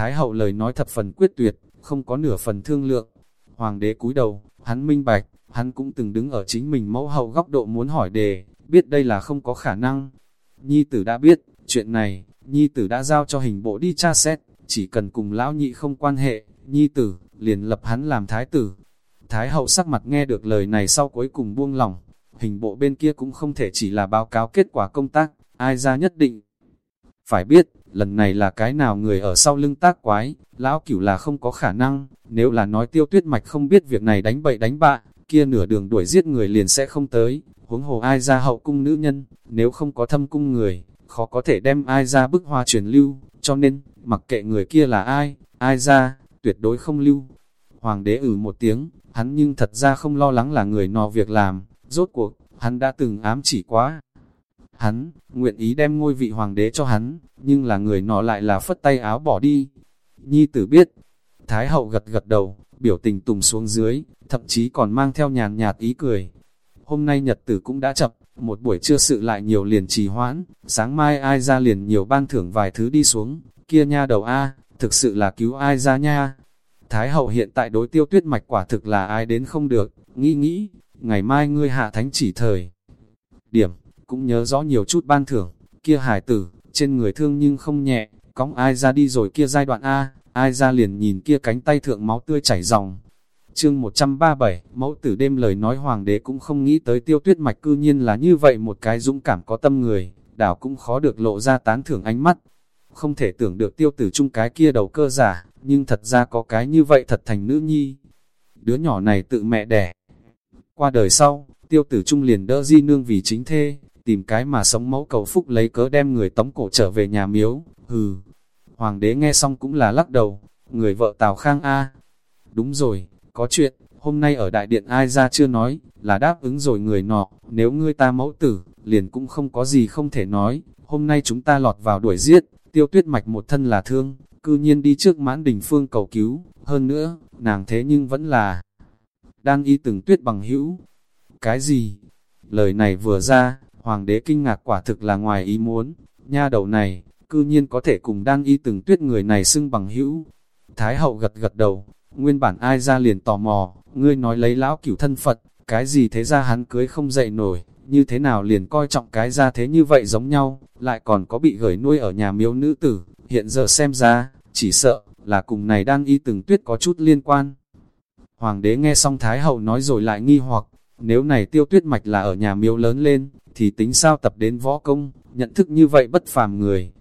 Thái hậu lời nói thập phần quyết tuyệt, không có nửa phần thương lượng. Hoàng đế cúi đầu, hắn minh bạch, hắn cũng từng đứng ở chính mình mẫu hậu góc độ muốn hỏi đề, biết đây là không có khả năng. Nhi tử đã biết, chuyện này, Nhi tử đã giao cho hình bộ đi tra xét, chỉ cần cùng lão nhị không quan hệ, Nhi tử, liền lập hắn làm thái tử. Thái hậu sắc mặt nghe được lời này sau cuối cùng buông lòng, hình bộ bên kia cũng không thể chỉ là báo cáo kết quả công tác, ai ra nhất định. Phải biết, lần này là cái nào người ở sau lưng tác quái, lão cửu là không có khả năng, nếu là nói tiêu tuyết mạch không biết việc này đánh bậy đánh bạ, kia nửa đường đuổi giết người liền sẽ không tới, huống hồ ai ra hậu cung nữ nhân, nếu không có thâm cung người, khó có thể đem ai ra bức hoa truyền lưu, cho nên, mặc kệ người kia là ai, ai ra, tuyệt đối không lưu. Hoàng đế ử một tiếng, hắn nhưng thật ra không lo lắng là người nọ việc làm, rốt cuộc, hắn đã từng ám chỉ quá. Hắn, nguyện ý đem ngôi vị hoàng đế cho hắn, nhưng là người nọ lại là phất tay áo bỏ đi. Nhi tử biết, Thái hậu gật gật đầu, biểu tình tùng xuống dưới, thậm chí còn mang theo nhàn nhạt ý cười. Hôm nay nhật tử cũng đã chập một buổi trưa sự lại nhiều liền trì hoãn, sáng mai ai ra liền nhiều ban thưởng vài thứ đi xuống, kia nha đầu A, thực sự là cứu ai ra nha. Thái hậu hiện tại đối tiêu tuyết mạch quả thực là ai đến không được, nghĩ nghĩ, ngày mai ngươi hạ thánh chỉ thời. Điểm, cũng nhớ rõ nhiều chút ban thưởng, kia hải tử, trên người thương nhưng không nhẹ, cóng ai ra đi rồi kia giai đoạn A, ai ra liền nhìn kia cánh tay thượng máu tươi chảy ròng. Chương 137, mẫu tử đêm lời nói hoàng đế cũng không nghĩ tới tiêu tuyết mạch cư nhiên là như vậy một cái dũng cảm có tâm người, đảo cũng khó được lộ ra tán thưởng ánh mắt. Không thể tưởng được tiêu tử chung cái kia đầu cơ giả, nhưng thật ra có cái như vậy thật thành nữ nhi. Đứa nhỏ này tự mẹ đẻ. Qua đời sau, tiêu tử trung liền đỡ di nương vì chính thê, tìm cái mà sống mẫu cầu phúc lấy cớ đem người tống cổ trở về nhà miếu, hừ. Hoàng đế nghe xong cũng là lắc đầu, người vợ Tào Khang A. Đúng rồi, có chuyện, hôm nay ở đại điện ai ra chưa nói, là đáp ứng rồi người nọ, nếu ngươi ta mẫu tử, liền cũng không có gì không thể nói, hôm nay chúng ta lọt vào đuổi giết, tiêu tuyết mạch một thân là thương, cư nhiên đi trước mãn đình phương cầu cứu, hơn nữa, nàng thế nhưng vẫn là đang y từng tuyết bằng hữu. Cái gì? Lời này vừa ra, hoàng đế kinh ngạc quả thực là ngoài ý muốn, nha đầu này, cư nhiên có thể cùng đang y từng tuyết người này xưng bằng hữu. Thái hậu gật gật đầu, nguyên bản ai ra liền tò mò, ngươi nói lấy lão cửu thân Phật, cái gì thế ra hắn cưới không dậy nổi, như thế nào liền coi trọng cái ra thế như vậy giống nhau, lại còn có bị gửi nuôi ở nhà miếu nữ tử, hiện giờ xem ra, chỉ sợ, là cùng này đang y từng tuyết có chút liên quan. Hoàng đế nghe xong Thái hậu nói rồi lại nghi hoặc, nếu này tiêu tuyết mạch là ở nhà miếu lớn lên, thì tính sao tập đến võ công, nhận thức như vậy bất phàm người.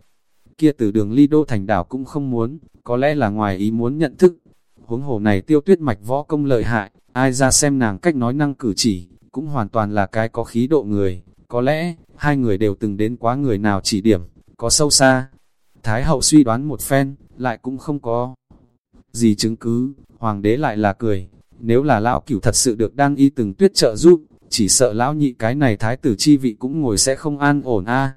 Kia từ đường ly đô thành đảo cũng không muốn, có lẽ là ngoài ý muốn nhận thức. Huống hồ này tiêu tuyết mạch võ công lợi hại, ai ra xem nàng cách nói năng cử chỉ, cũng hoàn toàn là cái có khí độ người. Có lẽ, hai người đều từng đến quá người nào chỉ điểm, có sâu xa. Thái hậu suy đoán một phen, lại cũng không có gì chứng cứ, hoàng đế lại là cười. Nếu là lão cửu thật sự được đang y từng tuyết trợ giúp, chỉ sợ lão nhị cái này thái tử chi vị cũng ngồi sẽ không an ổn a.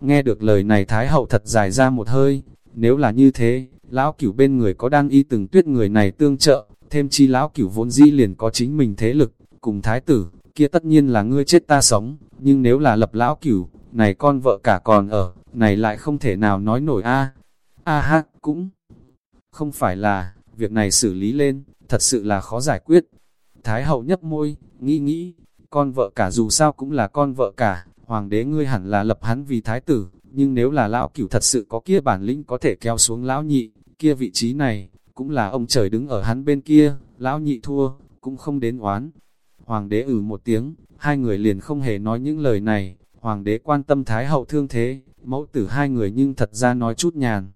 Nghe được lời này thái hậu thật dài ra một hơi, nếu là như thế, lão cửu bên người có đang y từng tuyết người này tương trợ, thêm chi lão cửu vốn dĩ liền có chính mình thế lực, cùng thái tử, kia tất nhiên là ngươi chết ta sống, nhưng nếu là lập lão cửu, này con vợ cả còn ở, này lại không thể nào nói nổi a. A ha, cũng không phải là, việc này xử lý lên, thật sự là khó giải quyết. Thái hậu nhấp môi, nghĩ nghĩ, con vợ cả dù sao cũng là con vợ cả, hoàng đế ngươi hẳn là lập hắn vì thái tử, nhưng nếu là lão cửu thật sự có kia bản lĩnh có thể kéo xuống lão nhị, kia vị trí này, cũng là ông trời đứng ở hắn bên kia, lão nhị thua, cũng không đến oán. Hoàng đế ử một tiếng, hai người liền không hề nói những lời này, hoàng đế quan tâm thái hậu thương thế, mẫu tử hai người nhưng thật ra nói chút nhàn.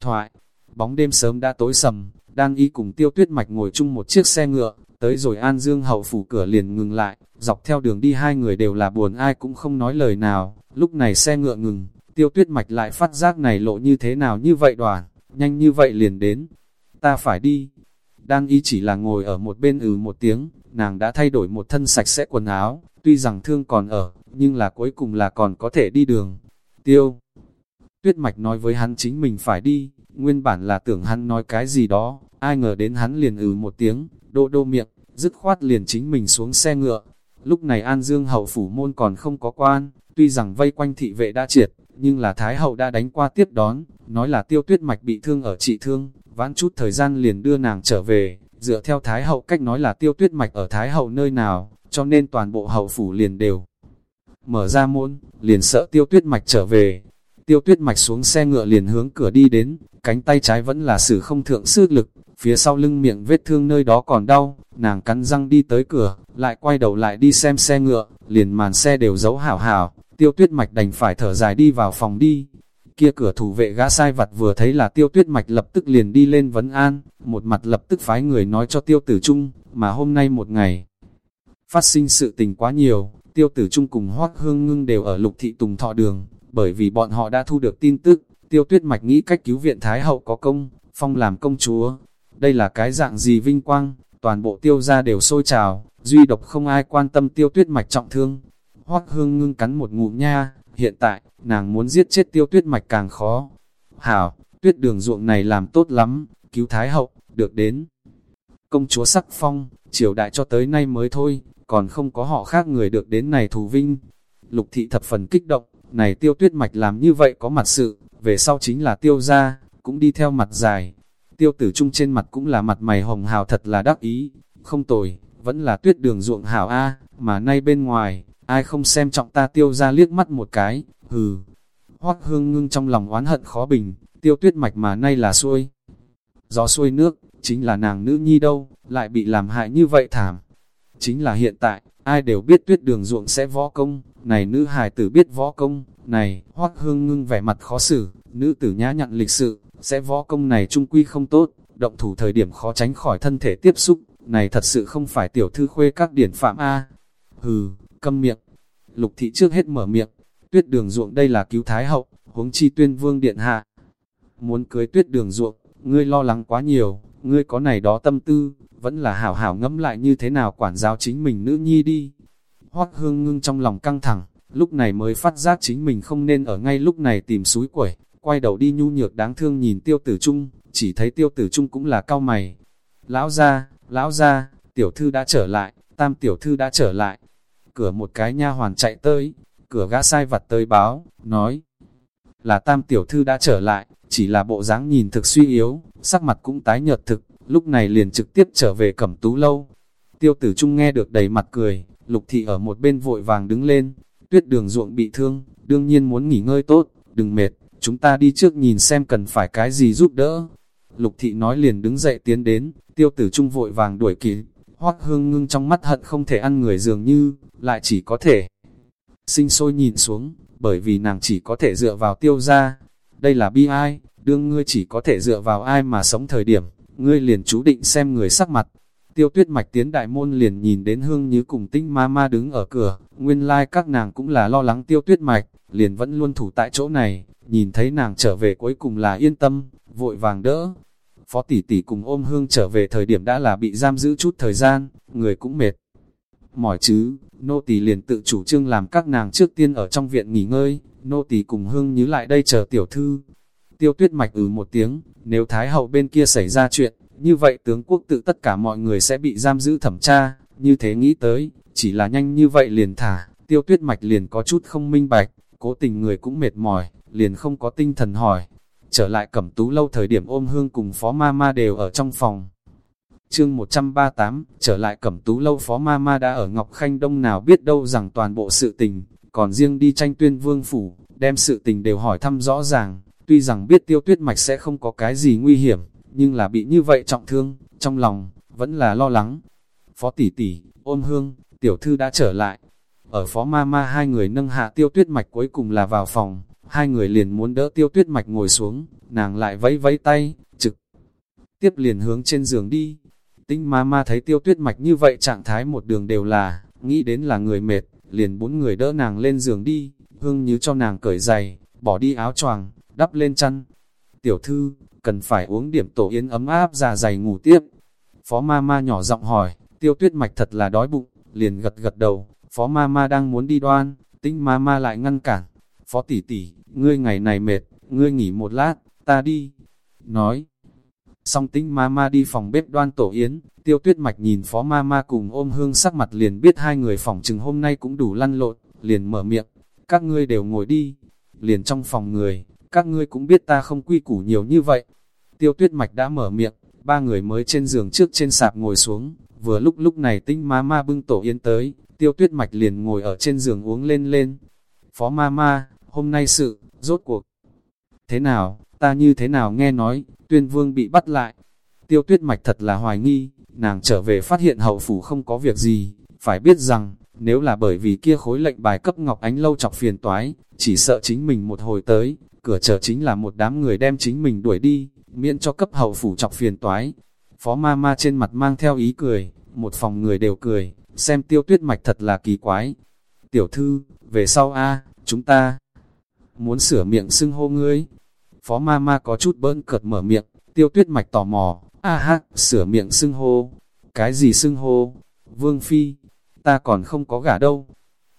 Thoại, bóng đêm sớm đã tối sầm, đang y cùng tiêu tuyết mạch ngồi chung một chiếc xe ngựa, tới rồi An Dương hậu phủ cửa liền ngừng lại, dọc theo đường đi hai người đều là buồn ai cũng không nói lời nào, lúc này xe ngựa ngừng, tiêu tuyết mạch lại phát giác này lộ như thế nào như vậy đoàn, nhanh như vậy liền đến, ta phải đi. Đang y chỉ là ngồi ở một bên ừ một tiếng, nàng đã thay đổi một thân sạch sẽ quần áo, tuy rằng thương còn ở, nhưng là cuối cùng là còn có thể đi đường. Tiêu Tuyết mạch nói với hắn chính mình phải đi, nguyên bản là tưởng hắn nói cái gì đó, ai ngờ đến hắn liền ừ một tiếng, đô đô miệng, dứt khoát liền chính mình xuống xe ngựa. Lúc này An Dương hậu phủ môn còn không có quan, tuy rằng vây quanh thị vệ đã triệt, nhưng là Thái Hậu đã đánh qua tiếp đón, nói là tiêu tuyết mạch bị thương ở trị thương, vãn chút thời gian liền đưa nàng trở về, dựa theo Thái Hậu cách nói là tiêu tuyết mạch ở Thái Hậu nơi nào, cho nên toàn bộ hậu phủ liền đều. Mở ra môn, liền sợ tiêu tuyết mạch trở về, tiêu tuyết mạch xuống xe ngựa liền hướng cửa đi đến, cánh tay trái vẫn là sử không thượng sức lực, phía sau lưng miệng vết thương nơi đó còn đau, nàng cắn răng đi tới cửa, lại quay đầu lại đi xem xe ngựa, liền màn xe đều giấu hảo hảo, tiêu tuyết mạch đành phải thở dài đi vào phòng đi. Kia cửa thủ vệ gã sai vặt vừa thấy là tiêu tuyết mạch lập tức liền đi lên vấn an, một mặt lập tức phái người nói cho tiêu tử trung, mà hôm nay một ngày. Phát sinh sự tình quá nhiều, tiêu tử trung cùng hoác hương ngưng đều ở lục thị tùng thọ đường, bởi vì bọn họ đã thu được tin tức, tiêu tuyết mạch nghĩ cách cứu viện Thái Hậu có công, phong làm công chúa. Đây là cái dạng gì vinh quang, toàn bộ tiêu gia đều sôi trào, duy độc không ai quan tâm tiêu tuyết mạch trọng thương. Hoắc hương ngưng cắn một ngụm nha, hiện tại, nàng muốn giết chết tiêu tuyết mạch càng khó. Hảo, tuyết đường ruộng này làm tốt lắm, cứu Thái Hậu, được đến. Công chúa sắc phong, triều đại cho tới nay mới thôi, còn không có họ khác người được đến này thù vinh. Lục thị thập phần kích động, này tiêu tuyết mạch làm như vậy có mặt sự, về sau chính là tiêu gia, cũng đi theo mặt dài. Tiêu tử trung trên mặt cũng là mặt mày hồng hào thật là đắc ý, không tồi, vẫn là tuyết đường ruộng hảo A, mà nay bên ngoài, ai không xem trọng ta tiêu ra liếc mắt một cái, hừ. Hoác hương ngưng trong lòng oán hận khó bình, tiêu tuyết mạch mà nay là xuôi. Gió xuôi nước, chính là nàng nữ nhi đâu, lại bị làm hại như vậy thảm. Chính là hiện tại, ai đều biết tuyết đường ruộng sẽ võ công, này nữ hài tử biết võ công, này, hoác hương ngưng vẻ mặt khó xử, nữ tử nhã nhặn lịch sự, sẽ võ công này trung quy không tốt, động thủ thời điểm khó tránh khỏi thân thể tiếp xúc, này thật sự không phải tiểu thư khuê các điển phạm A. Hừ, câm miệng. Lục thị trước hết mở miệng, tuyết đường ruộng đây là cứu thái hậu, huống chi tuyên vương điện hạ. Muốn cưới tuyết đường ruộng, ngươi lo lắng quá nhiều, ngươi có này đó tâm tư, vẫn là hảo hảo ngẫm lại như thế nào quản giáo chính mình nữ nhi đi. Hoác hương ngưng trong lòng căng thẳng, lúc này mới phát giác chính mình không nên ở ngay lúc này tìm suối quẩy, quay đầu đi nhu nhược đáng thương nhìn tiêu tử trung, chỉ thấy tiêu tử trung cũng là cao mày. Lão ra, lão ra, tiểu thư đã trở lại, tam tiểu thư đã trở lại. Cửa một cái nha hoàn chạy tới, cửa gã sai vặt tới báo, nói là tam tiểu thư đã trở lại, chỉ là bộ dáng nhìn thực suy yếu, sắc mặt cũng tái nhợt thực, lúc này liền trực tiếp trở về cẩm tú lâu. Tiêu tử trung nghe được đầy mặt cười, lục thị ở một bên vội vàng đứng lên, tuyết đường ruộng bị thương, đương nhiên muốn nghỉ ngơi tốt, đừng mệt, chúng ta đi trước nhìn xem cần phải cái gì giúp đỡ. Lục thị nói liền đứng dậy tiến đến, tiêu tử trung vội vàng đuổi kịp, hoác hương ngưng trong mắt hận không thể ăn người dường như, lại chỉ có thể sinh sôi nhìn xuống, bởi vì nàng chỉ có thể dựa vào tiêu ra. Đây là bi ai, đương ngươi chỉ có thể dựa vào ai mà sống thời điểm, ngươi liền chú định xem người sắc mặt. Tiêu tuyết mạch tiến đại môn liền nhìn đến hương như cùng tinh ma ma đứng ở cửa, nguyên lai like các nàng cũng là lo lắng tiêu tuyết mạch, liền vẫn luôn thủ tại chỗ này, nhìn thấy nàng trở về cuối cùng là yên tâm, vội vàng đỡ. Phó tỷ tỷ cùng ôm hương trở về thời điểm đã là bị giam giữ chút thời gian, người cũng mệt. Mỏi chứ, nô tỳ liền tự chủ trương làm các nàng trước tiên ở trong viện nghỉ ngơi, nô tỳ cùng hương nhớ lại đây chờ tiểu thư. Tiêu tuyết mạch ừ một tiếng, nếu Thái hậu bên kia xảy ra chuyện, như vậy tướng quốc tự tất cả mọi người sẽ bị giam giữ thẩm tra, như thế nghĩ tới, chỉ là nhanh như vậy liền thả, tiêu tuyết mạch liền có chút không minh bạch, cố tình người cũng mệt mỏi, liền không có tinh thần hỏi. Trở lại cẩm tú lâu thời điểm ôm hương cùng phó ma ma đều ở trong phòng. Chương 138, trở lại cẩm tú lâu phó ma ma đã ở Ngọc Khanh Đông nào biết đâu rằng toàn bộ sự tình, còn riêng đi tranh tuyên vương phủ, đem sự tình đều hỏi thăm rõ ràng, tuy rằng biết tiêu tuyết mạch sẽ không có cái gì nguy hiểm, nhưng là bị như vậy trọng thương, trong lòng, vẫn là lo lắng. Phó tỷ tỷ, ôm hương, tiểu thư đã trở lại. Ở phó ma ma hai người nâng hạ tiêu tuyết mạch cuối cùng là vào phòng, hai người liền muốn đỡ tiêu tuyết mạch ngồi xuống, nàng lại vẫy vẫy tay, trực tiếp liền hướng trên giường đi. Tinh ma ma thấy tiêu tuyết mạch như vậy trạng thái một đường đều là, nghĩ đến là người mệt, liền bốn người đỡ nàng lên giường đi, hương như cho nàng cởi giày, bỏ đi áo choàng, đắp lên chăn. Tiểu thư, cần phải uống điểm tổ yến ấm áp già dày ngủ tiếp. Phó ma ma nhỏ giọng hỏi, tiêu tuyết mạch thật là đói bụng, liền gật gật đầu, phó ma ma đang muốn đi đoan, tinh ma ma lại ngăn cản. Phó tỷ tỷ, ngươi ngày này mệt, ngươi nghỉ một lát, ta đi. Nói, xong tinh ma ma đi phòng bếp đoan tổ yến, tiêu tuyết mạch nhìn phó ma ma cùng ôm hương sắc mặt liền biết hai người phòng chừng hôm nay cũng đủ lăn lộn, liền mở miệng, các ngươi đều ngồi đi. liền trong phòng người, các ngươi cũng biết ta không quy củ nhiều như vậy. Tiêu tuyết mạch đã mở miệng, ba người mới trên giường trước trên sạp ngồi xuống, vừa lúc lúc này tinh ma ma bưng tổ yến tới, tiêu tuyết mạch liền ngồi ở trên giường uống lên lên. Phó ma ma, hôm nay sự, rốt cuộc. Thế nào, ta như thế nào nghe nói, tuyên vương bị bắt lại. Tiêu tuyết mạch thật là hoài nghi, nàng trở về phát hiện hậu phủ không có việc gì, phải biết rằng, nếu là bởi vì kia khối lệnh bài cấp Ngọc Ánh lâu chọc phiền toái, chỉ sợ chính mình một hồi tới, cửa chờ chính là một đám người đem chính mình đuổi đi, miễn cho cấp hậu phủ chọc phiền toái. Phó ma ma trên mặt mang theo ý cười, một phòng người đều cười, xem tiêu tuyết mạch thật là kỳ quái. Tiểu thư, về sau a chúng ta muốn sửa miệng xưng hô ngươi. Phó ma ma có chút bỡn cợt mở miệng, tiêu tuyết mạch tò mò, a ha, sửa miệng xưng hô. Cái gì xưng hô? Vương Phi, ta còn không có gả đâu.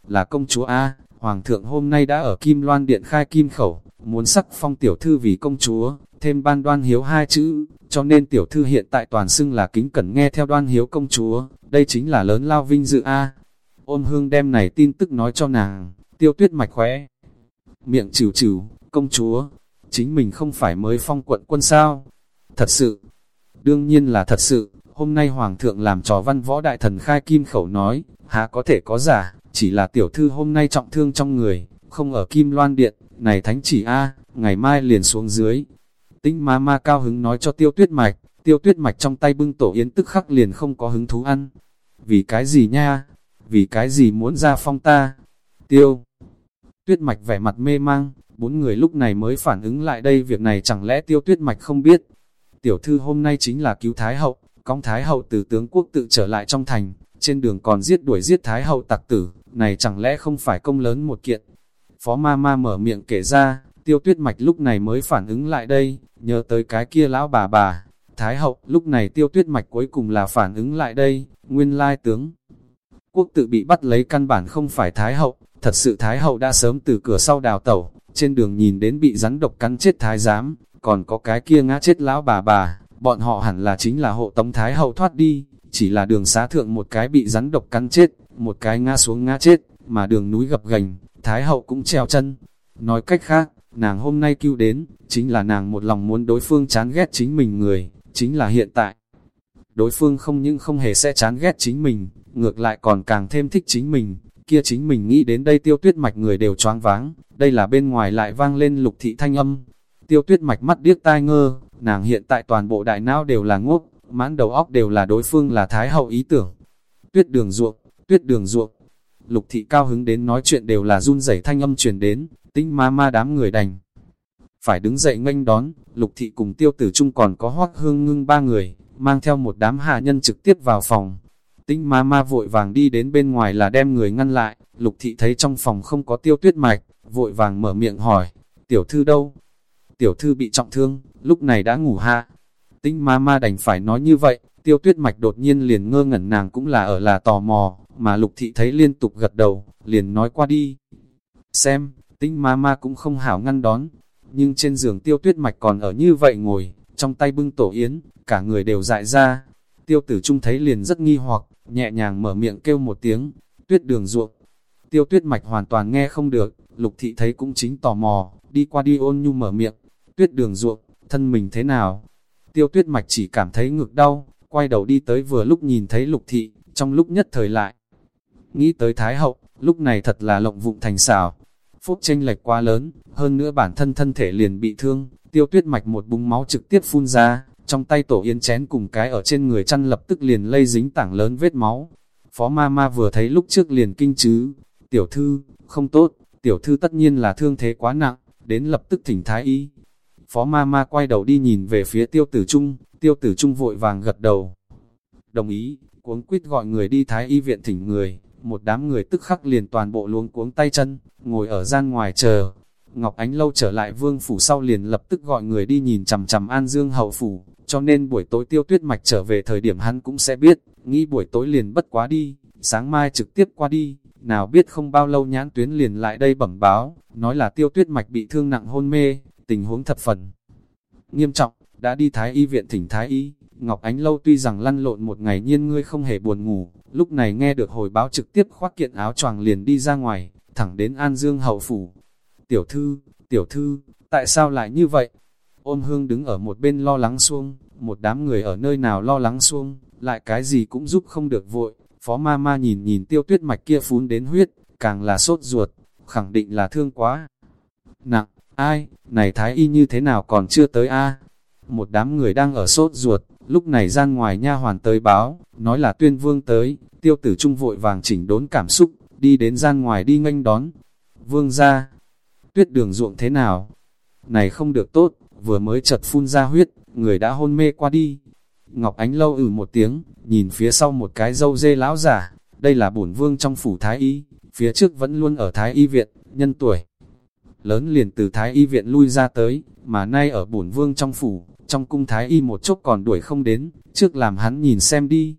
Là công chúa A, Hoàng thượng hôm nay đã ở Kim Loan Điện khai kim khẩu, muốn sắc phong tiểu thư vì công chúa, thêm ban đoan hiếu hai chữ, cho nên tiểu thư hiện tại toàn xưng là kính cẩn nghe theo đoan hiếu công chúa, đây chính là lớn lao vinh dự A. Ôn hương đem này tin tức nói cho nàng, tiêu tuyết mạch khóe. Miệng chịu chịu, công chúa, chính mình không phải mới phong quận quân sao? Thật sự, đương nhiên là thật sự, hôm nay Hoàng thượng làm trò văn võ đại thần khai kim khẩu nói, há có thể có giả, chỉ là tiểu thư hôm nay trọng thương trong người, không ở kim loan điện, này thánh chỉ A, ngày mai liền xuống dưới. Tinh ma ma cao hứng nói cho tiêu tuyết mạch, tiêu tuyết mạch trong tay bưng tổ yến tức khắc liền không có hứng thú ăn. Vì cái gì nha? Vì cái gì muốn ra phong ta? Tiêu. Tuyết mạch vẻ mặt mê mang, bốn người lúc này mới phản ứng lại đây việc này chẳng lẽ tiêu tuyết mạch không biết. Tiểu thư hôm nay chính là cứu Thái Hậu, cong Thái Hậu từ tướng quốc tự trở lại trong thành, trên đường còn giết đuổi giết Thái Hậu tặc tử, này chẳng lẽ không phải công lớn một kiện. Phó ma ma mở miệng kể ra, tiêu tuyết mạch lúc này mới phản ứng lại đây, nhớ tới cái kia lão bà bà. Thái hậu, lúc này tiêu tuyết mạch cuối cùng là phản ứng lại đây, nguyên lai tướng. Quốc tự bị bắt lấy căn bản không phải Thái hậu, thật sự Thái hậu đã sớm từ cửa sau đào tẩu, trên đường nhìn đến bị rắn độc cắn chết Thái giám, còn có cái kia ngã chết lão bà bà, bọn họ hẳn là chính là hộ tống Thái hậu thoát đi, chỉ là đường xá thượng một cái bị rắn độc cắn chết, một cái ngã xuống ngã chết, mà đường núi gập gành, Thái hậu cũng treo chân. Nói cách khác, nàng hôm nay cứu đến, chính là nàng một lòng muốn đối phương chán ghét chính mình người, chính là hiện tại. Đối phương không những không hề sẽ chán ghét chính mình, ngược lại còn càng thêm thích chính mình, kia chính mình nghĩ đến đây tiêu tuyết mạch người đều choáng váng, đây là bên ngoài lại vang lên lục thị thanh âm. Tiêu tuyết mạch mắt điếc tai ngơ, nàng hiện tại toàn bộ đại não đều là ngốc, mãn đầu óc đều là đối phương là thái hậu ý tưởng. Tuyết đường ruộng, tuyết đường ruộng, lục thị cao hứng đến nói chuyện đều là run rẩy thanh âm truyền đến, tinh ma ma đám người đành. Phải đứng dậy nghênh đón, lục thị cùng tiêu tử trung còn có hoác hương ngưng ba người, mang theo một đám hạ nhân trực tiếp vào phòng. Tinh ma ma vội vàng đi đến bên ngoài là đem người ngăn lại, lục thị thấy trong phòng không có tiêu tuyết mạch, vội vàng mở miệng hỏi, tiểu thư đâu? Tiểu thư bị trọng thương, lúc này đã ngủ hạ. Tinh ma ma đành phải nói như vậy, tiêu tuyết mạch đột nhiên liền ngơ ngẩn nàng cũng là ở là tò mò, mà lục thị thấy liên tục gật đầu, liền nói qua đi. Xem, tinh ma ma cũng không hảo ngăn đón, nhưng trên giường tiêu tuyết mạch còn ở như vậy ngồi, trong tay bưng tổ yến, cả người đều dại ra. Tiêu tử trung thấy liền rất nghi hoặc, nhẹ nhàng mở miệng kêu một tiếng, tuyết đường ruộng. Tiêu tuyết mạch hoàn toàn nghe không được, lục thị thấy cũng chính tò mò, đi qua đi ôn nhu mở miệng, tuyết đường ruộng, thân mình thế nào? Tiêu tuyết mạch chỉ cảm thấy ngực đau, quay đầu đi tới vừa lúc nhìn thấy lục thị, trong lúc nhất thời lại, Nghĩ tới Thái Hậu, lúc này thật là lộng vụng thành xảo. Phúc tranh lệch quá lớn, hơn nữa bản thân thân thể liền bị thương, tiêu tuyết mạch một búng máu trực tiếp phun ra, trong tay tổ yên chén cùng cái ở trên người chăn lập tức liền lây dính tảng lớn vết máu. Phó ma ma vừa thấy lúc trước liền kinh chứ, tiểu thư, không tốt, tiểu thư tất nhiên là thương thế quá nặng, đến lập tức thỉnh thái y. Phó ma ma quay đầu đi nhìn về phía tiêu tử trung, tiêu tử trung vội vàng gật đầu. Đồng ý, cuống quýt gọi người đi thái y viện thỉnh người, một đám người tức khắc liền toàn bộ luống cuống tay chân, ngồi ở gian ngoài chờ. Ngọc Ánh lâu trở lại vương phủ sau liền lập tức gọi người đi nhìn chằm chằm An Dương hậu phủ, cho nên buổi tối tiêu tuyết mạch trở về thời điểm hắn cũng sẽ biết, nghĩ buổi tối liền bất quá đi, sáng mai trực tiếp qua đi, nào biết không bao lâu nhãn tuyến liền lại đây bẩm báo, nói là tiêu tuyết mạch bị thương nặng hôn mê, tình huống thập phần. Nghiêm trọng, đã đi thái y viện thỉnh thái y, Ngọc Ánh Lâu tuy rằng lăn lộn một ngày nhiên ngươi không hề buồn ngủ, lúc này nghe được hồi báo trực tiếp khoác kiện áo choàng liền đi ra ngoài, thẳng đến An Dương hậu phủ. tiểu thư, tiểu thư, tại sao lại như vậy? Ôm hương đứng ở một bên lo lắng xuông, một đám người ở nơi nào lo lắng xuông, lại cái gì cũng giúp không được vội. Phó ma ma nhìn nhìn tiêu tuyết mạch kia phún đến huyết, càng là sốt ruột, khẳng định là thương quá. Nặng, ai, này thái y như thế nào còn chưa tới a Một đám người đang ở sốt ruột, lúc này gian ngoài nha hoàn tới báo, nói là tuyên vương tới, tiêu tử trung vội vàng chỉnh đốn cảm xúc, đi đến gian ngoài đi nghênh đón. Vương ra, tuyết đường ruộng thế nào? Này không được tốt, vừa mới chật phun ra huyết, người đã hôn mê qua đi. Ngọc Ánh lâu ử một tiếng, nhìn phía sau một cái dâu dê lão giả, đây là bổn vương trong phủ Thái Y, phía trước vẫn luôn ở Thái Y viện, nhân tuổi. Lớn liền từ Thái Y viện lui ra tới, mà nay ở bổn vương trong phủ, trong cung Thái Y một chốc còn đuổi không đến, trước làm hắn nhìn xem đi.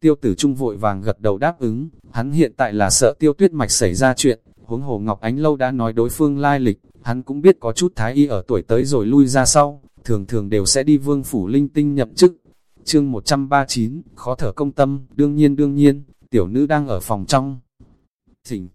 Tiêu tử trung vội vàng gật đầu đáp ứng, hắn hiện tại là sợ tiêu tuyết mạch xảy ra chuyện, huống hồ Ngọc Ánh Lâu đã nói đối phương lai lịch, hắn cũng biết có chút Thái Y ở tuổi tới rồi lui ra sau, thường thường đều sẽ đi vương phủ linh tinh nhậm chức. Chương 139, khó thở công tâm, đương nhiên đương nhiên, tiểu nữ đang ở phòng trong. Thỉnh,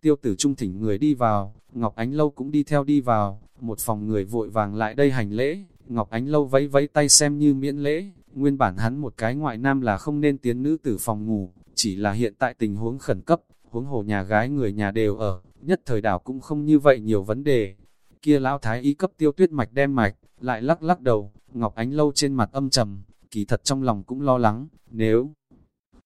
tiêu tử trung thỉnh người đi vào, Ngọc Ánh Lâu cũng đi theo đi vào, một phòng người vội vàng lại đây hành lễ, Ngọc Ánh Lâu vẫy vẫy tay xem như miễn lễ, nguyên bản hắn một cái ngoại nam là không nên tiến nữ tử phòng ngủ, chỉ là hiện tại tình huống khẩn cấp, huống hồ nhà gái người nhà đều ở, nhất thời đảo cũng không như vậy nhiều vấn đề. Kia lão thái y cấp tiêu tuyết mạch đem mạch, lại lắc lắc đầu, Ngọc Ánh Lâu trên mặt âm trầm, kỳ thật trong lòng cũng lo lắng, nếu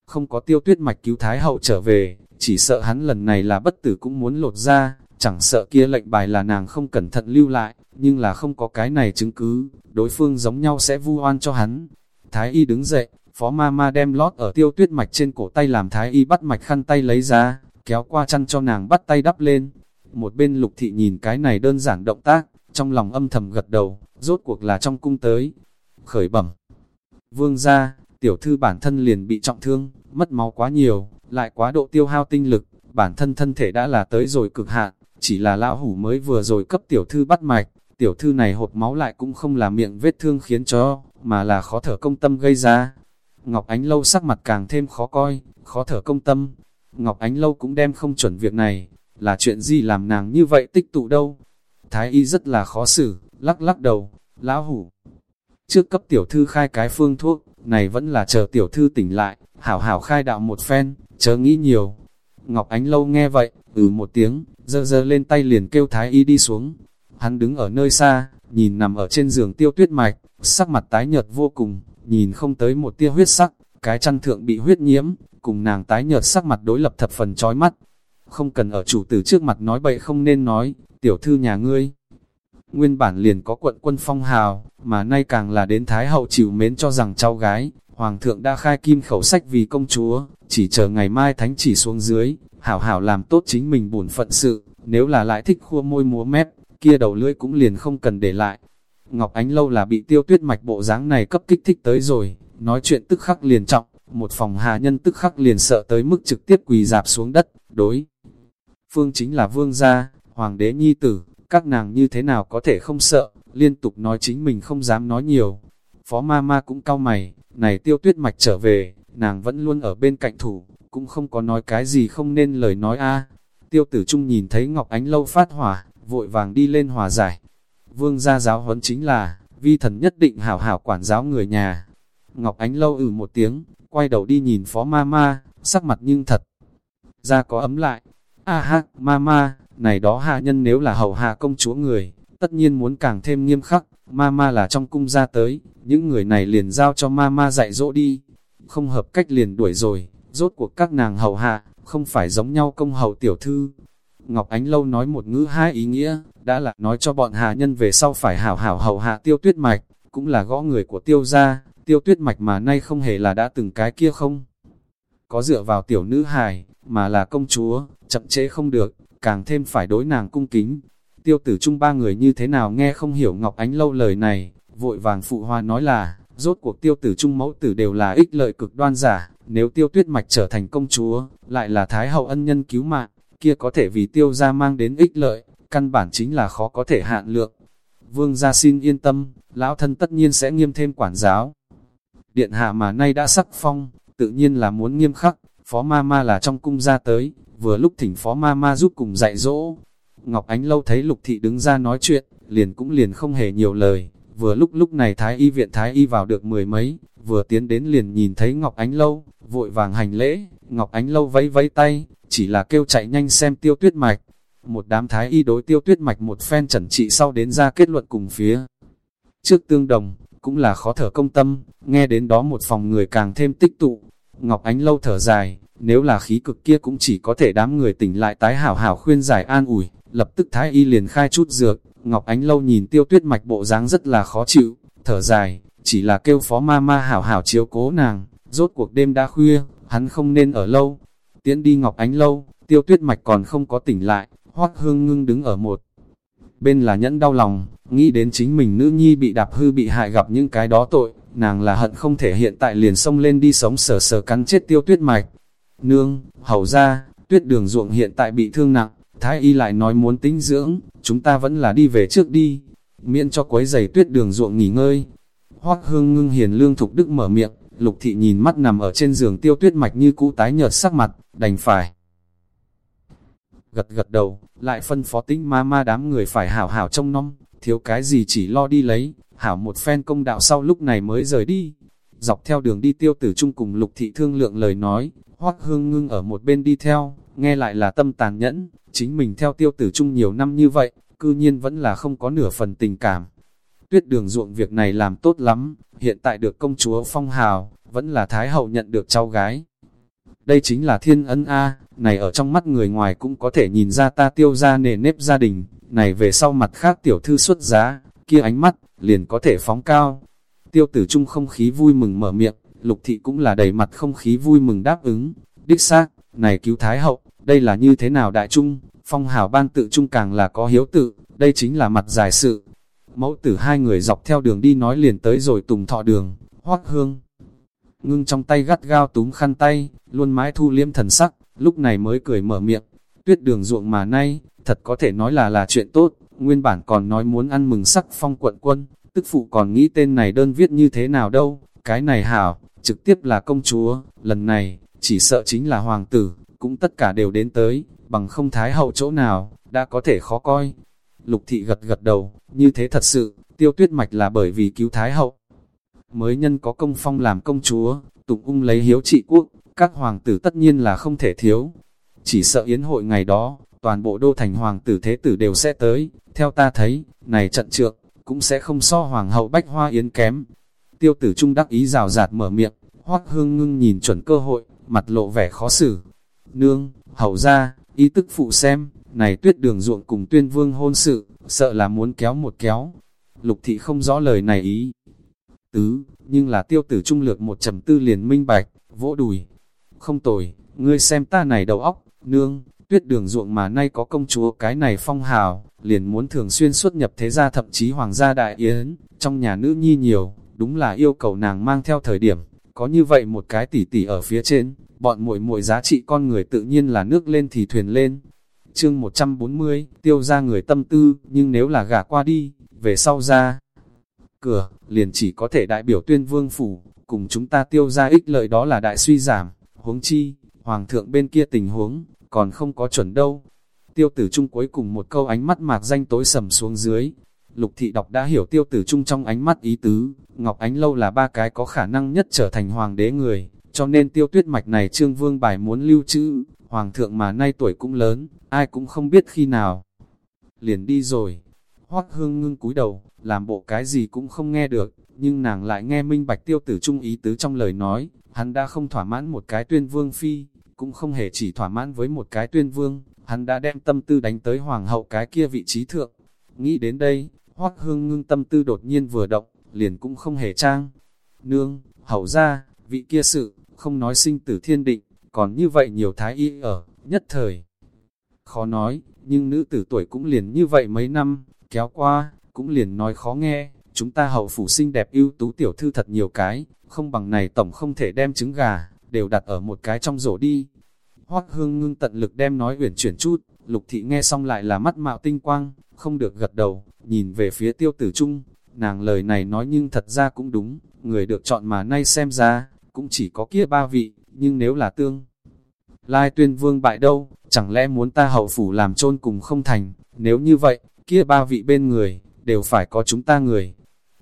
không có tiêu tuyết mạch cứu thái hậu trở về, chỉ sợ hắn lần này là bất tử cũng muốn lột ra, chẳng sợ kia lệnh bài là nàng không cẩn thận lưu lại, nhưng là không có cái này chứng cứ, đối phương giống nhau sẽ vu oan cho hắn. Thái y đứng dậy, phó ma ma đem lót ở tiêu tuyết mạch trên cổ tay làm thái y bắt mạch khăn tay lấy ra, kéo qua chăn cho nàng bắt tay đắp lên. Một bên lục thị nhìn cái này đơn giản động tác, trong lòng âm thầm gật đầu, rốt cuộc là trong cung tới. Khởi bẩm. Vương ra, tiểu thư bản thân liền bị trọng thương, mất máu quá nhiều, lại quá độ tiêu hao tinh lực, bản thân thân thể đã là tới rồi cực hạn, chỉ là lão hủ mới vừa rồi cấp tiểu thư bắt mạch, tiểu thư này hột máu lại cũng không là miệng vết thương khiến cho, mà là khó thở công tâm gây ra. Ngọc Ánh Lâu sắc mặt càng thêm khó coi, khó thở công tâm. Ngọc Ánh Lâu cũng đem không chuẩn việc này, là chuyện gì làm nàng như vậy tích tụ đâu. Thái y rất là khó xử, lắc lắc đầu, lão hủ. Trước cấp tiểu thư khai cái phương thuốc, này vẫn là chờ tiểu thư tỉnh lại, hảo hảo khai đạo một phen, chớ nghĩ nhiều. Ngọc Ánh Lâu nghe vậy, ừ một tiếng, dơ dơ lên tay liền kêu Thái y đi xuống. Hắn đứng ở nơi xa, nhìn nằm ở trên giường tiêu tuyết mạch, sắc mặt tái nhợt vô cùng, nhìn không tới một tia huyết sắc, cái chăn thượng bị huyết nhiễm, cùng nàng tái nhợt sắc mặt đối lập thập phần chói mắt. Không cần ở chủ tử trước mặt nói bậy không nên nói, tiểu thư nhà ngươi. Nguyên bản liền có quận quân phong hào, mà nay càng là đến Thái hậu chịu mến cho rằng cháu gái, Hoàng thượng đã khai kim khẩu sách vì công chúa, chỉ chờ ngày mai thánh chỉ xuống dưới, hảo hảo làm tốt chính mình bổn phận sự, nếu là lại thích khua môi múa mép, kia đầu lưỡi cũng liền không cần để lại. Ngọc Ánh lâu là bị tiêu tuyết mạch bộ dáng này cấp kích thích tới rồi, nói chuyện tức khắc liền trọng, một phòng hà nhân tức khắc liền sợ tới mức trực tiếp quỳ dạp xuống đất, đối. Phương chính là vương gia, hoàng đế nhi tử, các nàng như thế nào có thể không sợ, liên tục nói chính mình không dám nói nhiều. Phó ma ma cũng cau mày, này tiêu tuyết mạch trở về, nàng vẫn luôn ở bên cạnh thủ, cũng không có nói cái gì không nên lời nói a. Tiêu tử trung nhìn thấy Ngọc Ánh Lâu phát hỏa, vội vàng đi lên hòa giải. Vương gia giáo huấn chính là, vi thần nhất định hảo hảo quản giáo người nhà. Ngọc Ánh Lâu ừ một tiếng, quay đầu đi nhìn phó ma ma, sắc mặt nhưng thật. Ra có ấm lại. A ha, ma ma, này đó hạ nhân nếu là hầu hạ công chúa người, tất nhiên muốn càng thêm nghiêm khắc, ma ma là trong cung ra tới, những người này liền giao cho ma ma dạy dỗ đi. Không hợp cách liền đuổi rồi, rốt cuộc các nàng hầu hạ, không phải giống nhau công hầu tiểu thư. Ngọc Ánh Lâu nói một ngữ hai ý nghĩa, đã là nói cho bọn hạ nhân về sau phải hảo hảo hầu hạ tiêu tuyết mạch, cũng là gõ người của tiêu gia, tiêu tuyết mạch mà nay không hề là đã từng cái kia không. Có dựa vào tiểu nữ hài, mà là công chúa, chậm chế không được, càng thêm phải đối nàng cung kính. Tiêu tử chung ba người như thế nào nghe không hiểu Ngọc Ánh Lâu lời này, vội vàng phụ hoa nói là, rốt cuộc tiêu tử chung mẫu tử đều là ích lợi cực đoan giả, nếu tiêu tuyết mạch trở thành công chúa, lại là thái hậu ân nhân cứu mạng, kia có thể vì tiêu gia mang đến ích lợi, căn bản chính là khó có thể hạn lượng. Vương gia xin yên tâm, lão thân tất nhiên sẽ nghiêm thêm quản giáo. Điện hạ mà nay đã sắc phong, tự nhiên là muốn nghiêm khắc, phó ma ma là trong cung ra tới, vừa lúc thỉnh phó ma ma giúp cùng dạy dỗ. Ngọc Ánh Lâu thấy Lục Thị đứng ra nói chuyện, liền cũng liền không hề nhiều lời, vừa lúc lúc này Thái Y viện Thái Y vào được mười mấy, vừa tiến đến liền nhìn thấy Ngọc Ánh Lâu, vội vàng hành lễ, Ngọc Ánh Lâu vẫy vẫy tay, chỉ là kêu chạy nhanh xem tiêu tuyết mạch. Một đám Thái Y đối tiêu tuyết mạch một phen chẩn trị sau đến ra kết luận cùng phía. Trước tương đồng, cũng là khó thở công tâm, nghe đến đó một phòng người càng thêm tích tụ. Ngọc Ánh Lâu thở dài, nếu là khí cực kia cũng chỉ có thể đám người tỉnh lại tái hảo hảo khuyên giải an ủi, lập tức Thái Y liền khai chút dược, Ngọc Ánh Lâu nhìn tiêu tuyết mạch bộ dáng rất là khó chịu, thở dài, chỉ là kêu phó ma ma hảo hảo chiếu cố nàng, rốt cuộc đêm đã khuya, hắn không nên ở lâu. Tiến đi Ngọc Ánh Lâu, tiêu tuyết mạch còn không có tỉnh lại, hoác hương ngưng đứng ở một. Bên là nhẫn đau lòng, nghĩ đến chính mình nữ nhi bị đạp hư bị hại gặp những cái đó tội, nàng là hận không thể hiện tại liền xông lên đi sống sờ sờ cắn chết tiêu tuyết mạch. Nương, hầu ra, tuyết đường ruộng hiện tại bị thương nặng, thái y lại nói muốn tính dưỡng, chúng ta vẫn là đi về trước đi, miễn cho quấy giày tuyết đường ruộng nghỉ ngơi. Hoác hương ngưng hiền lương thục đức mở miệng, lục thị nhìn mắt nằm ở trên giường tiêu tuyết mạch như cũ tái nhợt sắc mặt, đành phải. Gật gật đầu, lại phân phó tính ma ma đám người phải hảo hảo trông nom, thiếu cái gì chỉ lo đi lấy, hảo một phen công đạo sau lúc này mới rời đi. Dọc theo đường đi tiêu tử chung cùng lục thị thương lượng lời nói, hoác hương ngưng ở một bên đi theo, nghe lại là tâm tàn nhẫn, chính mình theo tiêu tử chung nhiều năm như vậy, cư nhiên vẫn là không có nửa phần tình cảm. Tuyết đường ruộng việc này làm tốt lắm, hiện tại được công chúa phong hào, vẫn là thái hậu nhận được cháu gái. Đây chính là thiên ân A, này ở trong mắt người ngoài cũng có thể nhìn ra ta tiêu ra nề nếp gia đình, này về sau mặt khác tiểu thư xuất giá, kia ánh mắt, liền có thể phóng cao. Tiêu tử trung không khí vui mừng mở miệng, lục thị cũng là đầy mặt không khí vui mừng đáp ứng. Đích xác, này cứu thái hậu, đây là như thế nào đại trung, phong hào ban tự trung càng là có hiếu tự, đây chính là mặt giải sự. Mẫu tử hai người dọc theo đường đi nói liền tới rồi tùng thọ đường, hoác hương. Ngưng trong tay gắt gao túm khăn tay, luôn mãi thu liêm thần sắc, lúc này mới cười mở miệng. Tuyết đường ruộng mà nay, thật có thể nói là là chuyện tốt, nguyên bản còn nói muốn ăn mừng sắc phong quận quân, tức phụ còn nghĩ tên này đơn viết như thế nào đâu, cái này hảo, trực tiếp là công chúa, lần này, chỉ sợ chính là hoàng tử, cũng tất cả đều đến tới, bằng không thái hậu chỗ nào, đã có thể khó coi. Lục thị gật gật đầu, như thế thật sự, tiêu tuyết mạch là bởi vì cứu thái hậu. Mới nhân có công phong làm công chúa, tụng ung lấy hiếu trị quốc, các hoàng tử tất nhiên là không thể thiếu. Chỉ sợ yến hội ngày đó, toàn bộ đô thành hoàng tử thế tử đều sẽ tới, theo ta thấy, này trận trượng, cũng sẽ không so hoàng hậu bách hoa yến kém. Tiêu tử trung đắc ý rào rạt mở miệng, hoác hương ngưng nhìn chuẩn cơ hội, mặt lộ vẻ khó xử. Nương, hậu ra, ý tức phụ xem, này tuyết đường ruộng cùng tuyên vương hôn sự, sợ là muốn kéo một kéo. Lục thị không rõ lời này ý. Tứ, nhưng là tiêu tử trung lược một trầm tư liền minh bạch, vỗ đùi. Không tồi, ngươi xem ta này đầu óc, nương, tuyết đường ruộng mà nay có công chúa cái này phong hào, liền muốn thường xuyên xuất nhập thế gia thậm chí hoàng gia đại yến, trong nhà nữ nhi nhiều, đúng là yêu cầu nàng mang theo thời điểm, có như vậy một cái tỉ tỉ ở phía trên, bọn muội muội giá trị con người tự nhiên là nước lên thì thuyền lên. Chương 140, tiêu ra người tâm tư, nhưng nếu là gả qua đi, về sau ra cửa, liền chỉ có thể đại biểu tuyên vương phủ, cùng chúng ta tiêu ra ích lợi đó là đại suy giảm, huống chi, hoàng thượng bên kia tình huống, còn không có chuẩn đâu. Tiêu tử trung cuối cùng một câu ánh mắt mạc danh tối sầm xuống dưới. Lục thị đọc đã hiểu tiêu tử trung trong ánh mắt ý tứ, Ngọc Ánh Lâu là ba cái có khả năng nhất trở thành hoàng đế người, cho nên tiêu tuyết mạch này trương vương bài muốn lưu trữ, hoàng thượng mà nay tuổi cũng lớn, ai cũng không biết khi nào. Liền đi rồi, hoác hương ngưng cúi đầu, làm bộ cái gì cũng không nghe được, nhưng nàng lại nghe minh bạch tiêu tử trung ý tứ trong lời nói, hắn đã không thỏa mãn một cái tuyên vương phi, cũng không hề chỉ thỏa mãn với một cái tuyên vương, hắn đã đem tâm tư đánh tới hoàng hậu cái kia vị trí thượng. Nghĩ đến đây, hoác hương ngưng tâm tư đột nhiên vừa động, liền cũng không hề trang. Nương, hậu ra, vị kia sự, không nói sinh tử thiên định, còn như vậy nhiều thái y ở, nhất thời. Khó nói, nhưng nữ tử tuổi cũng liền như vậy mấy năm, kéo qua, cũng liền nói khó nghe, chúng ta hậu phủ sinh đẹp ưu tú tiểu thư thật nhiều cái, không bằng này tổng không thể đem trứng gà, đều đặt ở một cái trong rổ đi. Hoác hương ngưng tận lực đem nói uyển chuyển chút, lục thị nghe xong lại là mắt mạo tinh quang, không được gật đầu, nhìn về phía tiêu tử trung, nàng lời này nói nhưng thật ra cũng đúng, người được chọn mà nay xem ra, cũng chỉ có kia ba vị, nhưng nếu là tương Lai tuyên vương bại đâu, chẳng lẽ muốn ta hậu phủ làm chôn cùng không thành, nếu như vậy, kia ba vị bên người, đều phải có chúng ta người.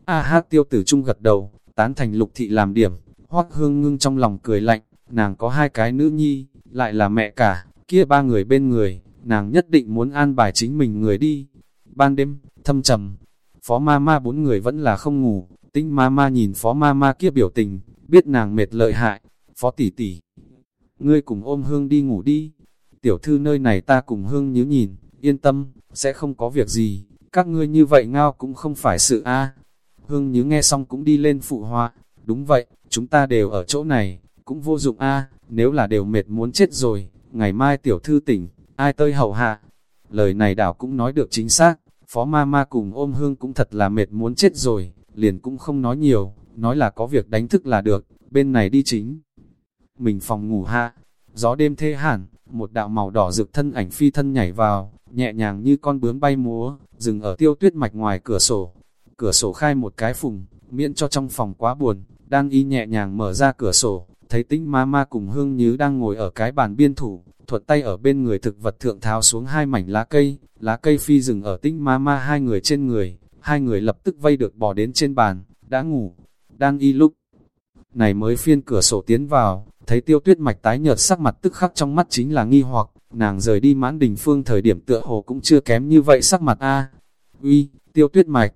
A hát tiêu tử trung gật đầu, tán thành lục thị làm điểm, hoắc hương ngưng trong lòng cười lạnh, nàng có hai cái nữ nhi, lại là mẹ cả, kia ba người bên người, nàng nhất định muốn an bài chính mình người đi. Ban đêm, thâm trầm, phó ma ma bốn người vẫn là không ngủ, tinh ma ma nhìn phó ma ma kia biểu tình, biết nàng mệt lợi hại, phó tỷ tỷ. Ngươi cùng ôm hương đi ngủ đi, tiểu thư nơi này ta cùng hương nhớ nhìn, yên tâm, sẽ không có việc gì, các ngươi như vậy ngao cũng không phải sự a. Hương nhớ nghe xong cũng đi lên phụ họa, đúng vậy, chúng ta đều ở chỗ này, cũng vô dụng a nếu là đều mệt muốn chết rồi, ngày mai tiểu thư tỉnh, ai tơi hậu hạ. Lời này đảo cũng nói được chính xác, phó ma ma cùng ôm hương cũng thật là mệt muốn chết rồi, liền cũng không nói nhiều, nói là có việc đánh thức là được, bên này đi chính. Mình phòng ngủ ha, gió đêm thê hẳn, một đạo màu đỏ rực thân ảnh phi thân nhảy vào, nhẹ nhàng như con bướm bay múa, dừng ở tiêu tuyết mạch ngoài cửa sổ. Cửa sổ khai một cái phùng, miễn cho trong phòng quá buồn, đang y nhẹ nhàng mở ra cửa sổ, thấy tĩnh ma ma cùng hương như đang ngồi ở cái bàn biên thủ, thuật tay ở bên người thực vật thượng tháo xuống hai mảnh lá cây, lá cây phi dừng ở tinh ma ma hai người trên người, hai người lập tức vây được bỏ đến trên bàn, đã ngủ, đang y lúc. Này mới phiên cửa sổ tiến vào, thấy tiêu tuyết mạch tái nhợt sắc mặt tức khắc trong mắt chính là nghi hoặc, nàng rời đi mãn đình phương thời điểm tựa hồ cũng chưa kém như vậy sắc mặt a uy, tiêu tuyết mạch,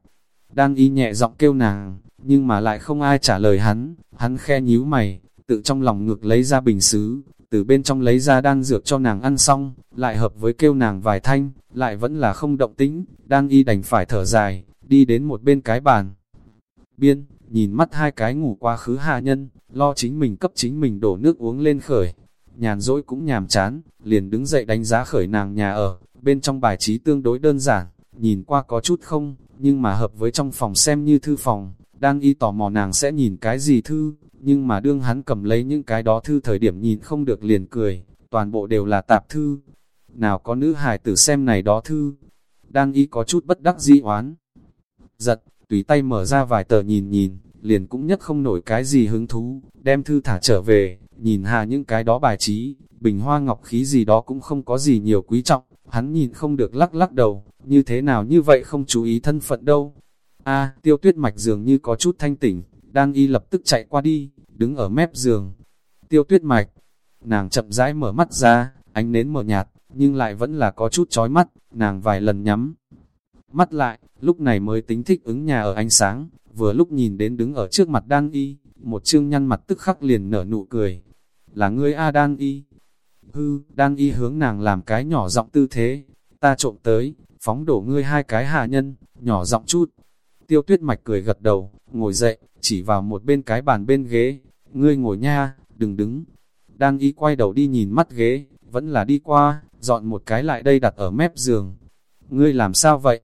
đang y nhẹ giọng kêu nàng, nhưng mà lại không ai trả lời hắn, hắn khe nhíu mày, tự trong lòng ngược lấy ra bình xứ, từ bên trong lấy ra đan dược cho nàng ăn xong, lại hợp với kêu nàng vài thanh, lại vẫn là không động tĩnh, đan y đành phải thở dài, đi đến một bên cái bàn. Biên, nhìn mắt hai cái ngủ quá khứ hạ nhân, lo chính mình cấp chính mình đổ nước uống lên khởi. Nhàn dỗi cũng nhàm chán, liền đứng dậy đánh giá khởi nàng nhà ở, bên trong bài trí tương đối đơn giản, nhìn qua có chút không, nhưng mà hợp với trong phòng xem như thư phòng, đang y tò mò nàng sẽ nhìn cái gì thư, nhưng mà đương hắn cầm lấy những cái đó thư thời điểm nhìn không được liền cười, toàn bộ đều là tạp thư. Nào có nữ hài tử xem này đó thư, đang y có chút bất đắc dĩ oán. Giật, tùy tay mở ra vài tờ nhìn nhìn, liền cũng nhất không nổi cái gì hứng thú, đem thư thả trở về, nhìn hà những cái đó bài trí, bình hoa ngọc khí gì đó cũng không có gì nhiều quý trọng, hắn nhìn không được lắc lắc đầu, như thế nào như vậy không chú ý thân phận đâu. A, tiêu tuyết mạch dường như có chút thanh tỉnh, đang y lập tức chạy qua đi, đứng ở mép giường. Tiêu tuyết mạch, nàng chậm rãi mở mắt ra, ánh nến mở nhạt, nhưng lại vẫn là có chút chói mắt, nàng vài lần nhắm. Mắt lại, lúc này mới tính thích ứng nhà ở ánh sáng, vừa lúc nhìn đến đứng ở trước mặt đan y, một chương nhăn mặt tức khắc liền nở nụ cười. Là ngươi A đan y. Hư, đan y hướng nàng làm cái nhỏ giọng tư thế, ta trộm tới, phóng đổ ngươi hai cái hạ nhân, nhỏ giọng chút. Tiêu tuyết mạch cười gật đầu, ngồi dậy, chỉ vào một bên cái bàn bên ghế, ngươi ngồi nha, đừng đứng. đang y quay đầu đi nhìn mắt ghế, vẫn là đi qua, dọn một cái lại đây đặt ở mép giường. Ngươi làm sao vậy?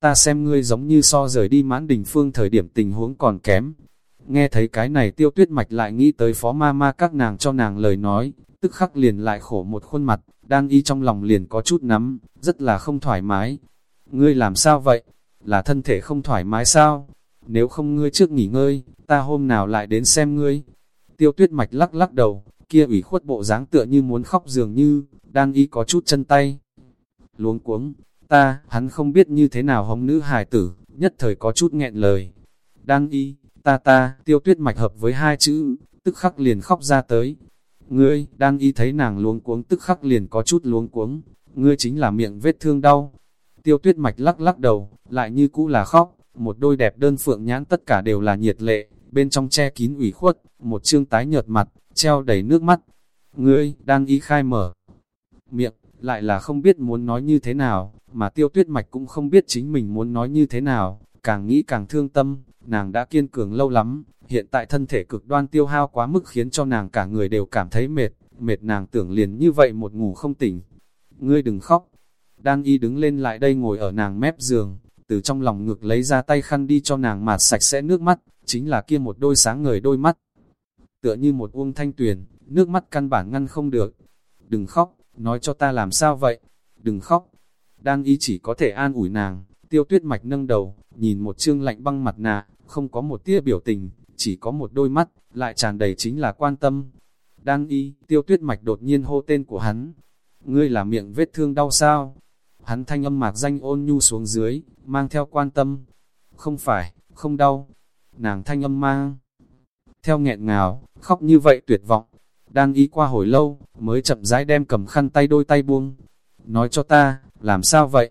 Ta xem ngươi giống như so rời đi mãn đình phương thời điểm tình huống còn kém. Nghe thấy cái này tiêu tuyết mạch lại nghĩ tới phó ma ma các nàng cho nàng lời nói, tức khắc liền lại khổ một khuôn mặt, đang y trong lòng liền có chút nắm, rất là không thoải mái. Ngươi làm sao vậy? Là thân thể không thoải mái sao? Nếu không ngươi trước nghỉ ngơi, ta hôm nào lại đến xem ngươi. Tiêu tuyết mạch lắc lắc đầu, kia ủy khuất bộ dáng tựa như muốn khóc dường như, đang y có chút chân tay. Luống cuống, ta, hắn không biết như thế nào hống nữ hài tử, nhất thời có chút nghẹn lời. Đang y, ta ta, tiêu tuyết mạch hợp với hai chữ, tức khắc liền khóc ra tới. Ngươi, đang y thấy nàng luống cuống tức khắc liền có chút luống cuống, ngươi chính là miệng vết thương đau. Tiêu tuyết mạch lắc lắc đầu, lại như cũ là khóc, một đôi đẹp đơn phượng nhãn tất cả đều là nhiệt lệ, bên trong che kín ủy khuất, một chương tái nhợt mặt, treo đầy nước mắt. Ngươi, đang ý khai mở miệng, lại là không biết muốn nói như thế nào, mà tiêu tuyết mạch cũng không biết chính mình muốn nói như thế nào, càng nghĩ càng thương tâm, nàng đã kiên cường lâu lắm, hiện tại thân thể cực đoan tiêu hao quá mức khiến cho nàng cả người đều cảm thấy mệt, mệt nàng tưởng liền như vậy một ngủ không tỉnh. Ngươi đừng khóc, đang y đứng lên lại đây ngồi ở nàng mép giường, từ trong lòng ngực lấy ra tay khăn đi cho nàng mạt sạch sẽ nước mắt, chính là kia một đôi sáng ngời đôi mắt. Tựa như một uông thanh tuyền, nước mắt căn bản ngăn không được. Đừng khóc, nói cho ta làm sao vậy? Đừng khóc. Đan ý chỉ có thể an ủi nàng, tiêu tuyết mạch nâng đầu, nhìn một chương lạnh băng mặt nạ, không có một tia biểu tình, chỉ có một đôi mắt, lại tràn đầy chính là quan tâm. Đan y, tiêu tuyết mạch đột nhiên hô tên của hắn. Ngươi là miệng vết thương đau sao? Hắn thanh âm mạc danh ôn nhu xuống dưới, mang theo quan tâm. Không phải, không đau. Nàng thanh âm mang. Theo nghẹn ngào, khóc như vậy tuyệt vọng. đang ý qua hồi lâu, mới chậm rãi đem cầm khăn tay đôi tay buông. Nói cho ta, làm sao vậy?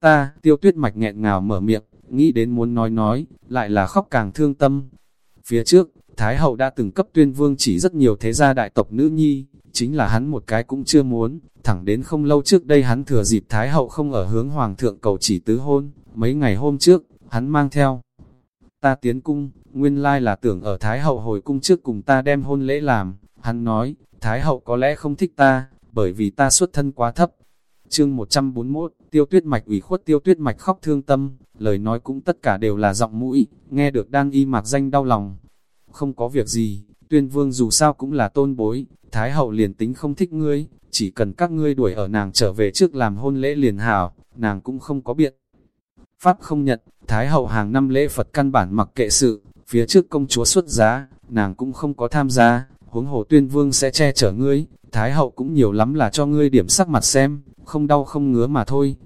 Ta, tiêu tuyết mạch nghẹn ngào mở miệng, nghĩ đến muốn nói nói, lại là khóc càng thương tâm. Phía trước, Thái hậu đã từng cấp tuyên vương chỉ rất nhiều thế gia đại tộc nữ nhi, chính là hắn một cái cũng chưa muốn, thẳng đến không lâu trước đây hắn thừa dịp Thái hậu không ở hướng hoàng thượng cầu chỉ tứ hôn, mấy ngày hôm trước, hắn mang theo. Ta tiến cung, nguyên lai là tưởng ở Thái hậu hồi cung trước cùng ta đem hôn lễ làm, hắn nói, Thái hậu có lẽ không thích ta, bởi vì ta xuất thân quá thấp. Chương 141, tiêu tuyết mạch ủy khuất tiêu tuyết mạch khóc thương tâm, lời nói cũng tất cả đều là giọng mũi, nghe được đan y mạc danh đau lòng, không có việc gì, tuyên vương dù sao cũng là tôn bối, thái hậu liền tính không thích ngươi, chỉ cần các ngươi đuổi ở nàng trở về trước làm hôn lễ liền hảo, nàng cũng không có biện. Pháp không nhận, thái hậu hàng năm lễ Phật căn bản mặc kệ sự, phía trước công chúa xuất giá, nàng cũng không có tham gia, huống hồ tuyên vương sẽ che chở ngươi, thái hậu cũng nhiều lắm là cho ngươi điểm sắc mặt xem, không đau không ngứa mà thôi.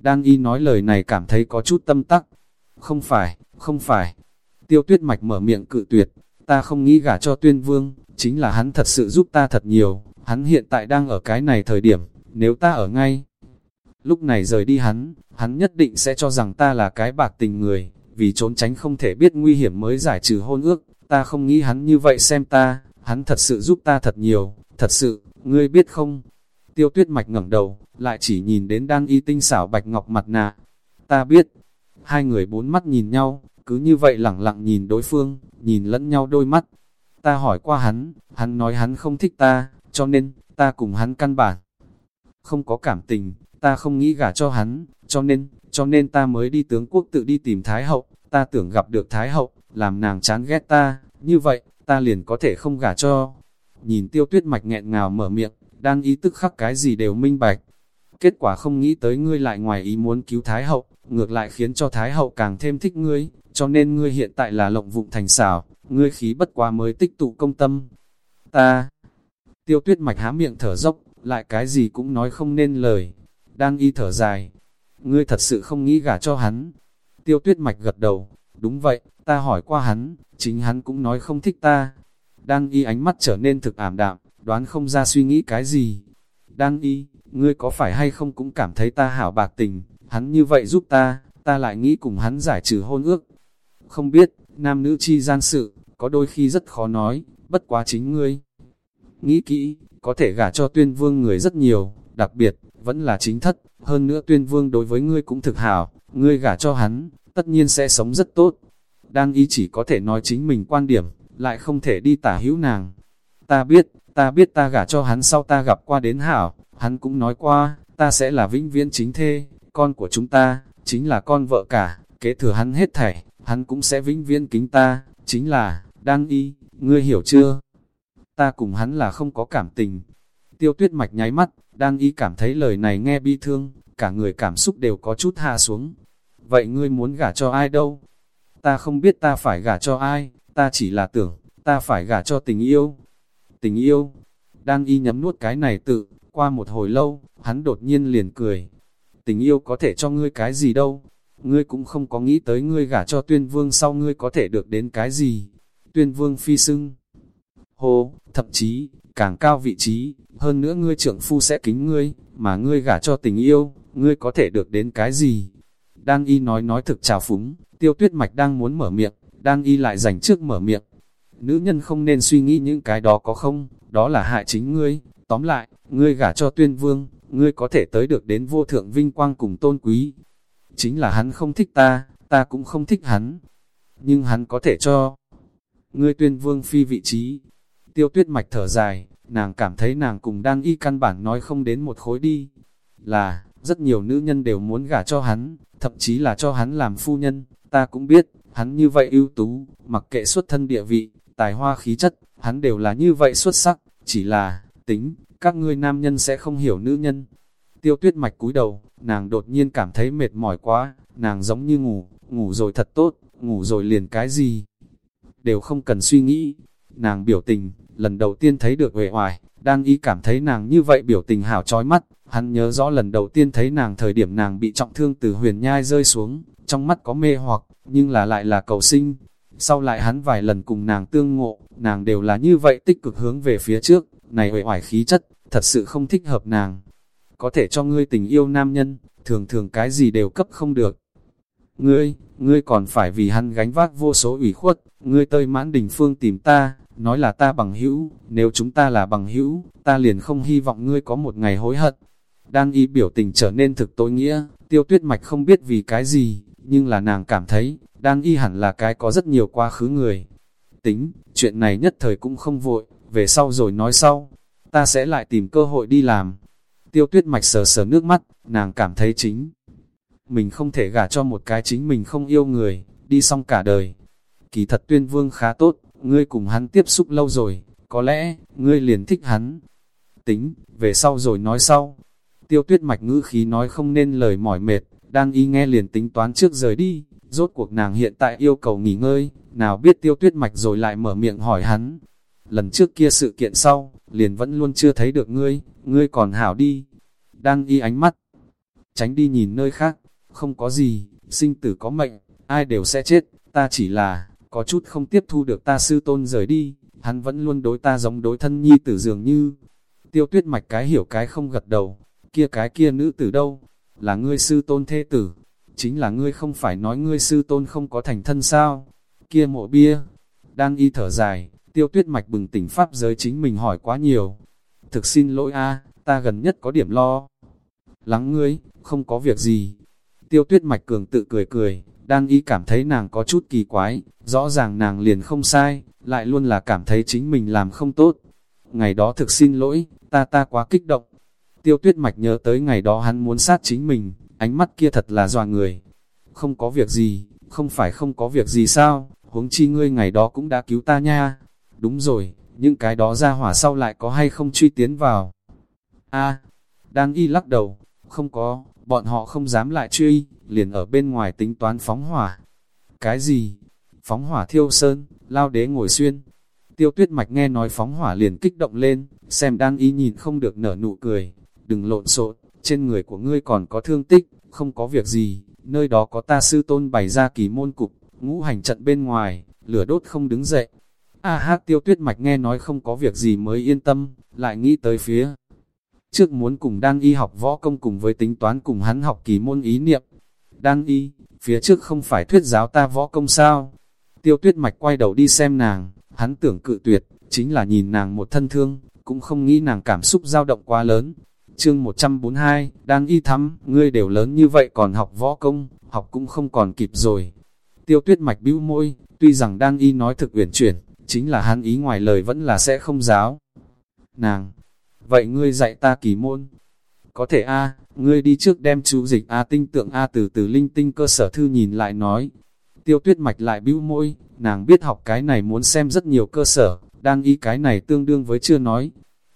Đan y nói lời này cảm thấy có chút tâm tắc. Không phải, không phải. Tiêu tuyết mạch mở miệng cự tuyệt, ta không nghĩ gả cho tuyên vương, chính là hắn thật sự giúp ta thật nhiều, hắn hiện tại đang ở cái này thời điểm, nếu ta ở ngay. Lúc này rời đi hắn, hắn nhất định sẽ cho rằng ta là cái bạc tình người, vì trốn tránh không thể biết nguy hiểm mới giải trừ hôn ước, ta không nghĩ hắn như vậy xem ta, hắn thật sự giúp ta thật nhiều, thật sự, ngươi biết không? Tiêu tuyết mạch ngẩng đầu, lại chỉ nhìn đến đang y tinh xảo bạch ngọc mặt nạ. Ta biết, hai người bốn mắt nhìn nhau, cứ như vậy lẳng lặng nhìn đối phương, nhìn lẫn nhau đôi mắt. Ta hỏi qua hắn, hắn nói hắn không thích ta, cho nên, ta cùng hắn căn bản. Không có cảm tình, ta không nghĩ gả cho hắn, cho nên, cho nên ta mới đi tướng quốc tự đi tìm Thái Hậu, ta tưởng gặp được Thái Hậu, làm nàng chán ghét ta, như vậy, ta liền có thể không gả cho. Nhìn tiêu tuyết mạch nghẹn ngào mở miệng, đang ý tức khắc cái gì đều minh bạch. Kết quả không nghĩ tới ngươi lại ngoài ý muốn cứu Thái Hậu, ngược lại khiến cho Thái Hậu càng thêm thích ngươi, cho nên ngươi hiện tại là lộng vụng thành xảo, ngươi khí bất quá mới tích tụ công tâm. Ta, tiêu tuyết mạch há miệng thở dốc, lại cái gì cũng nói không nên lời, đang y thở dài, ngươi thật sự không nghĩ gả cho hắn. Tiêu tuyết mạch gật đầu, đúng vậy, ta hỏi qua hắn, chính hắn cũng nói không thích ta. Đang y ánh mắt trở nên thực ảm đạm, đoán không ra suy nghĩ cái gì. Đang y, ngươi có phải hay không cũng cảm thấy ta hảo bạc tình, hắn như vậy giúp ta, ta lại nghĩ cùng hắn giải trừ hôn ước, không biết, nam nữ chi gian sự, có đôi khi rất khó nói, bất quá chính ngươi. Nghĩ kỹ, có thể gả cho tuyên vương người rất nhiều, đặc biệt, vẫn là chính thất, hơn nữa tuyên vương đối với ngươi cũng thực hảo, ngươi gả cho hắn, tất nhiên sẽ sống rất tốt. Đang ý chỉ có thể nói chính mình quan điểm, lại không thể đi tả hữu nàng. Ta biết, ta biết ta gả cho hắn sau ta gặp qua đến hảo, hắn cũng nói qua, ta sẽ là vĩnh viễn chính thê, con của chúng ta, chính là con vợ cả, kế thừa hắn hết thảy, hắn cũng sẽ vĩnh viễn kính ta, chính là, đang y, ngươi hiểu chưa? Ta cùng hắn là không có cảm tình. Tiêu tuyết mạch nháy mắt, đang y cảm thấy lời này nghe bi thương, cả người cảm xúc đều có chút hạ xuống. Vậy ngươi muốn gả cho ai đâu? Ta không biết ta phải gả cho ai, ta chỉ là tưởng, ta phải gả cho tình yêu. Tình yêu, đang y nhấm nuốt cái này tự, qua một hồi lâu, hắn đột nhiên liền cười. Tình yêu có thể cho ngươi cái gì đâu, ngươi cũng không có nghĩ tới ngươi gả cho tuyên vương sau ngươi có thể được đến cái gì. Tuyên vương phi sưng, hồ, thậm chí, càng cao vị trí, hơn nữa ngươi trưởng phu sẽ kính ngươi, mà ngươi gả cho tình yêu, ngươi có thể được đến cái gì. Đang y nói nói thực trào phúng, tiêu tuyết mạch đang muốn mở miệng, Đang y lại dành trước mở miệng. Nữ nhân không nên suy nghĩ những cái đó có không, đó là hại chính ngươi. Tóm lại, ngươi gả cho tuyên vương, ngươi có thể tới được đến vô thượng vinh quang cùng tôn quý, chính là hắn không thích ta, ta cũng không thích hắn. Nhưng hắn có thể cho ngươi tuyên vương phi vị trí. Tiêu tuyết mạch thở dài, nàng cảm thấy nàng cùng đang y căn bản nói không đến một khối đi. Là, rất nhiều nữ nhân đều muốn gả cho hắn, thậm chí là cho hắn làm phu nhân, ta cũng biết, hắn như vậy ưu tú, mặc kệ xuất thân địa vị, tài hoa khí chất, hắn đều là như vậy xuất sắc, chỉ là, tính, các ngươi nam nhân sẽ không hiểu nữ nhân, Tiêu tuyết mạch cúi đầu, nàng đột nhiên cảm thấy mệt mỏi quá, nàng giống như ngủ, ngủ rồi thật tốt, ngủ rồi liền cái gì. Đều không cần suy nghĩ, nàng biểu tình, lần đầu tiên thấy được huệ hoài đang y cảm thấy nàng như vậy biểu tình hảo chói mắt, hắn nhớ rõ lần đầu tiên thấy nàng thời điểm nàng bị trọng thương từ huyền nhai rơi xuống, trong mắt có mê hoặc, nhưng là lại là cầu sinh. Sau lại hắn vài lần cùng nàng tương ngộ, nàng đều là như vậy tích cực hướng về phía trước, này huệ hoài khí chất, thật sự không thích hợp nàng. Có thể cho ngươi tình yêu nam nhân, thường thường cái gì đều cấp không được. Ngươi, ngươi còn phải vì hắn gánh vác vô số ủy khuất, ngươi tơi mãn đình phương tìm ta, nói là ta bằng hữu, nếu chúng ta là bằng hữu, ta liền không hy vọng ngươi có một ngày hối hận. Đang y biểu tình trở nên thực tối nghĩa, tiêu tuyết mạch không biết vì cái gì, nhưng là nàng cảm thấy, đang y hẳn là cái có rất nhiều quá khứ người. Tính, chuyện này nhất thời cũng không vội, về sau rồi nói sau, ta sẽ lại tìm cơ hội đi làm. Tiêu tuyết mạch sờ sờ nước mắt, nàng cảm thấy chính. Mình không thể gả cho một cái chính mình không yêu người, đi xong cả đời. Kỳ thật tuyên vương khá tốt, ngươi cùng hắn tiếp xúc lâu rồi, có lẽ, ngươi liền thích hắn. Tính, về sau rồi nói sau. Tiêu tuyết mạch ngữ khí nói không nên lời mỏi mệt, đang y nghe liền tính toán trước rời đi, rốt cuộc nàng hiện tại yêu cầu nghỉ ngơi, nào biết tiêu tuyết mạch rồi lại mở miệng hỏi hắn. Lần trước kia sự kiện sau, liền vẫn luôn chưa thấy được ngươi, ngươi còn hảo đi. Đang y ánh mắt, tránh đi nhìn nơi khác, không có gì, sinh tử có mệnh, ai đều sẽ chết, ta chỉ là, có chút không tiếp thu được ta sư tôn rời đi, hắn vẫn luôn đối ta giống đối thân nhi tử dường như. Tiêu tuyết mạch cái hiểu cái không gật đầu, kia cái kia nữ tử đâu, là ngươi sư tôn thế tử, chính là ngươi không phải nói ngươi sư tôn không có thành thân sao, kia mộ bia, đang y thở dài, tiêu tuyết mạch bừng tỉnh pháp giới chính mình hỏi quá nhiều. Thực xin lỗi a ta gần nhất có điểm lo. Lắng ngươi, không có việc gì. Tiêu tuyết mạch cường tự cười cười, đang y cảm thấy nàng có chút kỳ quái, rõ ràng nàng liền không sai, lại luôn là cảm thấy chính mình làm không tốt. Ngày đó thực xin lỗi, ta ta quá kích động. Tiêu tuyết mạch nhớ tới ngày đó hắn muốn sát chính mình, ánh mắt kia thật là dọa người. Không có việc gì, không phải không có việc gì sao, huống chi ngươi ngày đó cũng đã cứu ta nha. Đúng rồi, những cái đó ra hỏa sau lại có hay không truy tiến vào. a đang y lắc đầu, không có, bọn họ không dám lại truy, liền ở bên ngoài tính toán phóng hỏa. Cái gì? Phóng hỏa thiêu sơn, lao đế ngồi xuyên. Tiêu tuyết mạch nghe nói phóng hỏa liền kích động lên, xem đang y nhìn không được nở nụ cười. Đừng lộn xộn, trên người của ngươi còn có thương tích, không có việc gì, nơi đó có ta sư tôn bày ra kỳ môn cục, ngũ hành trận bên ngoài, lửa đốt không đứng dậy. A hát tiêu tuyết mạch nghe nói không có việc gì mới yên tâm, lại nghĩ tới phía. Trước muốn cùng đang y học võ công cùng với tính toán cùng hắn học kỳ môn ý niệm. Đang y, phía trước không phải thuyết giáo ta võ công sao. Tiêu tuyết mạch quay đầu đi xem nàng, hắn tưởng cự tuyệt, chính là nhìn nàng một thân thương, cũng không nghĩ nàng cảm xúc dao động quá lớn. Chương 142, đang y thắm, ngươi đều lớn như vậy còn học võ công, học cũng không còn kịp rồi. Tiêu tuyết mạch bĩu môi, tuy rằng đang y nói thực uyển chuyển, chính là hắn ý ngoài lời vẫn là sẽ không giáo. Nàng, vậy ngươi dạy ta kỳ môn. Có thể A, ngươi đi trước đem chú dịch A tinh tượng A từ từ linh tinh cơ sở thư nhìn lại nói. Tiêu tuyết mạch lại bĩu môi, nàng biết học cái này muốn xem rất nhiều cơ sở, đang ý cái này tương đương với chưa nói.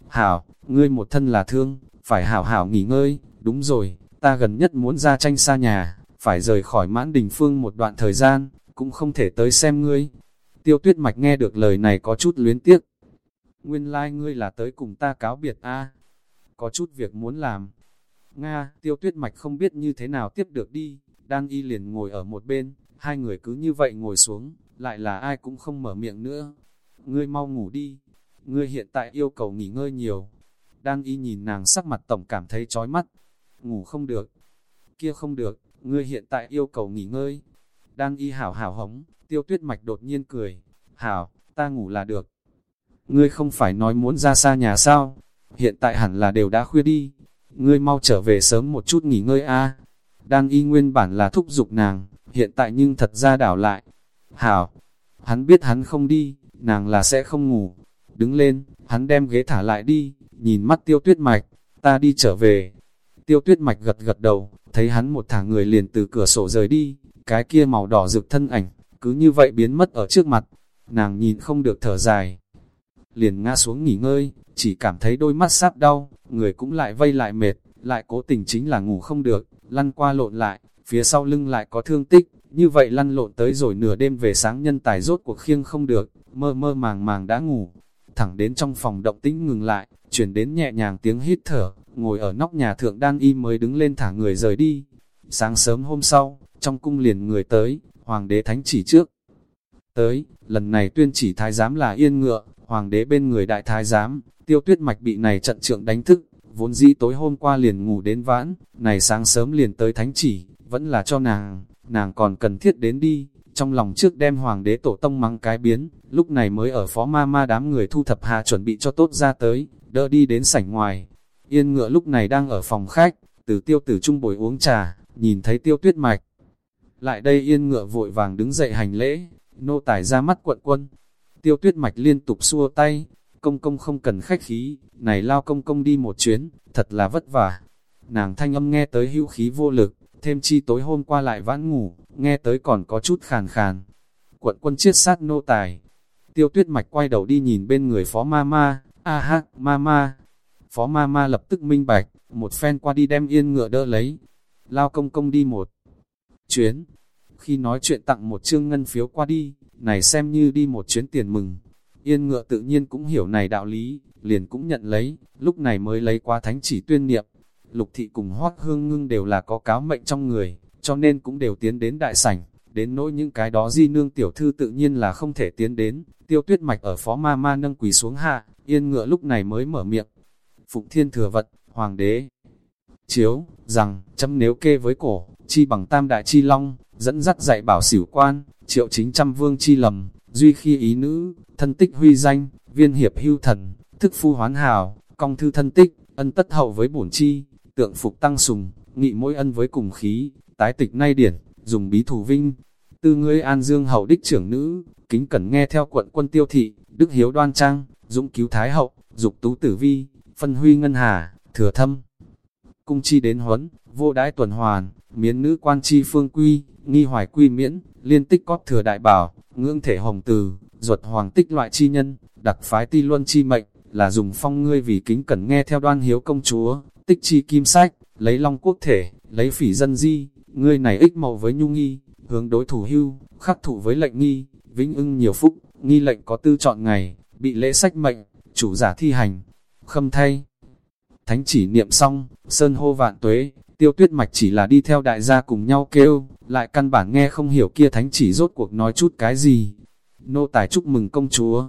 Hảo, ngươi một thân là thương, phải hảo hảo nghỉ ngơi, đúng rồi, ta gần nhất muốn ra tranh xa nhà, phải rời khỏi mãn đình phương một đoạn thời gian, cũng không thể tới xem ngươi. Tiêu tuyết mạch nghe được lời này có chút luyến tiếc. Nguyên lai like ngươi là tới cùng ta cáo biệt a Có chút việc muốn làm. Nga, tiêu tuyết mạch không biết như thế nào tiếp được đi, đang y liền ngồi ở một bên, hai người cứ như vậy ngồi xuống, lại là ai cũng không mở miệng nữa. Ngươi mau ngủ đi, ngươi hiện tại yêu cầu nghỉ ngơi nhiều. Đang y nhìn nàng sắc mặt tổng cảm thấy chói mắt, ngủ không được, kia không được, ngươi hiện tại yêu cầu nghỉ ngơi. Đang y hảo hảo hống, tiêu tuyết mạch đột nhiên cười, hảo, ta ngủ là được. Ngươi không phải nói muốn ra xa nhà sao, hiện tại hẳn là đều đã khuya đi, ngươi mau trở về sớm một chút nghỉ ngơi a. Đang y nguyên bản là thúc giục nàng, hiện tại nhưng thật ra đảo lại. Hảo, hắn biết hắn không đi, nàng là sẽ không ngủ. Đứng lên, hắn đem ghế thả lại đi, nhìn mắt tiêu tuyết mạch, ta đi trở về. Tiêu tuyết mạch gật gật đầu, thấy hắn một thả người liền từ cửa sổ rời đi, cái kia màu đỏ rực thân ảnh, cứ như vậy biến mất ở trước mặt. Nàng nhìn không được thở dài, liền ngã xuống nghỉ ngơi, chỉ cảm thấy đôi mắt sắp đau, người cũng lại vây lại mệt, lại cố tình chính là ngủ không được, lăn qua lộn lại, phía sau lưng lại có thương tích, như vậy lăn lộn tới rồi nửa đêm về sáng nhân tài rốt cuộc khiêng không được, mơ mơ màng màng đã ngủ. thẳng đến trong phòng động tĩnh ngừng lại, chuyển đến nhẹ nhàng tiếng hít thở, ngồi ở nóc nhà thượng đan y mới đứng lên thả người rời đi. Sáng sớm hôm sau, trong cung liền người tới, hoàng đế thánh chỉ trước. Tới, lần này tuyên chỉ thái giám là yên ngựa, hoàng đế bên người đại thái giám, tiêu tuyết mạch bị này trận trượng đánh thức, vốn dĩ tối hôm qua liền ngủ đến vãn, này sáng sớm liền tới thánh chỉ, vẫn là cho nàng, nàng còn cần thiết đến đi, trong lòng trước đem hoàng đế tổ tông mắng cái biến, lúc này mới ở phó ma ma đám người thu thập hạ chuẩn bị cho tốt ra tới, đỡ đi đến sảnh ngoài. Yên ngựa lúc này đang ở phòng khách, từ tiêu tử trung bồi uống trà, nhìn thấy tiêu tuyết mạch. Lại đây yên ngựa vội vàng đứng dậy hành lễ, nô tải ra mắt quận quân. Tiêu tuyết mạch liên tục xua tay, công công không cần khách khí, này lao công công đi một chuyến, thật là vất vả. Nàng thanh âm nghe tới hữu khí vô lực, thêm chi tối hôm qua lại vãn ngủ, nghe tới còn có chút khàn khàn. Quận quân chiết sát nô tài. Tiêu tuyết mạch quay đầu đi nhìn bên người phó ma ma, a ha, ma ma. Phó ma ma lập tức minh bạch, một phen qua đi đem yên ngựa đỡ lấy. Lao công công đi một chuyến. Khi nói chuyện tặng một chương ngân phiếu qua đi, này xem như đi một chuyến tiền mừng. Yên ngựa tự nhiên cũng hiểu này đạo lý, liền cũng nhận lấy, lúc này mới lấy qua thánh chỉ tuyên niệm. Lục thị cùng hoác hương ngưng đều là có cáo mệnh trong người, cho nên cũng đều tiến đến đại sảnh, đến nỗi những cái đó di nương tiểu thư tự nhiên là không thể tiến đến, tiêu tuyết mạch ở phó ma ma nâng quỳ xuống hạ, yên ngựa lúc này mới mở miệng. Phụng thiên thừa vật, hoàng đế, chiếu, rằng, chấm nếu kê với cổ, chi bằng tam đại chi long, dẫn dắt dạy bảo xỉu quan, triệu chính trăm vương chi lầm, duy khi ý nữ, thân tích huy danh, viên hiệp hưu thần, thức phu hoán hào, công thư thân tích, ân tất hậu với bổn chi, tượng phục tăng sùng, nghị mỗi ân với cùng khí, tái tịch nay điển, dùng bí thủ vinh. Tư ngươi an dương hậu đích trưởng nữ, kính cẩn nghe theo quận quân tiêu thị, đức hiếu đoan trang, dũng cứu thái hậu, dục tú tử vi, phân huy ngân hà, thừa thâm. Cung chi đến huấn, vô đái tuần hoàn, miến nữ quan chi phương quy, nghi hoài quy miễn, liên tích cóp thừa đại bảo, ngưỡng thể hồng từ, ruột hoàng tích loại chi nhân, đặc phái ti luân chi mệnh, là dùng phong ngươi vì kính cẩn nghe theo đoan hiếu công chúa, tích chi kim sách, lấy long quốc thể, lấy phỉ dân di, ngươi này ích màu với nhu nghi, hướng đối thủ hưu, khắc thủ với lệnh nghi, vĩnh ưng nhiều phúc, nghi lệnh có tư chọn ngày, bị lễ sách mệnh, chủ giả thi hành, khâm thay. Thánh chỉ niệm xong, sơn hô vạn tuế, tiêu tuyết mạch chỉ là đi theo đại gia cùng nhau kêu, lại căn bản nghe không hiểu kia thánh chỉ rốt cuộc nói chút cái gì. Nô tài chúc mừng công chúa,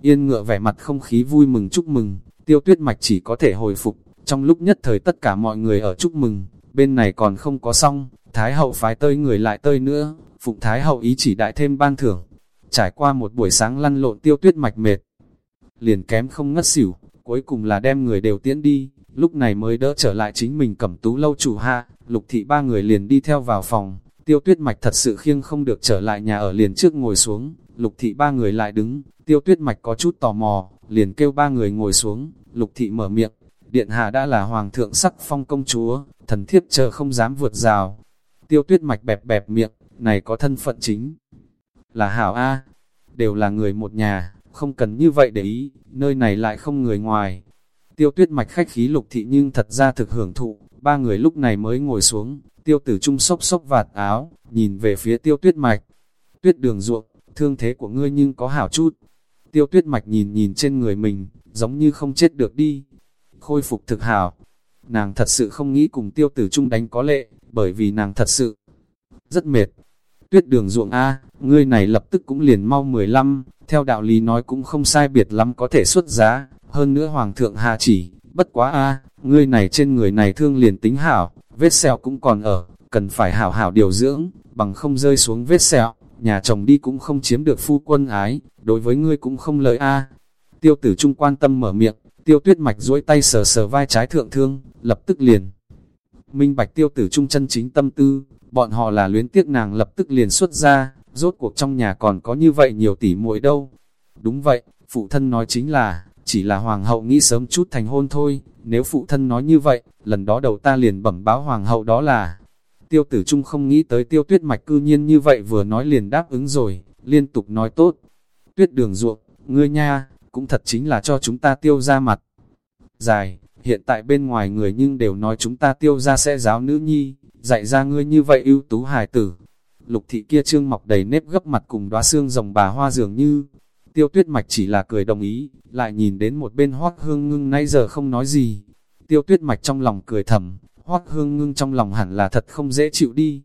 yên ngựa vẻ mặt không khí vui mừng chúc mừng, tiêu tuyết mạch chỉ có thể hồi phục, trong lúc nhất thời tất cả mọi người ở chúc mừng, bên này còn không có xong, Thái hậu phái tơi người lại tơi nữa, Phụng Thái hậu ý chỉ đại thêm ban thưởng. Trải qua một buổi sáng lăn lộn tiêu tuyết mạch mệt, liền kém không ngất xỉu, cuối cùng là đem người đều tiễn đi, lúc này mới đỡ trở lại chính mình cẩm tú lâu chủ hạ, lục thị ba người liền đi theo vào phòng, tiêu tuyết mạch thật sự khiêng không được trở lại nhà ở liền trước ngồi xuống, lục thị ba người lại đứng, tiêu tuyết mạch có chút tò mò, liền kêu ba người ngồi xuống, lục thị mở miệng, điện hạ đã là hoàng thượng sắc phong công chúa, thần thiếp chờ không dám vượt rào. Tiêu tuyết mạch bẹp bẹp miệng, này có thân phận chính. Là hảo A, đều là người một nhà, không cần như vậy để ý, nơi này lại không người ngoài. Tiêu tuyết mạch khách khí lục thị nhưng thật ra thực hưởng thụ, ba người lúc này mới ngồi xuống, tiêu tử trung sốc sốc vạt áo, nhìn về phía tiêu tuyết mạch. Tuyết đường ruộng, thương thế của ngươi nhưng có hảo chút. Tiêu tuyết mạch nhìn nhìn trên người mình, giống như không chết được đi, khôi phục thực hảo. Nàng thật sự không nghĩ cùng tiêu tử trung đánh có lệ, bởi vì nàng thật sự rất mệt. Tuyết đường ruộng A, ngươi này lập tức cũng liền mau 15, theo đạo lý nói cũng không sai biệt lắm có thể xuất giá, hơn nữa hoàng thượng hạ chỉ, bất quá A, ngươi này trên người này thương liền tính hảo, vết sẹo cũng còn ở, cần phải hảo hảo điều dưỡng, bằng không rơi xuống vết sẹo, nhà chồng đi cũng không chiếm được phu quân ái, đối với ngươi cũng không lợi A. Tiêu tử trung quan tâm mở miệng, Tiêu tuyết mạch duỗi tay sờ sờ vai trái thượng thương, lập tức liền. Minh bạch tiêu tử trung chân chính tâm tư, bọn họ là luyến tiếc nàng lập tức liền xuất ra, rốt cuộc trong nhà còn có như vậy nhiều tỷ muội đâu. Đúng vậy, phụ thân nói chính là, chỉ là hoàng hậu nghĩ sớm chút thành hôn thôi, nếu phụ thân nói như vậy, lần đó đầu ta liền bẩm báo hoàng hậu đó là. Tiêu tử trung không nghĩ tới tiêu tuyết mạch cư nhiên như vậy vừa nói liền đáp ứng rồi, liên tục nói tốt. Tuyết đường ruộng, ngươi nha, cũng thật chính là cho chúng ta tiêu ra mặt. Dài, hiện tại bên ngoài người nhưng đều nói chúng ta tiêu ra sẽ giáo nữ nhi, dạy ra ngươi như vậy ưu tú hài tử. Lục thị kia trương mọc đầy nếp gấp mặt cùng đóa xương rồng bà hoa dường như. tiêu tuyết mạch chỉ là cười đồng ý, lại nhìn đến một bên hoác hương ngưng nay giờ không nói gì. Tiêu tuyết mạch trong lòng cười thầm, hoác hương ngưng trong lòng hẳn là thật không dễ chịu đi.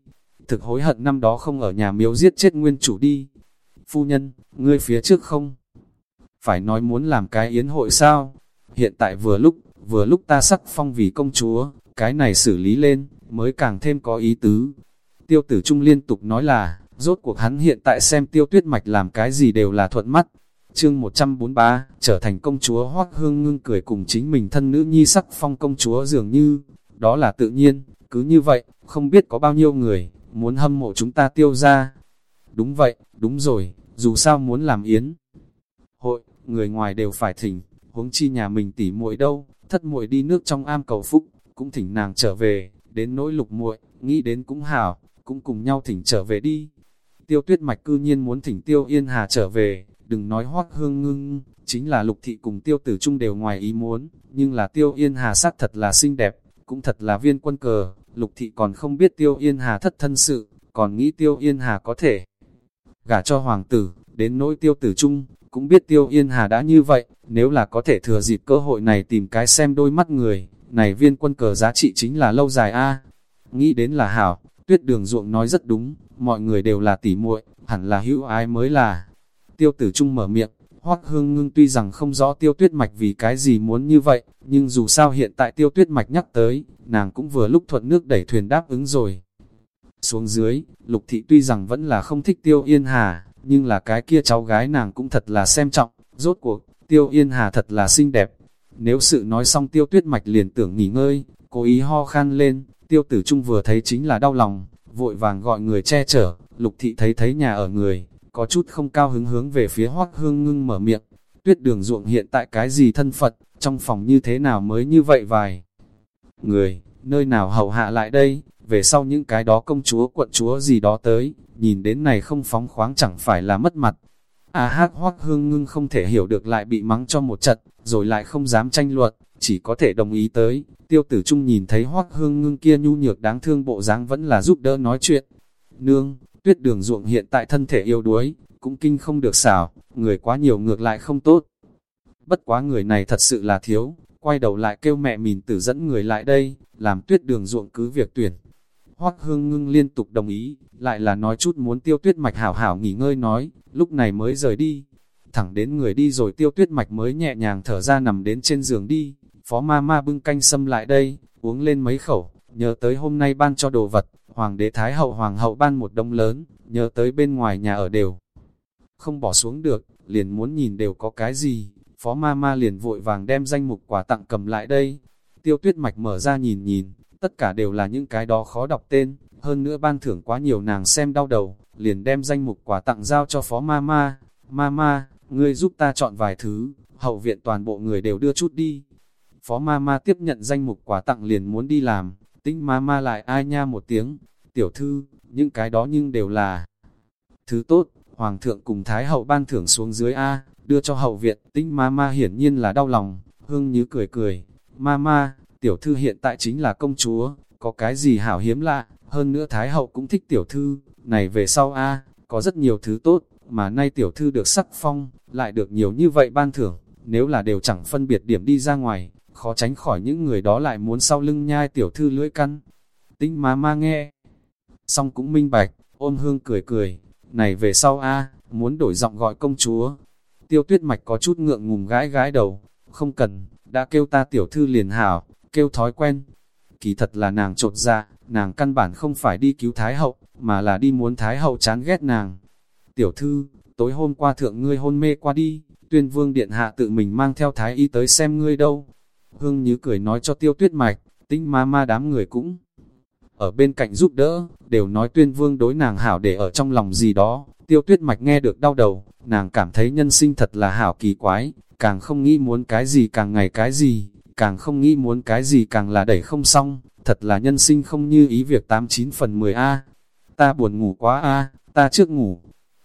Thực hối hận năm đó không ở nhà miếu giết chết nguyên chủ đi. Phu nhân, ngươi phía trước không? Phải nói muốn làm cái yến hội sao? Hiện tại vừa lúc, vừa lúc ta sắc phong vì công chúa, cái này xử lý lên, mới càng thêm có ý tứ. Tiêu tử trung liên tục nói là, rốt cuộc hắn hiện tại xem tiêu tuyết mạch làm cái gì đều là thuận mắt. Chương 143, trở thành công chúa hoác hương ngưng cười cùng chính mình thân nữ nhi sắc phong công chúa dường như, đó là tự nhiên, cứ như vậy, không biết có bao nhiêu người, muốn hâm mộ chúng ta tiêu ra. Đúng vậy, đúng rồi, dù sao muốn làm yến. Hội, người ngoài đều phải thỉnh, huống chi nhà mình tỉ muội đâu, thất muội đi nước trong am cầu phúc, cũng thỉnh nàng trở về, đến nỗi lục muội nghĩ đến cũng hảo, cũng cùng nhau thỉnh trở về đi. Tiêu tuyết mạch cư nhiên muốn thỉnh tiêu yên hà trở về, đừng nói hoác hương ngưng, chính là lục thị cùng tiêu tử trung đều ngoài ý muốn, nhưng là tiêu yên hà sắc thật là xinh đẹp, cũng thật là viên quân cờ, lục thị còn không biết tiêu yên hà thất thân sự, còn nghĩ tiêu yên hà có thể gả cho hoàng tử, đến nỗi tiêu tử trung, cũng biết tiêu yên hà đã như vậy, nếu là có thể thừa dịp cơ hội này tìm cái xem đôi mắt người, này viên quân cờ giá trị chính là lâu dài a Nghĩ đến là hảo, tuyết đường ruộng nói rất đúng, mọi người đều là tỉ muội hẳn là hữu ái mới là. Tiêu tử trung mở miệng, hoắc hương ngưng tuy rằng không rõ tiêu tuyết mạch vì cái gì muốn như vậy, nhưng dù sao hiện tại tiêu tuyết mạch nhắc tới, nàng cũng vừa lúc thuận nước đẩy thuyền đáp ứng rồi. Xuống dưới, lục thị tuy rằng vẫn là không thích tiêu yên hà, nhưng là cái kia cháu gái nàng cũng thật là xem trọng, rốt cuộc, tiêu yên hà thật là xinh đẹp. Nếu sự nói xong tiêu tuyết mạch liền tưởng nghỉ ngơi, cố ý ho khan lên, tiêu tử trung vừa thấy chính là đau lòng, vội vàng gọi người che chở, lục thị thấy thấy nhà ở người, có chút không cao hứng hướng về phía hoác hương ngưng mở miệng, tuyết đường ruộng hiện tại cái gì thân Phật, trong phòng như thế nào mới như vậy vài? Người, nơi nào hầu hạ lại đây, về sau những cái đó công chúa quận chúa gì đó tới, nhìn đến này không phóng khoáng chẳng phải là mất mặt. À hát hoác hương ngưng không thể hiểu được lại bị mắng cho một trận, rồi lại không dám tranh luận, chỉ có thể đồng ý tới. Tiêu tử trung nhìn thấy hoác hương ngưng kia nhu nhược đáng thương bộ dáng vẫn là giúp đỡ nói chuyện. Nương, tuyết đường ruộng hiện tại thân thể yêu đuối, cũng kinh không được xảo, người quá nhiều ngược lại không tốt. Bất quá người này thật sự là thiếu, quay đầu lại kêu mẹ mình tử dẫn người lại đây, làm tuyết đường ruộng cứ việc tuyển. Hoác hương ngưng liên tục đồng ý, lại là nói chút muốn tiêu tuyết mạch hảo hảo nghỉ ngơi nói, lúc này mới rời đi. Thẳng đến người đi rồi tiêu tuyết mạch mới nhẹ nhàng thở ra nằm đến trên giường đi. Phó ma ma bưng canh sâm lại đây, uống lên mấy khẩu, nhớ tới hôm nay ban cho đồ vật, hoàng đế thái hậu hoàng hậu ban một đông lớn, nhớ tới bên ngoài nhà ở đều. Không bỏ xuống được, liền muốn nhìn đều có cái gì, phó ma ma liền vội vàng đem danh mục quà tặng cầm lại đây. Tiêu tuyết mạch mở ra nhìn nhìn, tất cả đều là những cái đó khó đọc tên, hơn nữa ban thưởng quá nhiều nàng xem đau đầu, liền đem danh mục quà tặng giao cho phó ma ma. Ma ma, ngươi giúp ta chọn vài thứ, hậu viện toàn bộ người đều đưa chút đi. Phó ma ma tiếp nhận danh mục quà tặng liền muốn đi làm, tinh ma ma lại ai nha một tiếng, tiểu thư, những cái đó nhưng đều là thứ tốt, hoàng thượng cùng thái hậu ban thưởng xuống dưới A, đưa cho hậu viện, tinh ma ma hiển nhiên là đau lòng, hương như cười cười, ma ma, tiểu thư hiện tại chính là công chúa, có cái gì hảo hiếm lạ, hơn nữa thái hậu cũng thích tiểu thư, này về sau A, có rất nhiều thứ tốt, mà nay tiểu thư được sắc phong, lại được nhiều như vậy ban thưởng, nếu là đều chẳng phân biệt điểm đi ra ngoài, khó tránh khỏi những người đó lại muốn sau lưng nhai tiểu thư lưỡi căn. Tinh má ma nghe, xong cũng minh bạch, ôm hương cười cười, này về sau a muốn đổi giọng gọi công chúa. Tiêu tuyết mạch có chút ngượng ngùng gái gái đầu, không cần, đã kêu ta tiểu thư liền hảo, kêu thói quen. Kỳ thật là nàng trột ra, dạ, nàng căn bản không phải đi cứu Thái Hậu, mà là đi muốn Thái Hậu chán ghét nàng. Tiểu thư, tối hôm qua thượng ngươi hôn mê qua đi, tuyên vương điện hạ tự mình mang theo Thái y tới xem ngươi đâu. Hương Như cười nói cho tiêu tuyết mạch, tinh ma ma đám người cũng ở bên cạnh giúp đỡ, đều nói tuyên vương đối nàng hảo để ở trong lòng gì đó. Tiêu tuyết mạch nghe được đau đầu, nàng cảm thấy nhân sinh thật là hảo kỳ quái, càng không nghĩ muốn cái gì càng ngày cái gì, càng không nghĩ muốn cái gì càng là đẩy không xong, thật là nhân sinh không như ý việc 89 phần 10 A. Ta buồn ngủ quá A, ta trước ngủ.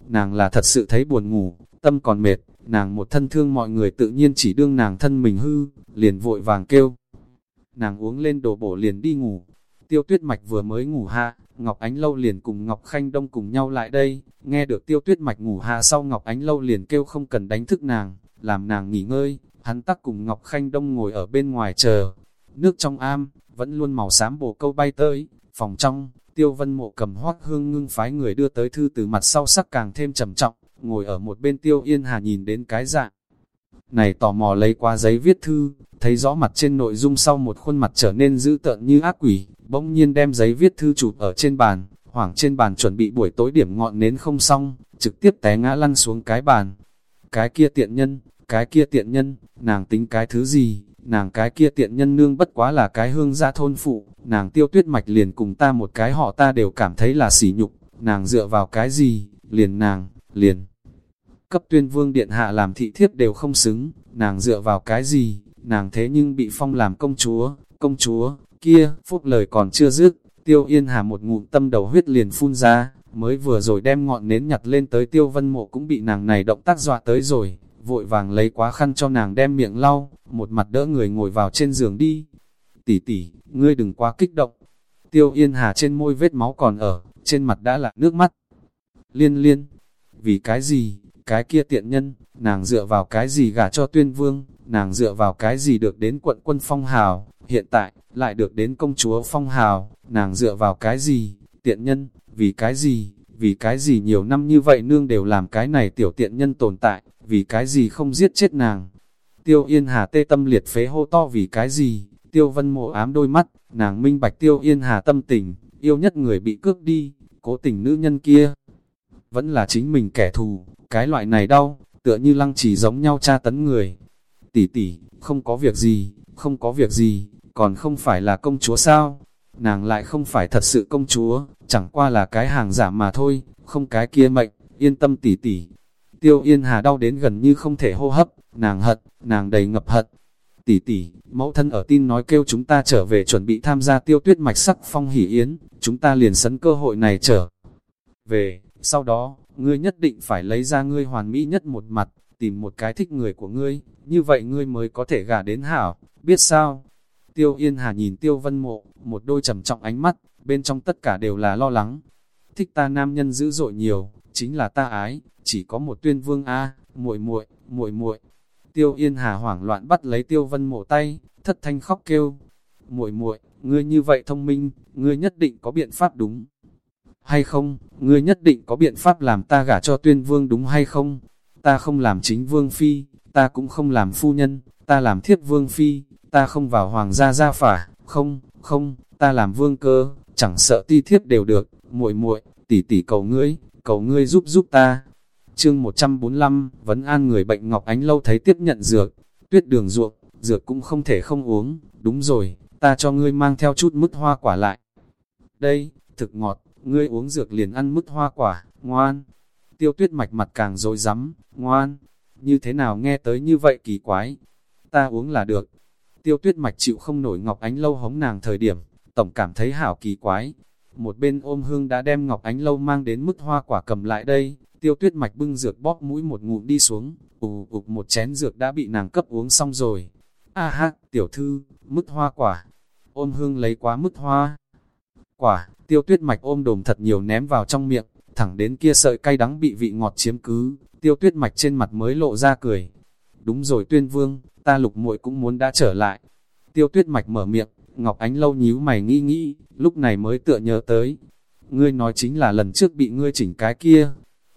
Nàng là thật sự thấy buồn ngủ, tâm còn mệt, nàng một thân thương mọi người tự nhiên chỉ đương nàng thân mình hư, liền vội vàng kêu. Nàng uống lên đồ bổ liền đi ngủ, tiêu tuyết mạch vừa mới ngủ hạ, Ngọc Ánh Lâu liền cùng Ngọc Khanh Đông cùng nhau lại đây, nghe được tiêu tuyết mạch ngủ hạ sau Ngọc Ánh Lâu liền kêu không cần đánh thức nàng, làm nàng nghỉ ngơi, hắn tắc cùng Ngọc Khanh Đông ngồi ở bên ngoài chờ. Nước trong am, vẫn luôn màu xám bồ câu bay tới, phòng trong, tiêu vân mộ cầm hoác hương ngưng phái người đưa tới thư từ mặt sau sắc càng thêm trầm trọng, ngồi ở một bên tiêu yên hà nhìn đến cái dạng. Này tò mò lấy qua giấy viết thư, thấy rõ mặt trên nội dung sau một khuôn mặt trở nên dữ tợn như ác quỷ, bỗng nhiên đem giấy viết thư chụp ở trên bàn, hoảng trên bàn chuẩn bị buổi tối điểm ngọn nến không xong, trực tiếp té ngã lăn xuống cái bàn. Cái kia tiện nhân, cái kia tiện nhân, nàng tính cái thứ gì, nàng cái kia tiện nhân nương bất quá là cái hương gia thôn phụ, nàng tiêu tuyết mạch liền cùng ta một cái họ ta đều cảm thấy là sỉ nhục, nàng dựa vào cái gì, liền nàng, liền. Cấp tuyên vương điện hạ làm thị thiếp đều không xứng, nàng dựa vào cái gì, nàng thế nhưng bị phong làm công chúa, công chúa, kia, phúc lời còn chưa dứt, tiêu yên hà một ngụm tâm đầu huyết liền phun ra, mới vừa rồi đem ngọn nến nhặt lên tới tiêu vân mộ cũng bị nàng này động tác dọa tới rồi, vội vàng lấy quá khăn cho nàng đem miệng lau, một mặt đỡ người ngồi vào trên giường đi. Tỷ tỷ, ngươi đừng quá kích động. Tiêu yên hà trên môi vết máu còn ở, trên mặt đã là nước mắt. Liên liên, vì cái gì, cái kia tiện nhân, nàng dựa vào cái gì gả cho tuyên vương, nàng dựa vào cái gì được đến quận quân phong hào, hiện tại, lại được đến công chúa phong hào, nàng dựa vào cái gì, tiện nhân, vì cái gì, vì cái gì nhiều năm như vậy nương đều làm cái này tiểu tiện nhân tồn tại, vì cái gì không giết chết nàng. Tiêu Yên Hà tê tâm liệt phế hô to vì cái gì, Tiêu Vân mộ ám đôi mắt, nàng minh bạch Tiêu Yên Hà tâm tình, yêu nhất người bị cướp đi, cố tình nữ nhân kia. Vẫn là chính mình kẻ thù, cái loại này đau, tựa như lăng chỉ giống nhau tra tấn người. Tỷ tỷ, không có việc gì, không có việc gì, còn không phải là công chúa sao? Nàng lại không phải thật sự công chúa, chẳng qua là cái hàng giả mà thôi, không cái kia mệnh, yên tâm tỷ tỷ. Tiêu Yên Hà đau đến gần như không thể hô hấp, nàng hận, nàng đầy ngập hận. Tỷ tỷ, mẫu thân ở tin nói kêu chúng ta trở về chuẩn bị tham gia tiêu tuyết mạch sắc phong hỷ yến, chúng ta liền sấn cơ hội này trở về, sau đó, ngươi nhất định phải lấy ra ngươi hoàn mỹ nhất một mặt, tìm một cái thích người của ngươi, như vậy ngươi mới có thể gả đến hảo, biết sao? Tiêu Yên Hà nhìn Tiêu Vân Mộ, một đôi trầm trọng ánh mắt, bên trong tất cả đều là lo lắng. Thích ta nam nhân dữ dội nhiều, chính là ta ái, chỉ có một tuyên vương a, muội muội, muội muội. Tiêu Yên Hà hoảng loạn bắt lấy Tiêu Vân Mộ tay, thất thanh khóc kêu. Muội muội, ngươi như vậy thông minh, ngươi nhất định có biện pháp đúng. Hay không, ngươi nhất định có biện pháp làm ta gả cho tuyên vương đúng hay không? Ta không làm chính vương phi, ta cũng không làm phu nhân, ta làm thiết vương phi, ta không vào hoàng gia gia phả, không, không, ta làm vương cơ, chẳng sợ ti thiết đều được, muội muội, tỷ tỷ cầu ngươi, cầu ngươi giúp giúp ta. Chương 145, vấn an người bệnh Ngọc Ánh lâu thấy tiếp nhận dược, tuyết đường ruộng, dược cũng không thể không uống, đúng rồi, ta cho ngươi mang theo chút mứt hoa quả lại. Đây, thực ngọt, ngươi uống dược liền ăn mứt hoa quả, ngoan. Tiêu tuyết mạch mặt càng dối rắm ngoan, như thế nào nghe tới như vậy kỳ quái. Ta uống là được. Tiêu tuyết mạch chịu không nổi Ngọc Ánh Lâu hống nàng thời điểm, tổng cảm thấy hảo kỳ quái. Một bên ôm hương đã đem Ngọc Ánh Lâu mang đến mức hoa quả cầm lại đây, tiêu tuyết mạch bưng dược bóp mũi một ngụm đi xuống, ù ục một chén dược đã bị nàng cấp uống xong rồi. A ha, tiểu thư, mức hoa quả. Ôm hương lấy quá mức hoa. Quả, tiêu tuyết mạch ôm đồm thật nhiều ném vào trong miệng, thẳng đến kia sợi cay đắng bị vị ngọt chiếm cứ, tiêu tuyết mạch trên mặt mới lộ ra cười. Đúng rồi tuyên vương, ta lục muội cũng muốn đã trở lại. Tiêu tuyết mạch mở miệng, Ngọc Ánh lâu nhíu mày nghĩ nghĩ, lúc này mới tựa nhớ tới. Ngươi nói chính là lần trước bị ngươi chỉnh cái kia.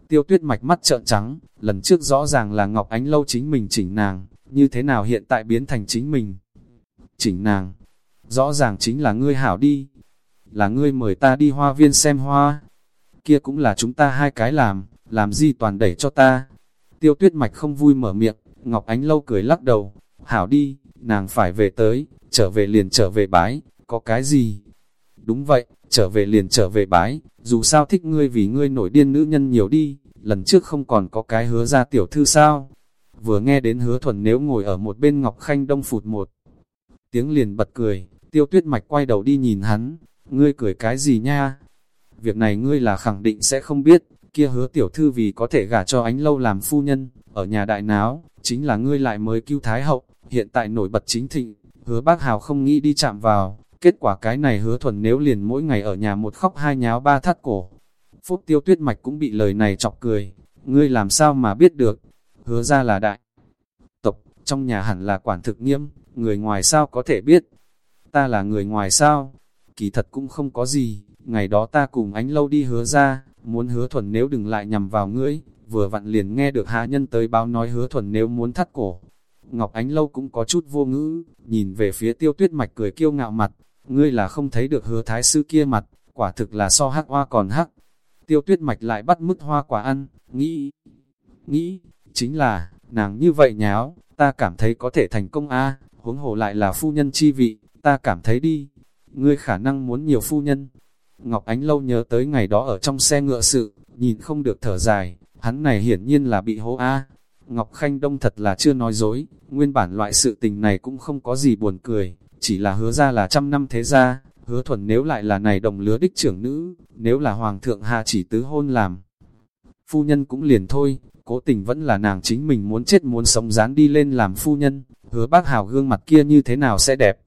Tiêu tuyết mạch mắt trợn trắng, lần trước rõ ràng là Ngọc Ánh lâu chính mình chỉnh nàng, như thế nào hiện tại biến thành chính mình. Chỉnh nàng, rõ ràng chính là ngươi hảo đi, là ngươi mời ta đi hoa viên xem hoa. Kia cũng là chúng ta hai cái làm, làm gì toàn đẩy cho ta. Tiêu tuyết mạch không vui mở miệng, Ngọc Ánh lâu cười lắc đầu, hảo đi, nàng phải về tới, trở về liền trở về bái, có cái gì? Đúng vậy, trở về liền trở về bái, dù sao thích ngươi vì ngươi nổi điên nữ nhân nhiều đi, lần trước không còn có cái hứa ra tiểu thư sao? Vừa nghe đến hứa thuần nếu ngồi ở một bên Ngọc Khanh Đông phụt một, tiếng liền bật cười, tiêu tuyết mạch quay đầu đi nhìn hắn, ngươi cười cái gì nha? Việc này ngươi là khẳng định sẽ không biết, kia hứa tiểu thư vì có thể gả cho ánh lâu làm phu nhân, ở nhà đại náo, chính là ngươi lại mới cứu thái hậu, hiện tại nổi bật chính thịnh, hứa bác hào không nghĩ đi chạm vào, Kết quả cái này hứa thuần nếu liền mỗi ngày ở nhà một khóc hai nháo ba thắt cổ. Phúc tiêu tuyết mạch cũng bị lời này chọc cười, ngươi làm sao mà biết được, hứa ra là đại. Tộc, trong nhà hẳn là quản thực nghiêm, người ngoài sao có thể biết. Ta là người ngoài sao? Kỳ thật cũng không có gì, ngày đó ta cùng ánh lâu đi hứa ra, muốn hứa thuần nếu đừng lại nhằm vào ngươi, vừa vặn liền nghe được hạ nhân tới báo nói hứa thuần nếu muốn thắt cổ. Ngọc Ánh Lâu cũng có chút vô ngữ, nhìn về phía tiêu tuyết mạch cười kiêu ngạo mặt, ngươi là không thấy được hứa thái sư kia mặt, quả thực là so hắc hoa còn hắc. Tiêu tuyết mạch lại bắt mứt hoa quả ăn, nghĩ, nghĩ, chính là, nàng như vậy nháo, ta cảm thấy có thể thành công a huống hồ lại là phu nhân chi vị, ta cảm thấy đi, ngươi khả năng muốn nhiều phu nhân. Ngọc Ánh Lâu nhớ tới ngày đó ở trong xe ngựa sự, nhìn không được thở dài, hắn này hiển nhiên là bị hố a Ngọc Khanh Đông thật là chưa nói dối, nguyên bản loại sự tình này cũng không có gì buồn cười, chỉ là hứa ra là trăm năm thế gia, hứa thuần nếu lại là này đồng lứa đích trưởng nữ, nếu là hoàng thượng hạ chỉ tứ hôn làm. Phu nhân cũng liền thôi, cố tình vẫn là nàng chính mình muốn chết muốn sống dán đi lên làm phu nhân, hứa bác hào gương mặt kia như thế nào sẽ đẹp.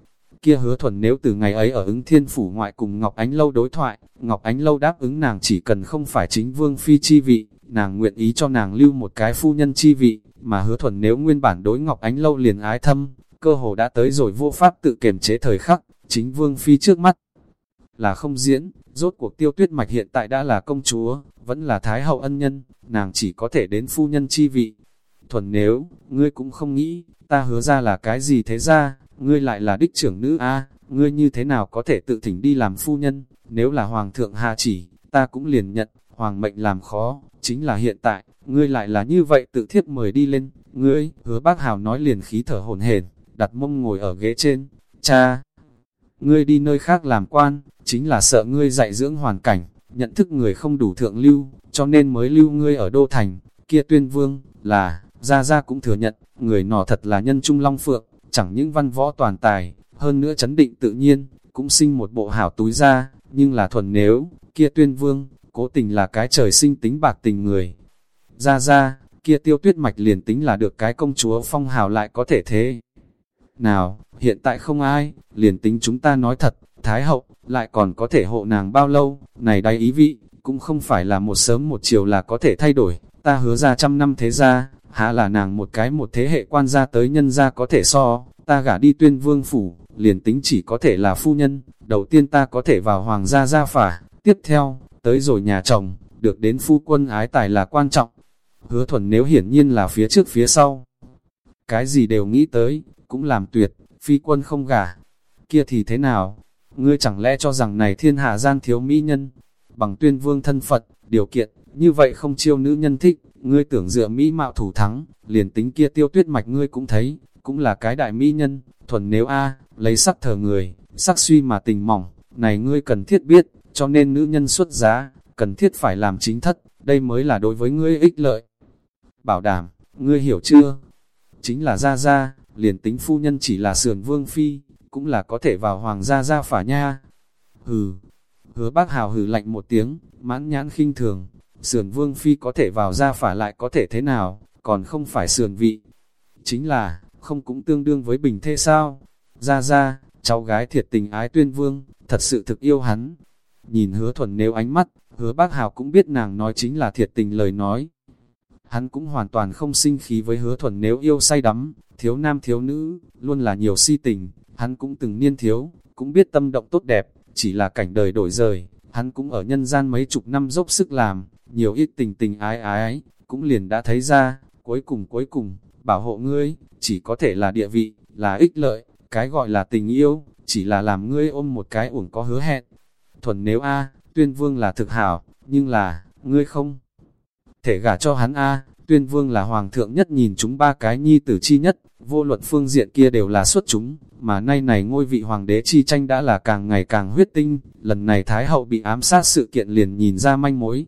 Kia hứa thuần nếu từ ngày ấy ở ứng thiên phủ ngoại cùng Ngọc Ánh Lâu đối thoại, Ngọc Ánh Lâu đáp ứng nàng chỉ cần không phải chính vương phi chi vị, nàng nguyện ý cho nàng lưu một cái phu nhân chi vị, mà hứa thuần nếu nguyên bản đối Ngọc Ánh Lâu liền ái thâm, cơ hồ đã tới rồi vô pháp tự kiềm chế thời khắc, chính vương phi trước mắt. Là không diễn, rốt cuộc tiêu tuyết mạch hiện tại đã là công chúa, vẫn là thái hậu ân nhân, nàng chỉ có thể đến phu nhân chi vị. Thuần nếu, ngươi cũng không nghĩ, ta hứa ra là cái gì thế ra, ngươi lại là đích trưởng nữ a ngươi như thế nào có thể tự thỉnh đi làm phu nhân, nếu là hoàng thượng hạ chỉ, ta cũng liền nhận, hoàng mệnh làm khó, chính là hiện tại, ngươi lại là như vậy tự thiết mời đi lên, ngươi, hứa bác hào nói liền khí thở hồn hển đặt mông ngồi ở ghế trên, cha, ngươi đi nơi khác làm quan, chính là sợ ngươi dạy dưỡng hoàn cảnh, nhận thức người không đủ thượng lưu, cho nên mới lưu ngươi ở Đô Thành, kia tuyên vương, là, Gia Gia cũng thừa nhận, người nọ thật là nhân trung long phượng, chẳng những văn võ toàn tài, hơn nữa chấn định tự nhiên, cũng sinh một bộ hảo túi ra, nhưng là thuần nếu, kia tuyên vương, cố tình là cái trời sinh tính bạc tình người. Gia Gia, kia tiêu tuyết mạch liền tính là được cái công chúa phong hào lại có thể thế. Nào, hiện tại không ai, liền tính chúng ta nói thật, Thái hậu, lại còn có thể hộ nàng bao lâu, này đầy ý vị, cũng không phải là một sớm một chiều là có thể thay đổi, ta hứa ra trăm năm thế gia, há là nàng một cái một thế hệ quan gia tới nhân gia có thể so, ta gả đi tuyên vương phủ, liền tính chỉ có thể là phu nhân, đầu tiên ta có thể vào hoàng gia gia phả, tiếp theo, tới rồi nhà chồng, được đến phu quân ái tài là quan trọng. Hứa thuần nếu hiển nhiên là phía trước phía sau. Cái gì đều nghĩ tới, cũng làm tuyệt, phi quân không gả. Kia thì thế nào? Ngươi chẳng lẽ cho rằng này thiên hạ gian thiếu mỹ nhân, bằng tuyên vương thân Phật, điều kiện, như vậy không chiêu nữ nhân thích, ngươi tưởng dựa mỹ mạo thủ thắng, liền tính kia tiêu tuyết mạch ngươi cũng thấy, cũng là cái đại mỹ nhân, thuần nếu a lấy sắc thờ người, sắc suy mà tình mỏng, này ngươi cần thiết biết, cho nên nữ nhân xuất giá, cần thiết phải làm chính thất, đây mới là đối với ngươi ích lợi. Bảo đảm, ngươi hiểu chưa? Chính là ra ra, liền tính phu nhân chỉ là sườn vương phi, cũng là có thể vào hoàng gia gia phả nha. Hừ, hứa bác hào hừ lạnh một tiếng, mãn nhãn khinh thường, sườn vương phi có thể vào ra phả lại có thể thế nào, còn không phải sườn vị. Chính là, không cũng tương đương với bình thê sao? Ra ra, cháu gái thiệt tình ái tuyên vương, thật sự thực yêu hắn. Nhìn hứa thuần nếu ánh mắt, hứa bác hào cũng biết nàng nói chính là thiệt tình lời nói. Hắn cũng hoàn toàn không sinh khí với hứa thuần nếu yêu say đắm, thiếu nam thiếu nữ, luôn là nhiều si tình, hắn cũng từng niên thiếu, cũng biết tâm động tốt đẹp, chỉ là cảnh đời đổi rời, hắn cũng ở nhân gian mấy chục năm dốc sức làm, nhiều ít tình tình ái ái, cũng liền đã thấy ra, cuối cùng cuối cùng, bảo hộ ngươi, chỉ có thể là địa vị, là ích lợi, cái gọi là tình yêu, chỉ là làm ngươi ôm một cái uổng có hứa hẹn. Thuần nếu A, tuyên vương là thực hảo, nhưng là, ngươi không thể gả cho hắn A, tuyên vương là hoàng thượng nhất nhìn chúng ba cái nhi tử chi nhất, vô luận phương diện kia đều là xuất chúng, mà nay này ngôi vị hoàng đế chi tranh đã là càng ngày càng huyết tinh, lần này Thái hậu bị ám sát sự kiện liền nhìn ra manh mối.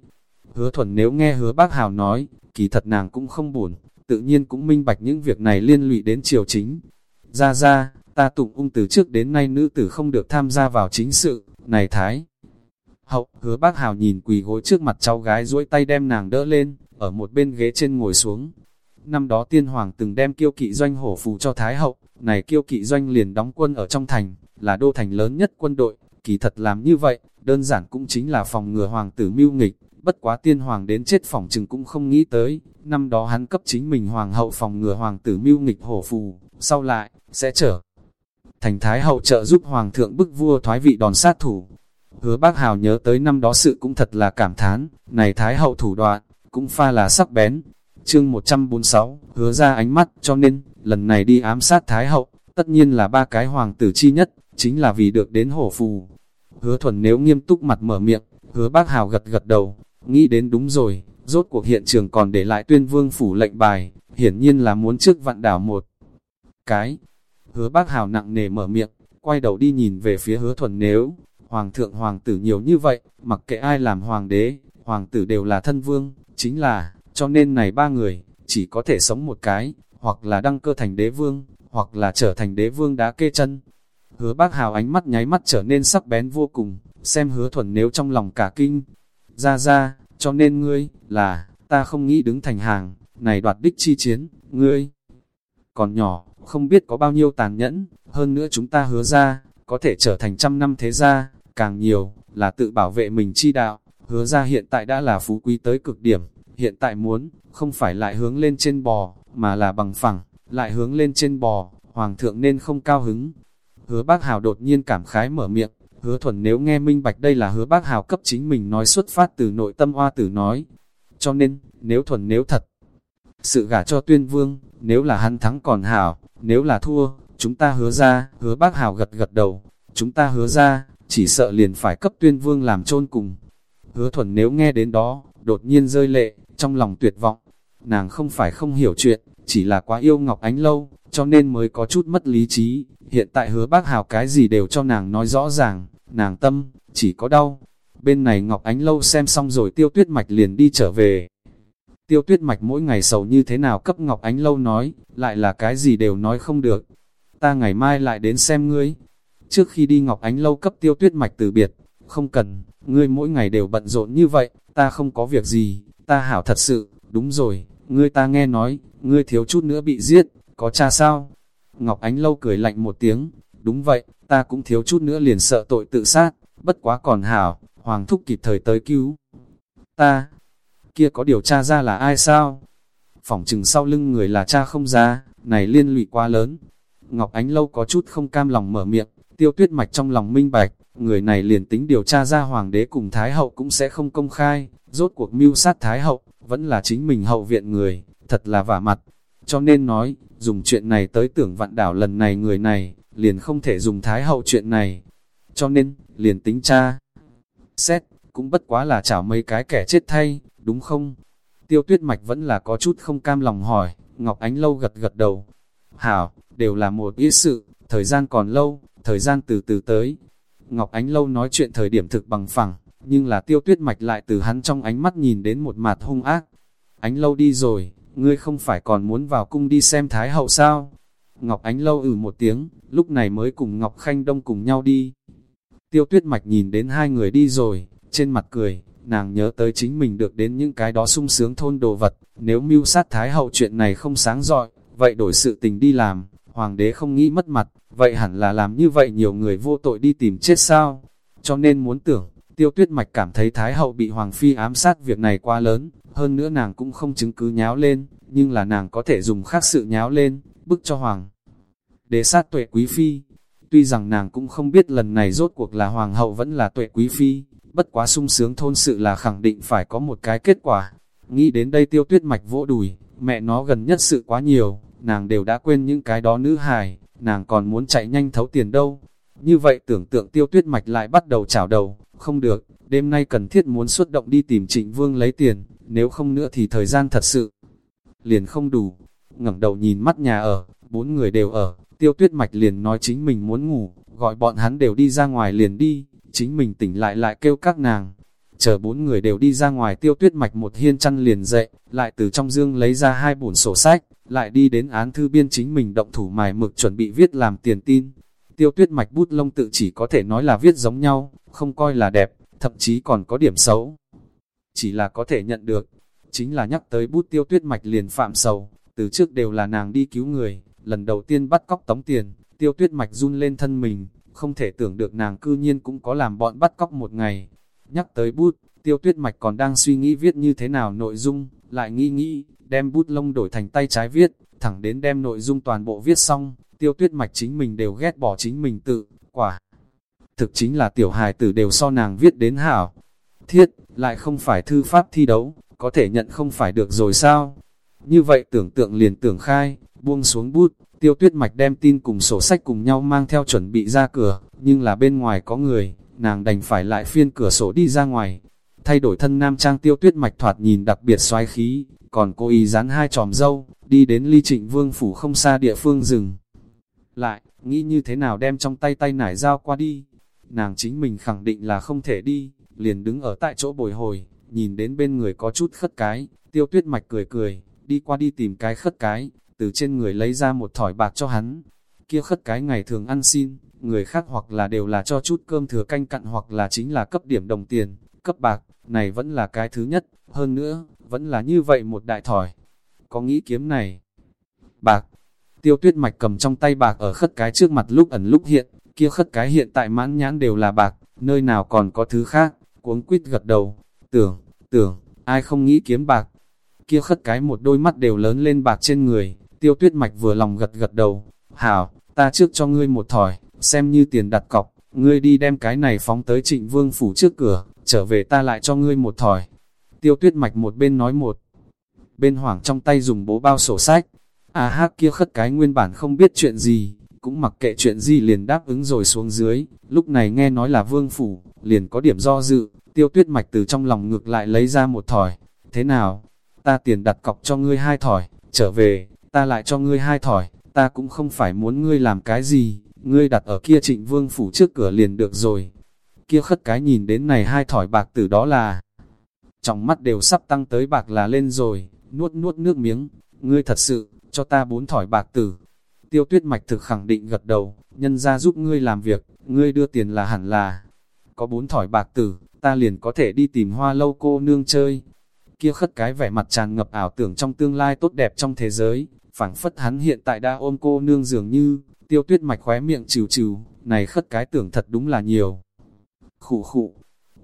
Hứa thuần nếu nghe hứa bác hào nói, kỳ thật nàng cũng không buồn, tự nhiên cũng minh bạch những việc này liên lụy đến triều chính. Ra ra, ta tụng ung từ trước đến nay nữ tử không được tham gia vào chính sự, này Thái. Hậu, hứa bác hào nhìn quỳ gối trước mặt cháu gái duỗi tay đem nàng đỡ lên, ở một bên ghế trên ngồi xuống. Năm đó tiên hoàng từng đem kiêu kỵ doanh hổ phù cho Thái hậu, này kiêu kỵ doanh liền đóng quân ở trong thành, là đô thành lớn nhất quân đội, kỳ thật làm như vậy, đơn giản cũng chính là phòng ngừa hoàng tử mưu nghịch, bất quá tiên hoàng đến chết phòng chừng cũng không nghĩ tới, năm đó hắn cấp chính mình hoàng hậu phòng ngừa hoàng tử mưu nghịch hổ phù, sau lại, sẽ trở thành thái hậu trợ giúp hoàng thượng bức vua thoái vị đòn sát thủ. Hứa bác hào nhớ tới năm đó sự cũng thật là cảm thán, này thái hậu thủ đoạn, cũng pha là sắc bén. Chương 146, hứa ra ánh mắt, cho nên, lần này đi ám sát thái hậu, tất nhiên là ba cái hoàng tử chi nhất, chính là vì được đến hổ phù. Hứa thuần nếu nghiêm túc mặt mở miệng, hứa bác hào gật gật đầu, nghĩ đến đúng rồi, rốt cuộc hiện trường còn để lại tuyên vương phủ lệnh bài, hiển nhiên là muốn trước vạn đảo một cái. Hứa bác hào nặng nề mở miệng, quay đầu đi nhìn về phía hứa thuần nếu, hoàng thượng hoàng tử nhiều như vậy, mặc kệ ai làm hoàng đế, hoàng tử đều là thân vương, chính là, cho nên này ba người, chỉ có thể sống một cái, hoặc là đăng cơ thành đế vương, hoặc là trở thành đế vương đá kê chân. Hứa bác hào ánh mắt nháy mắt trở nên sắc bén vô cùng, xem hứa thuần nếu trong lòng cả kinh. Ra ra, cho nên ngươi, là, ta không nghĩ đứng thành hàng, này đoạt đích chi chiến, ngươi. Còn nhỏ, không biết có bao nhiêu tàn nhẫn, hơn nữa chúng ta hứa ra, có thể trở thành trăm năm thế gia, càng nhiều, là tự bảo vệ mình chi đạo, hứa ra hiện tại đã là phú quý tới cực điểm, hiện tại muốn, không phải lại hướng lên trên bò, mà là bằng phẳng, lại hướng lên trên bò, hoàng thượng nên không cao hứng. Hứa bác hào đột nhiên cảm khái mở miệng, hứa thuần nếu nghe minh bạch đây là hứa bác hào cấp chính mình nói xuất phát từ nội tâm hoa tử nói. Cho nên, nếu thuần nếu thật, sự gả cho tuyên vương, nếu là hắn thắng còn hảo, nếu là thua, chúng ta hứa ra, hứa bác hào gật gật đầu, chúng ta hứa ra, chỉ sợ liền phải cấp tuyên vương làm chôn cùng. Hứa thuần nếu nghe đến đó, đột nhiên rơi lệ, trong lòng tuyệt vọng. Nàng không phải không hiểu chuyện, chỉ là quá yêu Ngọc Ánh Lâu, cho nên mới có chút mất lý trí. Hiện tại hứa bác hào cái gì đều cho nàng nói rõ ràng, nàng tâm, chỉ có đau. Bên này Ngọc Ánh Lâu xem xong rồi tiêu tuyết mạch liền đi trở về. Tiêu tuyết mạch mỗi ngày sầu như thế nào cấp Ngọc Ánh Lâu nói, lại là cái gì đều nói không được. Ta ngày mai lại đến xem ngươi. Trước khi đi Ngọc Ánh Lâu cấp tiêu tuyết mạch từ biệt, không cần, ngươi mỗi ngày đều bận rộn như vậy, ta không có việc gì, ta hảo thật sự, đúng rồi, ngươi ta nghe nói, ngươi thiếu chút nữa bị giết, có cha sao? Ngọc Ánh Lâu cười lạnh một tiếng, đúng vậy, ta cũng thiếu chút nữa liền sợ tội tự sát, bất quá còn hảo, Hoàng Thúc kịp thời tới cứu. Ta, kia có điều tra ra là ai sao? Phỏng chừng sau lưng người là cha không ra, này liên lụy quá lớn. Ngọc Ánh Lâu có chút không cam lòng mở miệng, tiêu tuyết mạch trong lòng minh bạch, người này liền tính điều tra ra hoàng đế cùng Thái Hậu cũng sẽ không công khai, rốt cuộc mưu sát Thái Hậu, vẫn là chính mình hậu viện người, thật là vả mặt. Cho nên nói, dùng chuyện này tới tưởng vạn đảo lần này người này, liền không thể dùng Thái Hậu chuyện này. Cho nên, liền tính cha. Xét, cũng bất quá là chảo mấy cái kẻ chết thay, đúng không? Tiêu tuyết mạch vẫn là có chút không cam lòng hỏi, Ngọc Ánh lâu gật gật đầu. Hảo, đều là một ý sự, thời gian còn lâu, thời gian từ từ tới. Ngọc Ánh lâu nói chuyện thời điểm thực bằng phẳng, nhưng là tiêu tuyết mạch lại từ hắn trong ánh mắt nhìn đến một mặt hung ác. Ánh lâu đi rồi, ngươi không phải còn muốn vào cung đi xem Thái hậu sao? Ngọc Ánh lâu ử ừ một tiếng, lúc này mới cùng Ngọc Khanh Đông cùng nhau đi. Tiêu tuyết mạch nhìn đến hai người đi rồi, trên mặt cười, nàng nhớ tới chính mình được đến những cái đó sung sướng thôn đồ vật, nếu mưu sát Thái hậu chuyện này không sáng rọi, vậy đổi sự tình đi làm, hoàng đế không nghĩ mất mặt, vậy hẳn là làm như vậy nhiều người vô tội đi tìm chết sao? Cho nên muốn tưởng, tiêu tuyết mạch cảm thấy Thái hậu bị hoàng phi ám sát việc này quá lớn, hơn nữa nàng cũng không chứng cứ nháo lên, nhưng là nàng có thể dùng khác sự nháo lên, bức cho hoàng. Đế sát tuệ quý phi, tuy rằng nàng cũng không biết lần này rốt cuộc là hoàng hậu vẫn là tuệ quý phi, bất quá sung sướng thôn sự là khẳng định phải có một cái kết quả. Nghĩ đến đây tiêu tuyết mạch vỗ đùi, mẹ nó gần nhất sự quá nhiều, nàng đều đã quên những cái đó nữ hài, nàng còn muốn chạy nhanh thấu tiền đâu. Như vậy tưởng tượng tiêu tuyết mạch lại bắt đầu chảo đầu, không được, đêm nay cần thiết muốn xuất động đi tìm trịnh vương lấy tiền, nếu không nữa thì thời gian thật sự liền không đủ. ngẩng đầu nhìn mắt nhà ở, bốn người đều ở, tiêu tuyết mạch liền nói chính mình muốn ngủ, gọi bọn hắn đều đi ra ngoài liền đi, chính mình tỉnh lại lại kêu các nàng. Chờ bốn người đều đi ra ngoài tiêu tuyết mạch một hiên chăn liền dậy, lại từ trong dương lấy ra hai bổn sổ sách, lại đi đến án thư biên chính mình động thủ mài mực chuẩn bị viết làm tiền tin. Tiêu tuyết mạch bút lông tự chỉ có thể nói là viết giống nhau, không coi là đẹp, thậm chí còn có điểm xấu. Chỉ là có thể nhận được, chính là nhắc tới bút tiêu tuyết mạch liền phạm sầu, từ trước đều là nàng đi cứu người, lần đầu tiên bắt cóc tống tiền, tiêu tuyết mạch run lên thân mình, không thể tưởng được nàng cư nhiên cũng có làm bọn bắt cóc một ngày. Nhắc tới bút, tiêu tuyết mạch còn đang suy nghĩ viết như thế nào nội dung, lại nghĩ nghĩ, đem bút lông đổi thành tay trái viết, thẳng đến đem nội dung toàn bộ viết xong, tiêu tuyết mạch chính mình đều ghét bỏ chính mình tự, quả. Thực chính là tiểu hài tử đều so nàng viết đến hảo. Thiết, lại không phải thư pháp thi đấu, có thể nhận không phải được rồi sao? Như vậy tưởng tượng liền tưởng khai, buông xuống bút, tiêu tuyết mạch đem tin cùng sổ sách cùng nhau mang theo chuẩn bị ra cửa, nhưng là bên ngoài có người, nàng đành phải lại phiên cửa sổ đi ra ngoài. Thay đổi thân nam trang tiêu tuyết mạch thoạt nhìn đặc biệt xoái khí, còn cô ý dán hai tròm dâu, đi đến ly trịnh vương phủ không xa địa phương rừng. Lại, nghĩ như thế nào đem trong tay tay nải dao qua đi, nàng chính mình khẳng định là không thể đi, liền đứng ở tại chỗ bồi hồi, nhìn đến bên người có chút khất cái, tiêu tuyết mạch cười cười, đi qua đi tìm cái khất cái, từ trên người lấy ra một thỏi bạc cho hắn. Kia khất cái ngày thường ăn xin, người khác hoặc là đều là cho chút cơm thừa canh cặn hoặc là chính là cấp điểm đồng tiền, cấp bạc, này vẫn là cái thứ nhất, hơn nữa, vẫn là như vậy một đại thỏi. Có nghĩ kiếm này? Bạc. Tiêu tuyết mạch cầm trong tay bạc ở khất cái trước mặt lúc ẩn lúc hiện, kia khất cái hiện tại mãn nhãn đều là bạc, nơi nào còn có thứ khác, cuống quýt gật đầu, tưởng, tưởng, ai không nghĩ kiếm bạc. Kia khất cái một đôi mắt đều lớn lên bạc trên người, tiêu tuyết mạch vừa lòng gật gật đầu, hảo, ta trước cho ngươi một thỏi, xem như tiền đặt cọc, ngươi đi đem cái này phóng tới trịnh vương phủ trước cửa, trở về ta lại cho ngươi một thỏi. Tiêu tuyết mạch một bên nói một, bên hoảng trong tay dùng bố bao sổ sách, à hát kia khất cái nguyên bản không biết chuyện gì, cũng mặc kệ chuyện gì liền đáp ứng rồi xuống dưới, lúc này nghe nói là vương phủ, liền có điểm do dự, tiêu tuyết mạch từ trong lòng ngược lại lấy ra một thỏi, thế nào, ta tiền đặt cọc cho ngươi hai thỏi, trở về, ta lại cho ngươi hai thỏi, ta cũng không phải muốn ngươi làm cái gì, ngươi đặt ở kia trịnh vương phủ trước cửa liền được rồi. Kia khất cái nhìn đến này hai thỏi bạc từ đó là, trong mắt đều sắp tăng tới bạc là lên rồi, nuốt nuốt nước miếng, ngươi thật sự, cho ta bốn thỏi bạc tử. Tiêu tuyết mạch thực khẳng định gật đầu, nhân ra giúp ngươi làm việc, ngươi đưa tiền là hẳn là, có bốn thỏi bạc tử, ta liền có thể đi tìm hoa lâu cô nương chơi. Kia khất cái vẻ mặt tràn ngập ảo tưởng trong tương lai tốt đẹp trong thế giới, phảng phất hắn hiện tại đa ôm cô nương dường như, tiêu tuyết mạch khóe miệng trừ trừ, này khất cái tưởng thật đúng là nhiều. Khủ khụ,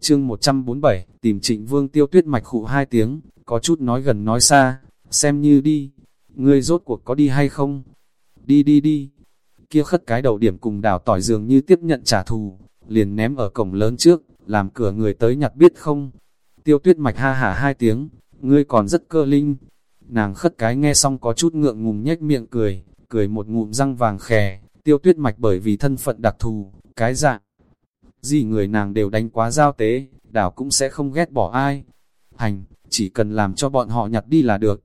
chương 147, tìm trịnh vương tiêu tuyết mạch khụ hai tiếng, có chút nói gần nói xa, xem như đi, ngươi rốt cuộc có đi hay không? Đi đi đi, kia khất cái đầu điểm cùng đảo tỏi dường như tiếp nhận trả thù, liền ném ở cổng lớn trước, làm cửa người tới nhặt biết không? Tiêu tuyết mạch ha hả hai tiếng, ngươi còn rất cơ linh. Nàng khất cái nghe xong có chút ngượng ngùng nhếch miệng cười, cười một ngụm răng vàng khè, tiêu tuyết mạch bởi vì thân phận đặc thù, cái dạng. Gì người nàng đều đánh quá giao tế, đảo cũng sẽ không ghét bỏ ai. Hành, chỉ cần làm cho bọn họ nhặt đi là được.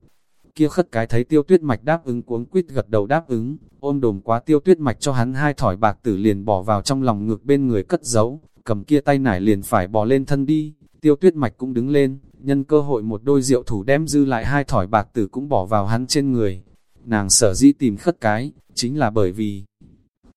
Kia khất cái thấy tiêu tuyết mạch đáp ứng cuống quýt gật đầu đáp ứng, ôm đồm quá tiêu tuyết mạch cho hắn hai thỏi bạc tử liền bỏ vào trong lòng ngực bên người cất giấu, cầm kia tay nải liền phải bỏ lên thân đi, tiêu tuyết mạch cũng đứng lên, nhân cơ hội một đôi rượu thủ đem dư lại hai thỏi bạc tử cũng bỏ vào hắn trên người. Nàng sở dĩ tìm khất cái, chính là bởi vì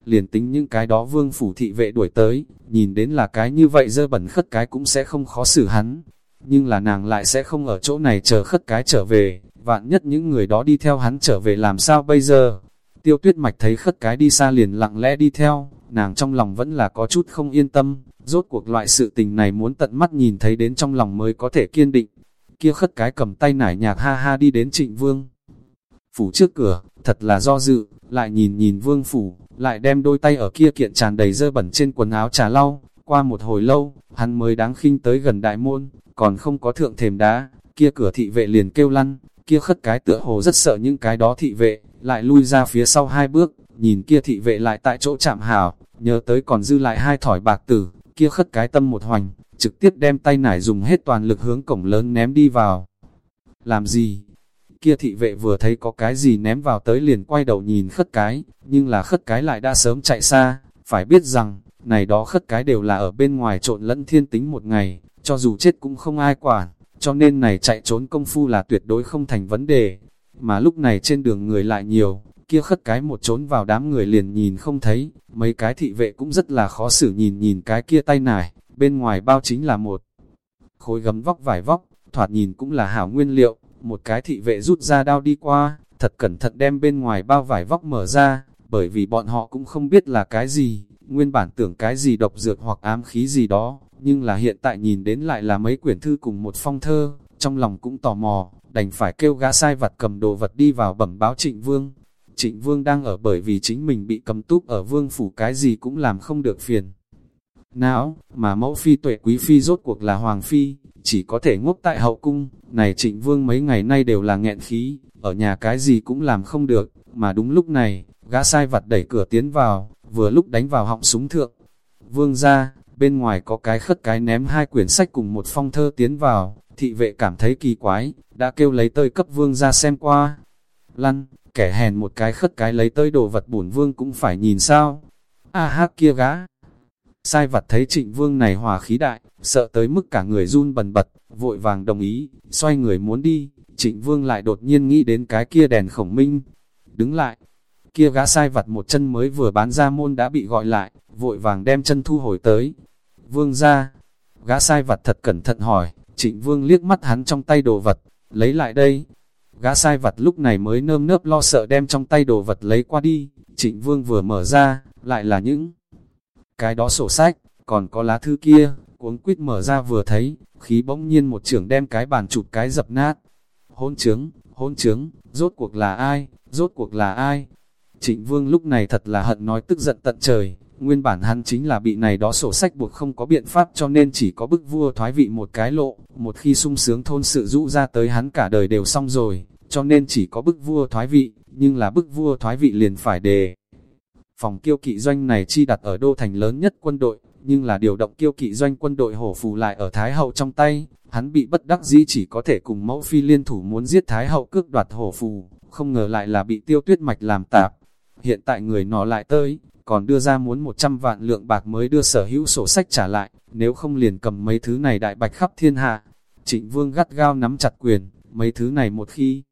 liền tính những cái đó vương phủ thị vệ đuổi tới, nhìn đến là cái như vậy dơ bẩn khất cái cũng sẽ không khó xử hắn. Nhưng là nàng lại sẽ không ở chỗ này chờ khất cái trở về, vạn nhất những người đó đi theo hắn trở về làm sao bây giờ. Tiêu tuyết mạch thấy khất cái đi xa liền lặng lẽ đi theo, nàng trong lòng vẫn là có chút không yên tâm, rốt cuộc loại sự tình này muốn tận mắt nhìn thấy đến trong lòng mới có thể kiên định. Kia khất cái cầm tay nải nhạc ha ha đi đến trịnh vương. Phủ trước cửa, thật là do dự, lại nhìn nhìn vương phủ, lại đem đôi tay ở kia kiện tràn đầy dơ bẩn trên quần áo trà lau, qua một hồi lâu, hắn mới đáng khinh tới gần đại môn, còn không có thượng thềm đá, kia cửa thị vệ liền kêu lăn, kia khất cái tựa hồ rất sợ những cái đó thị vệ, lại lui ra phía sau hai bước, nhìn kia thị vệ lại tại chỗ chạm hảo, nhớ tới còn dư lại hai thỏi bạc tử, kia khất cái tâm một hoành, trực tiếp đem tay nải dùng hết toàn lực hướng cổng lớn ném đi vào. Làm gì? Kia thị vệ vừa thấy có cái gì ném vào tới liền quay đầu nhìn khất cái, nhưng là khất cái lại đã sớm chạy xa, phải biết rằng, này đó khất cái đều là ở bên ngoài trộn lẫn thiên tính một ngày, cho dù chết cũng không ai quản, cho nên này chạy trốn công phu là tuyệt đối không thành vấn đề. Mà lúc này trên đường người lại nhiều, kia khất cái một trốn vào đám người liền nhìn không thấy, mấy cái thị vệ cũng rất là khó xử nhìn nhìn cái kia tay nải, bên ngoài bao chính là một khối gấm vóc vải vóc, thoạt nhìn cũng là hảo nguyên liệu, một cái thị vệ rút ra đao đi qua, thật cẩn thận đem bên ngoài bao vải vóc mở ra, bởi vì bọn họ cũng không biết là cái gì, nguyên bản tưởng cái gì độc dược hoặc ám khí gì đó, nhưng là hiện tại nhìn đến lại là mấy quyển thư cùng một phong thơ, trong lòng cũng tò mò, đành phải kêu gã sai vặt cầm đồ vật đi vào bẩm báo trịnh vương. Trịnh vương đang ở bởi vì chính mình bị cầm túp ở vương phủ cái gì cũng làm không được phiền. Não, mà mẫu phi tuệ quý phi rốt cuộc là hoàng phi, chỉ có thể ngốc tại hậu cung, này trịnh vương mấy ngày nay đều là nghẹn khí, ở nhà cái gì cũng làm không được, mà đúng lúc này, gã sai vặt đẩy cửa tiến vào, vừa lúc đánh vào họng súng thượng. Vương ra, bên ngoài có cái khất cái ném hai quyển sách cùng một phong thơ tiến vào, thị vệ cảm thấy kỳ quái, đã kêu lấy tơi cấp vương ra xem qua. Lăn, kẻ hèn một cái khất cái lấy tơi đồ vật bổn vương cũng phải nhìn sao. A à, hát kia gã. Sai vặt thấy trịnh vương này hòa khí đại, sợ tới mức cả người run bần bật, vội vàng đồng ý, xoay người muốn đi, trịnh vương lại đột nhiên nghĩ đến cái kia đèn khổng minh. Đứng lại, kia gã sai vặt một chân mới vừa bán ra môn đã bị gọi lại, vội vàng đem chân thu hồi tới. Vương ra, gã sai vặt thật cẩn thận hỏi, trịnh vương liếc mắt hắn trong tay đồ vật, lấy lại đây. Gã sai vặt lúc này mới nơm nớp lo sợ đem trong tay đồ vật lấy qua đi, trịnh vương vừa mở ra, lại là những cái đó sổ sách, còn có lá thư kia, cuống quýt mở ra vừa thấy, khí bỗng nhiên một trưởng đem cái bàn chụp cái dập nát. Hôn trướng, hôn trướng, rốt cuộc là ai, rốt cuộc là ai? Trịnh Vương lúc này thật là hận nói tức giận tận trời, nguyên bản hắn chính là bị này đó sổ sách buộc không có biện pháp cho nên chỉ có bức vua thoái vị một cái lộ, một khi sung sướng thôn sự rũ ra tới hắn cả đời đều xong rồi, cho nên chỉ có bức vua thoái vị, nhưng là bức vua thoái vị liền phải đề. Phòng kiêu kỵ doanh này chi đặt ở đô thành lớn nhất quân đội, nhưng là điều động kiêu kỵ doanh quân đội hổ phù lại ở Thái Hậu trong tay, hắn bị bất đắc dĩ chỉ có thể cùng mẫu phi liên thủ muốn giết Thái Hậu cước đoạt hổ phù, không ngờ lại là bị tiêu tuyết mạch làm tạp. Hiện tại người nọ lại tới, còn đưa ra muốn 100 vạn lượng bạc mới đưa sở hữu sổ sách trả lại, nếu không liền cầm mấy thứ này đại bạch khắp thiên hạ. Trịnh vương gắt gao nắm chặt quyền, mấy thứ này một khi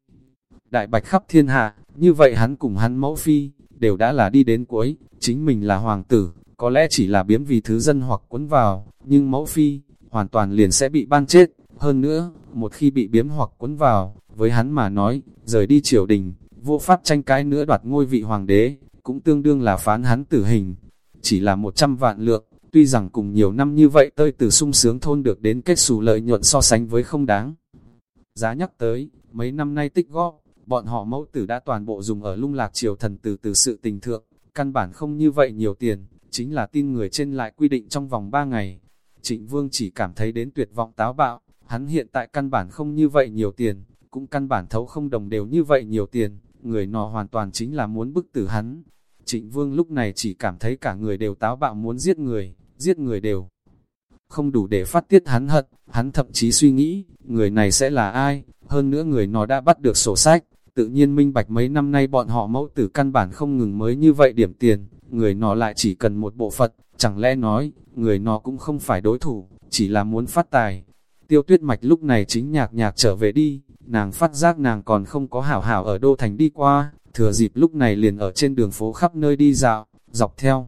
đại bạch khắp thiên hạ, như vậy hắn cùng hắn mẫu phi, đều đã là đi đến cuối, chính mình là hoàng tử, có lẽ chỉ là biếm vì thứ dân hoặc cuốn vào, nhưng mẫu phi, hoàn toàn liền sẽ bị ban chết. Hơn nữa, một khi bị biếm hoặc cuốn vào, với hắn mà nói, rời đi triều đình, vô pháp tranh cãi nữa đoạt ngôi vị hoàng đế, cũng tương đương là phán hắn tử hình. Chỉ là 100 vạn lượng, tuy rằng cùng nhiều năm như vậy tơi từ sung sướng thôn được đến kết xù lợi nhuận so sánh với không đáng. Giá nhắc tới, mấy năm nay tích góp, bọn họ mẫu tử đã toàn bộ dùng ở lung lạc triều thần từ từ sự tình thượng, căn bản không như vậy nhiều tiền, chính là tin người trên lại quy định trong vòng 3 ngày. Trịnh Vương chỉ cảm thấy đến tuyệt vọng táo bạo, hắn hiện tại căn bản không như vậy nhiều tiền, cũng căn bản thấu không đồng đều như vậy nhiều tiền, người nọ hoàn toàn chính là muốn bức tử hắn. Trịnh Vương lúc này chỉ cảm thấy cả người đều táo bạo muốn giết người, giết người đều. Không đủ để phát tiết hắn hận, hắn thậm chí suy nghĩ, người này sẽ là ai, hơn nữa người nó đã bắt được sổ sách, tự nhiên minh bạch mấy năm nay bọn họ mẫu tử căn bản không ngừng mới như vậy điểm tiền, người nó lại chỉ cần một bộ phận, chẳng lẽ nói, người nó cũng không phải đối thủ, chỉ là muốn phát tài. Tiêu tuyết mạch lúc này chính nhạc nhạc trở về đi, nàng phát giác nàng còn không có hảo hảo ở đô thành đi qua, thừa dịp lúc này liền ở trên đường phố khắp nơi đi dạo, dọc theo.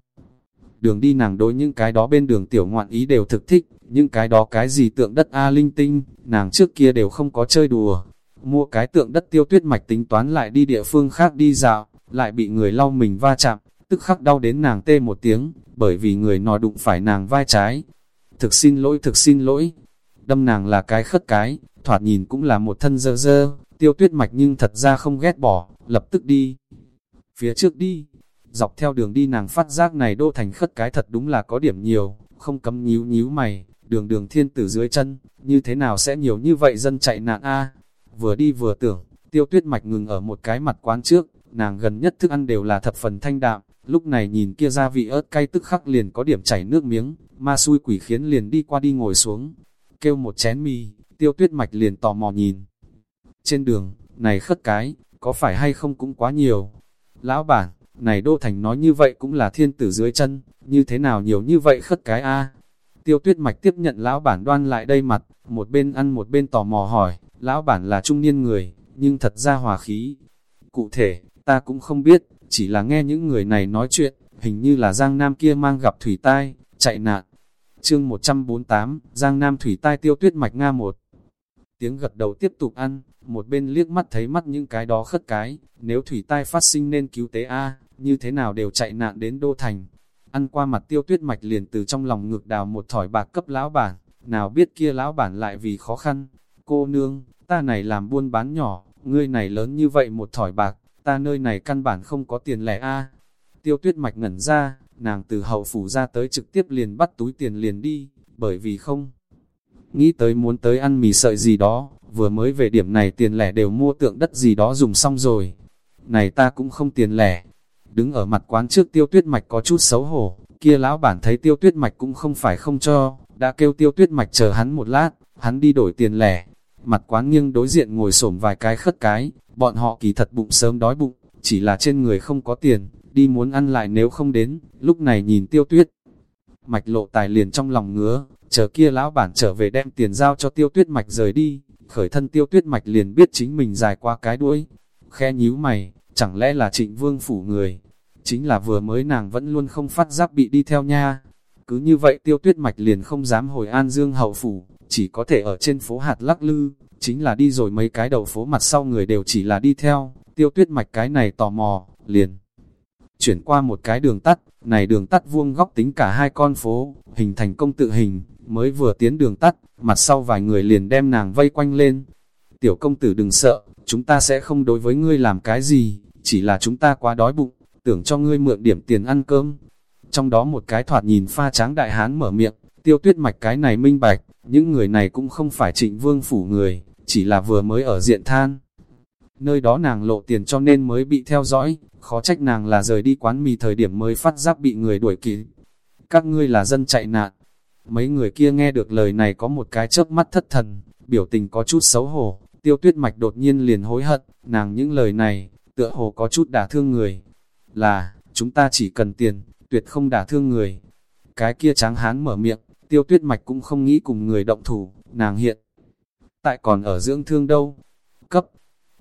Đường đi nàng đối những cái đó bên đường tiểu ngoạn ý đều thực thích, những cái đó cái gì tượng đất A linh tinh, nàng trước kia đều không có chơi đùa. Mua cái tượng đất tiêu tuyết mạch tính toán lại đi địa phương khác đi dạo, lại bị người lau mình va chạm, tức khắc đau đến nàng tê một tiếng, bởi vì người nọ đụng phải nàng vai trái. Thực xin lỗi, thực xin lỗi. Đâm nàng là cái khất cái, thoạt nhìn cũng là một thân dơ dơ, tiêu tuyết mạch nhưng thật ra không ghét bỏ, lập tức đi. Phía trước đi, dọc theo đường đi nàng phát giác này đô thành khất cái thật đúng là có điểm nhiều, không cấm nhíu nhíu mày, đường đường thiên tử dưới chân, như thế nào sẽ nhiều như vậy dân chạy nạn a Vừa đi vừa tưởng, tiêu tuyết mạch ngừng ở một cái mặt quán trước, nàng gần nhất thức ăn đều là thập phần thanh đạm, lúc này nhìn kia gia vị ớt cay tức khắc liền có điểm chảy nước miếng, ma xui quỷ khiến liền đi qua đi ngồi xuống, kêu một chén mì, tiêu tuyết mạch liền tò mò nhìn. Trên đường, này khất cái, có phải hay không cũng quá nhiều. Lão bản, này Đô Thành nói như vậy cũng là thiên tử dưới chân, như thế nào nhiều như vậy khất cái a Tiêu tuyết mạch tiếp nhận lão bản đoan lại đây mặt, một bên ăn một bên tò mò hỏi, lão bản là trung niên người, nhưng thật ra hòa khí. Cụ thể, ta cũng không biết, chỉ là nghe những người này nói chuyện, hình như là Giang Nam kia mang gặp thủy tai, chạy nạn. Chương 148, Giang Nam thủy tai tiêu tuyết mạch Nga một. Tiếng gật đầu tiếp tục ăn, một bên liếc mắt thấy mắt những cái đó khất cái, nếu thủy tai phát sinh nên cứu tế A, như thế nào đều chạy nạn đến Đô Thành. ăn qua mặt tiêu tuyết mạch liền từ trong lòng ngược đào một thỏi bạc cấp lão bản, nào biết kia lão bản lại vì khó khăn. Cô nương, ta này làm buôn bán nhỏ, ngươi này lớn như vậy một thỏi bạc, ta nơi này căn bản không có tiền lẻ a. Tiêu tuyết mạch ngẩn ra, nàng từ hậu phủ ra tới trực tiếp liền bắt túi tiền liền đi, bởi vì không nghĩ tới muốn tới ăn mì sợi gì đó, vừa mới về điểm này tiền lẻ đều mua tượng đất gì đó dùng xong rồi. Này ta cũng không tiền lẻ. Đứng ở mặt quán trước tiêu tuyết mạch có chút xấu hổ, kia lão bản thấy tiêu tuyết mạch cũng không phải không cho, đã kêu tiêu tuyết mạch chờ hắn một lát, hắn đi đổi tiền lẻ. Mặt quán nghiêng đối diện ngồi xổm vài cái khất cái, bọn họ kỳ thật bụng sớm đói bụng, chỉ là trên người không có tiền, đi muốn ăn lại nếu không đến, lúc này nhìn tiêu tuyết. Mạch lộ tài liền trong lòng ngứa, chờ kia lão bản trở về đem tiền giao cho tiêu tuyết mạch rời đi, khởi thân tiêu tuyết mạch liền biết chính mình dài qua cái đuôi, khe nhíu mày, chẳng lẽ là trịnh vương phủ người, chính là vừa mới nàng vẫn luôn không phát giác bị đi theo nha, cứ như vậy tiêu tuyết mạch liền không dám hồi an dương hậu phủ, chỉ có thể ở trên phố hạt lắc lư, chính là đi rồi mấy cái đầu phố mặt sau người đều chỉ là đi theo, tiêu tuyết mạch cái này tò mò, liền chuyển qua một cái đường tắt, này đường tắt vuông góc tính cả hai con phố, hình thành công tự hình, mới vừa tiến đường tắt, mặt sau vài người liền đem nàng vây quanh lên. Tiểu công tử đừng sợ, chúng ta sẽ không đối với ngươi làm cái gì, chỉ là chúng ta quá đói bụng, tưởng cho ngươi mượn điểm tiền ăn cơm. Trong đó một cái thoạt nhìn pha tráng đại hán mở miệng, tiêu tuyết mạch cái này minh bạch, những người này cũng không phải trịnh vương phủ người, chỉ là vừa mới ở diện than. Nơi đó nàng lộ tiền cho nên mới bị theo dõi, khó trách nàng là rời đi quán mì thời điểm mới phát giác bị người đuổi kịp. Các ngươi là dân chạy nạn. Mấy người kia nghe được lời này có một cái chớp mắt thất thần, biểu tình có chút xấu hổ, tiêu tuyết mạch đột nhiên liền hối hận, nàng những lời này, tựa hồ có chút đả thương người. Là, chúng ta chỉ cần tiền, tuyệt không đả thương người. Cái kia tráng hán mở miệng, tiêu tuyết mạch cũng không nghĩ cùng người động thủ, nàng hiện. Tại còn ở dưỡng thương đâu? Cấp,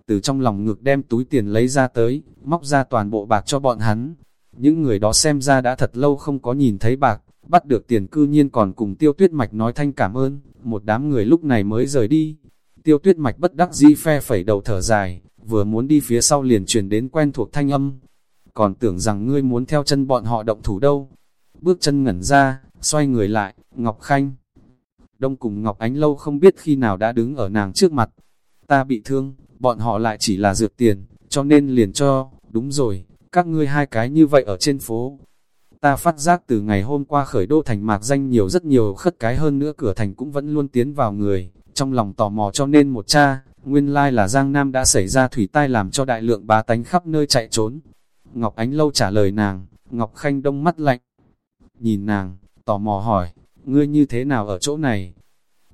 từ trong lòng ngực đem túi tiền lấy ra tới, móc ra toàn bộ bạc cho bọn hắn. Những người đó xem ra đã thật lâu không có nhìn thấy bạc, bắt được tiền cư nhiên còn cùng tiêu tuyết mạch nói thanh cảm ơn, một đám người lúc này mới rời đi. Tiêu tuyết mạch bất đắc di phe phẩy đầu thở dài, vừa muốn đi phía sau liền truyền đến quen thuộc thanh âm. Còn tưởng rằng ngươi muốn theo chân bọn họ động thủ đâu. Bước chân ngẩn ra, xoay người lại, Ngọc Khanh. Đông cùng Ngọc Ánh Lâu không biết khi nào đã đứng ở nàng trước mặt. Ta bị thương, bọn họ lại chỉ là dược tiền, cho nên liền cho, đúng rồi, các ngươi hai cái như vậy ở trên phố. Ta phát giác từ ngày hôm qua khởi đô thành mạc danh nhiều rất nhiều khất cái hơn nữa cửa thành cũng vẫn luôn tiến vào người, trong lòng tò mò cho nên một cha, nguyên lai là Giang Nam đã xảy ra thủy tai làm cho đại lượng bá tánh khắp nơi chạy trốn. Ngọc Ánh Lâu trả lời nàng, Ngọc Khanh đông mắt lạnh. Nhìn nàng, tò mò hỏi, ngươi như thế nào ở chỗ này?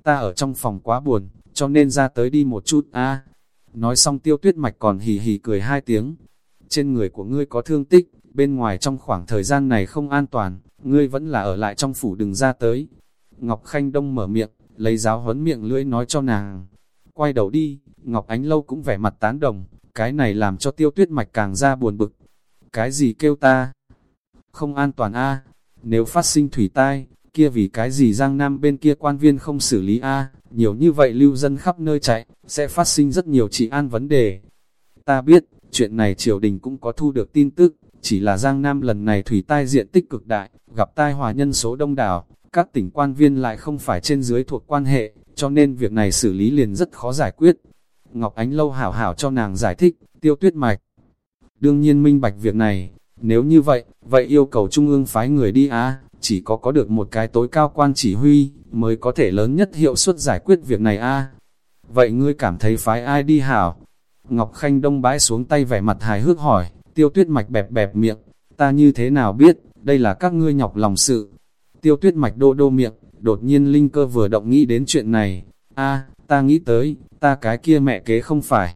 Ta ở trong phòng quá buồn, cho nên ra tới đi một chút a Nói xong tiêu tuyết mạch còn hì hì cười hai tiếng. Trên người của ngươi có thương tích, bên ngoài trong khoảng thời gian này không an toàn, ngươi vẫn là ở lại trong phủ đừng ra tới. Ngọc Khanh Đông mở miệng, lấy giáo huấn miệng lưỡi nói cho nàng. Quay đầu đi, Ngọc Ánh Lâu cũng vẻ mặt tán đồng, cái này làm cho tiêu tuyết mạch càng ra buồn bực. Cái gì kêu ta? Không an toàn a nếu phát sinh thủy tai, kia vì cái gì Giang Nam bên kia quan viên không xử lý a nhiều như vậy lưu dân khắp nơi chạy, sẽ phát sinh rất nhiều trị an vấn đề. Ta biết, chuyện này triều đình cũng có thu được tin tức, chỉ là Giang Nam lần này thủy tai diện tích cực đại, gặp tai hòa nhân số đông đảo, các tỉnh quan viên lại không phải trên dưới thuộc quan hệ, cho nên việc này xử lý liền rất khó giải quyết. Ngọc Ánh Lâu hảo hảo cho nàng giải thích, tiêu tuyết mạch. Đương nhiên minh bạch việc này, nếu như vậy, vậy yêu cầu Trung ương phái người đi á, chỉ có có được một cái tối cao quan chỉ huy, mới có thể lớn nhất hiệu suất giải quyết việc này a. Vậy ngươi cảm thấy phái ai đi hảo? Ngọc Khanh đông bãi xuống tay vẻ mặt hài hước hỏi, tiêu tuyết mạch bẹp bẹp miệng, ta như thế nào biết, đây là các ngươi nhọc lòng sự. Tiêu tuyết mạch đô đô miệng, đột nhiên linh cơ vừa động nghĩ đến chuyện này, a ta nghĩ tới, ta cái kia mẹ kế không phải.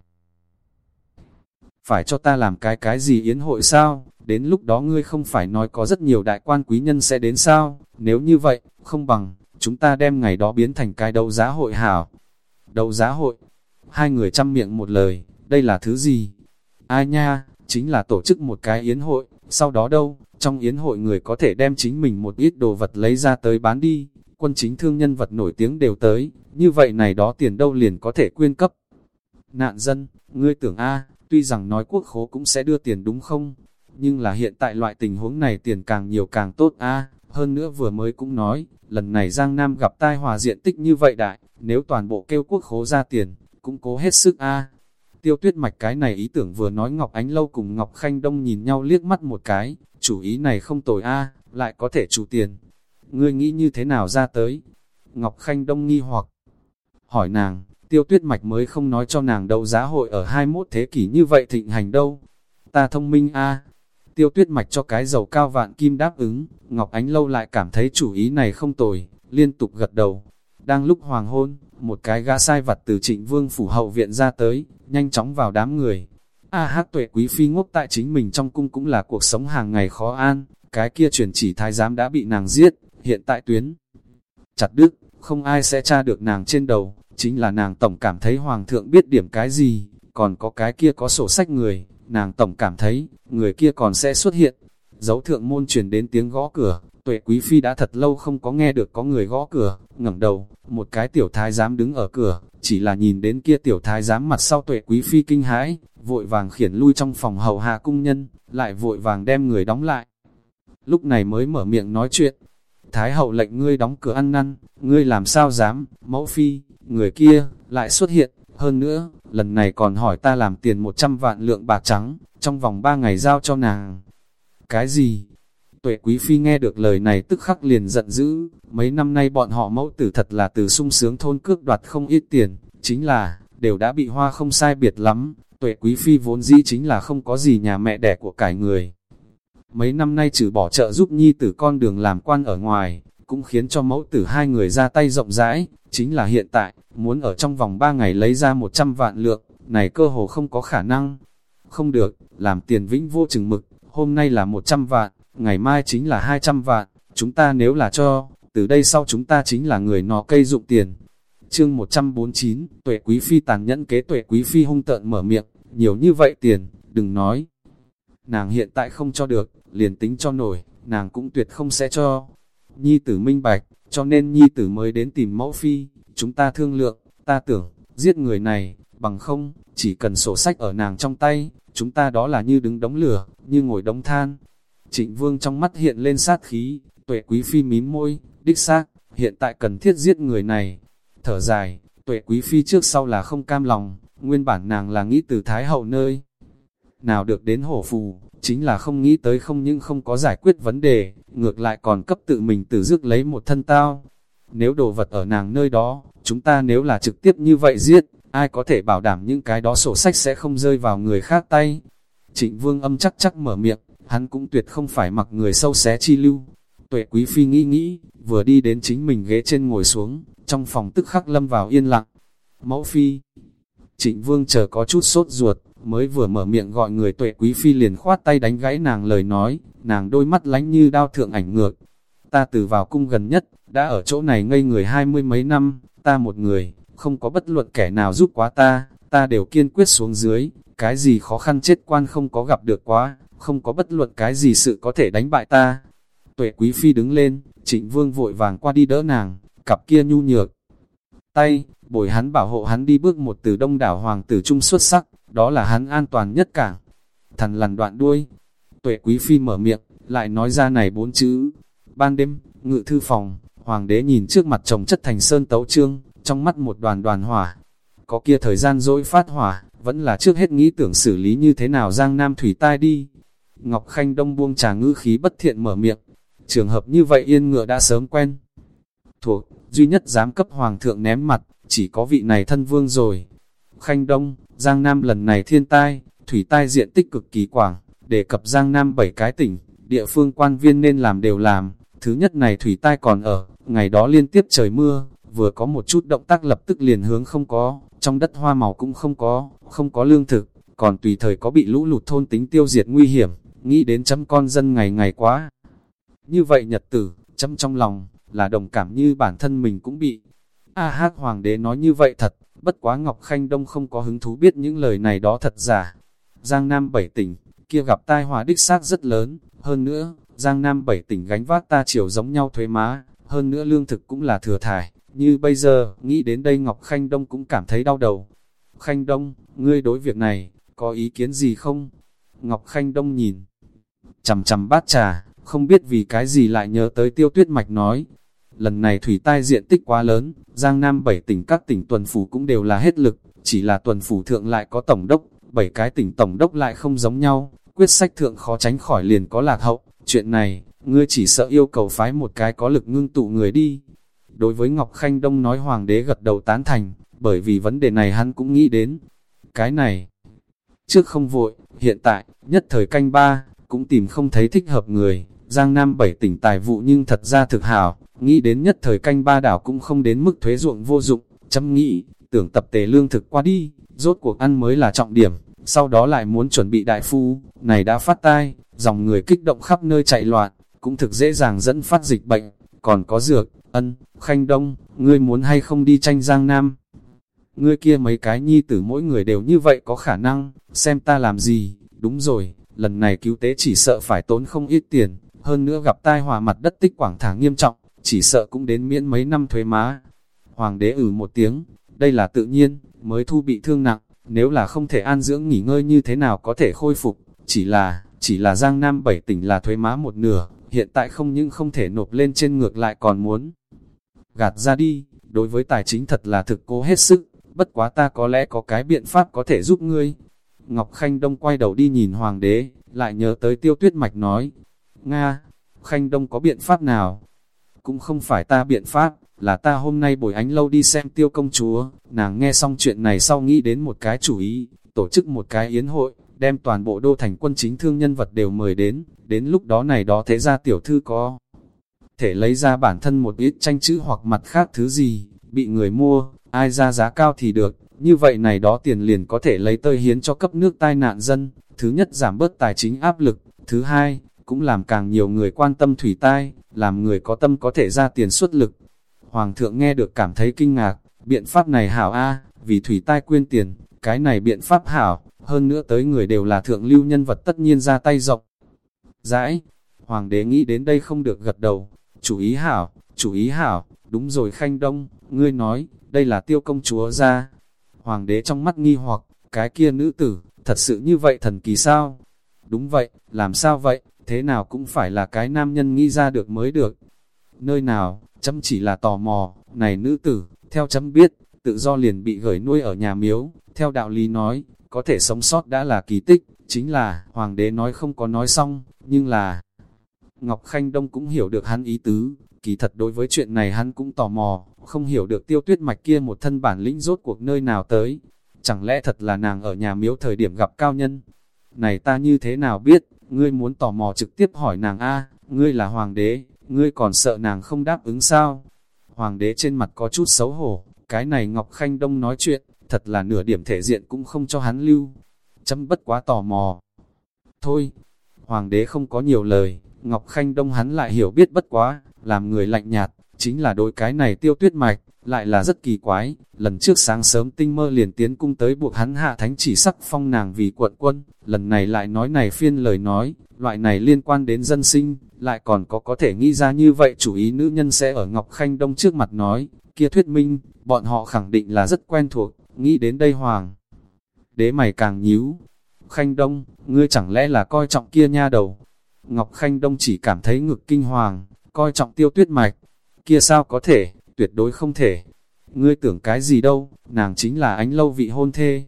Phải cho ta làm cái cái gì yến hội sao? Đến lúc đó ngươi không phải nói có rất nhiều đại quan quý nhân sẽ đến sao? Nếu như vậy, không bằng, chúng ta đem ngày đó biến thành cái đấu giá hội hảo. Đấu giá hội, hai người chăm miệng một lời, đây là thứ gì? Ai nha, chính là tổ chức một cái yến hội, sau đó đâu, trong yến hội người có thể đem chính mình một ít đồ vật lấy ra tới bán đi, quân chính thương nhân vật nổi tiếng đều tới, như vậy này đó tiền đâu liền có thể quyên cấp. Nạn dân, ngươi tưởng A, tuy rằng nói quốc khố cũng sẽ đưa tiền đúng không? Nhưng là hiện tại loại tình huống này tiền càng nhiều càng tốt a hơn nữa vừa mới cũng nói, lần này Giang Nam gặp tai hòa diện tích như vậy đại, nếu toàn bộ kêu quốc khố ra tiền, cũng cố hết sức a Tiêu tuyết mạch cái này ý tưởng vừa nói Ngọc Ánh Lâu cùng Ngọc Khanh Đông nhìn nhau liếc mắt một cái, chủ ý này không tồi a lại có thể chủ tiền. Ngươi nghĩ như thế nào ra tới? Ngọc Khanh Đông nghi hoặc hỏi nàng, tiêu tuyết mạch mới không nói cho nàng đâu giá hội ở 21 thế kỷ như vậy thịnh hành đâu. Ta thông minh a Tiêu tuyết mạch cho cái dầu cao vạn kim đáp ứng, Ngọc Ánh Lâu lại cảm thấy chủ ý này không tồi, liên tục gật đầu. Đang lúc hoàng hôn, một cái gã sai vặt từ trịnh vương phủ hậu viện ra tới, nhanh chóng vào đám người. A hát tuệ quý phi ngốc tại chính mình trong cung cũng là cuộc sống hàng ngày khó an, cái kia truyền chỉ thái giám đã bị nàng giết, hiện tại tuyến. Chặt đứt, không ai sẽ tra được nàng trên đầu, chính là nàng tổng cảm thấy hoàng thượng biết điểm cái gì, còn có cái kia có sổ sách người, nàng tổng cảm thấy, người kia còn sẽ xuất hiện. Dấu thượng môn truyền đến tiếng gõ cửa, tuệ quý phi đã thật lâu không có nghe được có người gõ cửa, ngẩng đầu, một cái tiểu thái giám đứng ở cửa, chỉ là nhìn đến kia tiểu thái giám mặt sau tuệ quý phi kinh hãi, vội vàng khiển lui trong phòng hầu hạ cung nhân, lại vội vàng đem người đóng lại. Lúc này mới mở miệng nói chuyện, Thái hậu lệnh ngươi đóng cửa ăn năn, ngươi làm sao dám, mẫu phi, người kia, lại xuất hiện, hơn nữa, lần này còn hỏi ta làm tiền 100 vạn lượng bạc trắng, trong vòng 3 ngày giao cho nàng. Cái gì? Tuệ quý phi nghe được lời này tức khắc liền giận dữ, mấy năm nay bọn họ mẫu tử thật là từ sung sướng thôn cước đoạt không ít tiền, chính là, đều đã bị hoa không sai biệt lắm, tuệ quý phi vốn dĩ chính là không có gì nhà mẹ đẻ của cải người. Mấy năm nay trừ bỏ trợ giúp nhi tử con đường làm quan ở ngoài, cũng khiến cho mẫu tử hai người ra tay rộng rãi, chính là hiện tại, muốn ở trong vòng ba ngày lấy ra 100 vạn lượng, này cơ hồ không có khả năng. Không được, làm tiền vĩnh vô chừng mực, hôm nay là 100 vạn, ngày mai chính là 200 vạn, chúng ta nếu là cho, từ đây sau chúng ta chính là người nọ cây dụng tiền. Chương 149, tuệ quý phi tàn nhẫn kế tuệ quý phi hung tợn mở miệng, nhiều như vậy tiền, đừng nói. Nàng hiện tại không cho được, liền tính cho nổi, nàng cũng tuyệt không sẽ cho. Nhi tử minh bạch, cho nên nhi tử mới đến tìm mẫu phi, chúng ta thương lượng, ta tưởng, giết người này, bằng không, chỉ cần sổ sách ở nàng trong tay, chúng ta đó là như đứng đống lửa, như ngồi đống than. Trịnh vương trong mắt hiện lên sát khí, tuệ quý phi mím môi, đích xác, hiện tại cần thiết giết người này. Thở dài, tuệ quý phi trước sau là không cam lòng, nguyên bản nàng là nghĩ từ Thái hậu nơi. Nào được đến hổ phù, chính là không nghĩ tới không những không có giải quyết vấn đề, ngược lại còn cấp tự mình tự dứt lấy một thân tao. Nếu đồ vật ở nàng nơi đó, chúng ta nếu là trực tiếp như vậy giết, ai có thể bảo đảm những cái đó sổ sách sẽ không rơi vào người khác tay. Trịnh vương âm chắc chắc mở miệng, hắn cũng tuyệt không phải mặc người sâu xé chi lưu. Tuệ quý phi nghĩ nghĩ, vừa đi đến chính mình ghế trên ngồi xuống, trong phòng tức khắc lâm vào yên lặng. Mẫu phi, trịnh vương chờ có chút sốt ruột, mới vừa mở miệng gọi người tuệ quý phi liền khoát tay đánh gãy nàng lời nói, nàng đôi mắt lánh như đao thượng ảnh ngược. Ta từ vào cung gần nhất, đã ở chỗ này ngây người hai mươi mấy năm, ta một người, không có bất luận kẻ nào giúp quá ta, ta đều kiên quyết xuống dưới, cái gì khó khăn chết quan không có gặp được quá, không có bất luận cái gì sự có thể đánh bại ta. Tuệ quý phi đứng lên, trịnh vương vội vàng qua đi đỡ nàng, cặp kia nhu nhược. Tay, bồi hắn bảo hộ hắn đi bước một từ đông đảo hoàng tử trung xuất sắc, đó là hắn an toàn nhất cả, Thần lằn đoạn đuôi, tuệ quý phi mở miệng, lại nói ra này bốn chữ. Ban đêm, ngự thư phòng, hoàng đế nhìn trước mặt chồng chất thành sơn tấu trương, trong mắt một đoàn đoàn hỏa. Có kia thời gian dỗi phát hỏa, vẫn là trước hết nghĩ tưởng xử lý như thế nào Giang Nam Thủy tai đi. Ngọc Khanh Đông buông trà ngữ khí bất thiện mở miệng, trường hợp như vậy yên ngựa đã sớm quen. Thuộc, duy nhất dám cấp hoàng thượng ném mặt, chỉ có vị này thân vương rồi. Khanh Đông, Giang Nam lần này thiên tai, thủy tai diện tích cực kỳ quảng, đề cập Giang Nam bảy cái tỉnh, địa phương quan viên nên làm đều làm. Thứ nhất này thủy tai còn ở, ngày đó liên tiếp trời mưa, vừa có một chút động tác lập tức liền hướng không có, trong đất hoa màu cũng không có, không có lương thực, còn tùy thời có bị lũ lụt thôn tính tiêu diệt nguy hiểm, nghĩ đến chấm con dân ngày ngày quá. Như vậy nhật tử, chấm trong lòng, là đồng cảm như bản thân mình cũng bị. A hát hoàng đế nói như vậy thật, bất quá Ngọc Khanh Đông không có hứng thú biết những lời này đó thật giả. Giang Nam bảy tỉnh, kia gặp tai họa đích xác rất lớn, hơn nữa, Giang Nam bảy tỉnh gánh vác ta chiều giống nhau thuế má, hơn nữa lương thực cũng là thừa thải, như bây giờ, nghĩ đến đây Ngọc Khanh Đông cũng cảm thấy đau đầu. Khanh Đông, ngươi đối việc này, có ý kiến gì không? Ngọc Khanh Đông nhìn, chầm chầm bát trà, không biết vì cái gì lại nhớ tới tiêu tuyết mạch nói. Lần này thủy tai diện tích quá lớn, Giang Nam bảy tỉnh các tỉnh tuần phủ cũng đều là hết lực, chỉ là tuần phủ thượng lại có tổng đốc, bảy cái tỉnh tổng đốc lại không giống nhau, quyết sách thượng khó tránh khỏi liền có lạc hậu, chuyện này, ngươi chỉ sợ yêu cầu phái một cái có lực ngưng tụ người đi. Đối với Ngọc Khanh Đông nói hoàng đế gật đầu tán thành, bởi vì vấn đề này hắn cũng nghĩ đến. Cái này, trước không vội, hiện tại, nhất thời canh ba, cũng tìm không thấy thích hợp người, Giang Nam bảy tỉnh tài vụ nhưng thật ra thực hảo, nghĩ đến nhất thời canh ba đảo cũng không đến mức thuế ruộng vô dụng, chấm nghĩ, tưởng tập tề lương thực qua đi, rốt cuộc ăn mới là trọng điểm, sau đó lại muốn chuẩn bị đại phu, này đã phát tai, dòng người kích động khắp nơi chạy loạn, cũng thực dễ dàng dẫn phát dịch bệnh, còn có dược, ân, khanh đông, ngươi muốn hay không đi tranh Giang Nam. Ngươi kia mấy cái nhi tử mỗi người đều như vậy có khả năng, xem ta làm gì, đúng rồi, lần này cứu tế chỉ sợ phải tốn không ít tiền, hơn nữa gặp tai hòa mặt đất tích quảng thả nghiêm trọng, chỉ sợ cũng đến miễn mấy năm thuế má. Hoàng đế ử một tiếng, đây là tự nhiên, mới thu bị thương nặng, nếu là không thể an dưỡng nghỉ ngơi như thế nào có thể khôi phục, chỉ là, chỉ là Giang Nam bảy tỉnh là thuế má một nửa, hiện tại không những không thể nộp lên trên ngược lại còn muốn gạt ra đi, đối với tài chính thật là thực cố hết sức, bất quá ta có lẽ có cái biện pháp có thể giúp ngươi. Ngọc Khanh Đông quay đầu đi nhìn Hoàng đế, lại nhớ tới tiêu tuyết mạch nói, Nga, Khanh Đông có biện pháp nào? Cũng không phải ta biện pháp, là ta hôm nay bồi ánh lâu đi xem tiêu công chúa, nàng nghe xong chuyện này sau nghĩ đến một cái chủ ý, tổ chức một cái yến hội, đem toàn bộ đô thành quân chính thương nhân vật đều mời đến, đến lúc đó này đó thế ra tiểu thư có thể lấy ra bản thân một ít tranh chữ hoặc mặt khác thứ gì, bị người mua, ai ra giá cao thì được, như vậy này đó tiền liền có thể lấy tơi hiến cho cấp nước tai nạn dân, thứ nhất giảm bớt tài chính áp lực, thứ hai, cũng làm càng nhiều người quan tâm thủy tai, làm người có tâm có thể ra tiền xuất lực. Hoàng thượng nghe được cảm thấy kinh ngạc, biện pháp này hảo a vì thủy tai quyên tiền, cái này biện pháp hảo, hơn nữa tới người đều là thượng lưu nhân vật tất nhiên ra tay rộng. Dãi, hoàng đế nghĩ đến đây không được gật đầu, chủ ý hảo, chủ ý hảo, đúng rồi khanh đông, ngươi nói, đây là tiêu công chúa ra. Hoàng đế trong mắt nghi hoặc, cái kia nữ tử, thật sự như vậy thần kỳ sao? Đúng vậy, làm sao vậy, thế nào cũng phải là cái nam nhân nghĩ ra được mới được. Nơi nào, chấm chỉ là tò mò, này nữ tử, theo chấm biết, tự do liền bị gửi nuôi ở nhà miếu, theo đạo lý nói, có thể sống sót đã là kỳ tích, chính là, hoàng đế nói không có nói xong, nhưng là... Ngọc Khanh Đông cũng hiểu được hắn ý tứ, kỳ thật đối với chuyện này hắn cũng tò mò, không hiểu được tiêu tuyết mạch kia một thân bản lĩnh rốt cuộc nơi nào tới. Chẳng lẽ thật là nàng ở nhà miếu thời điểm gặp cao nhân? Này ta như thế nào biết, ngươi muốn tò mò trực tiếp hỏi nàng A, ngươi là hoàng đế, ngươi còn sợ nàng không đáp ứng sao? Hoàng đế trên mặt có chút xấu hổ, cái này Ngọc Khanh Đông nói chuyện, thật là nửa điểm thể diện cũng không cho hắn lưu. Chấm bất quá tò mò. Thôi, hoàng đế không có nhiều lời, Ngọc Khanh Đông hắn lại hiểu biết bất quá, làm người lạnh nhạt, chính là đối cái này tiêu tuyết mạch, lại là rất kỳ quái. Lần trước sáng sớm tinh mơ liền tiến cung tới buộc hắn hạ thánh chỉ sắc phong nàng vì quận quân, lần này lại nói này phiên lời nói, loại này liên quan đến dân sinh, lại còn có có thể nghĩ ra như vậy. Chủ ý nữ nhân sẽ ở Ngọc Khanh Đông trước mặt nói, kia thuyết minh, bọn họ khẳng định là rất quen thuộc, nghĩ đến đây hoàng. Đế mày càng nhíu, Khanh Đông, ngươi chẳng lẽ là coi trọng kia nha đầu. Ngọc Khanh Đông chỉ cảm thấy ngực kinh hoàng, coi trọng tiêu tuyết mạch, kia sao có thể, tuyệt đối không thể. Ngươi tưởng cái gì đâu, nàng chính là ánh lâu vị hôn thê.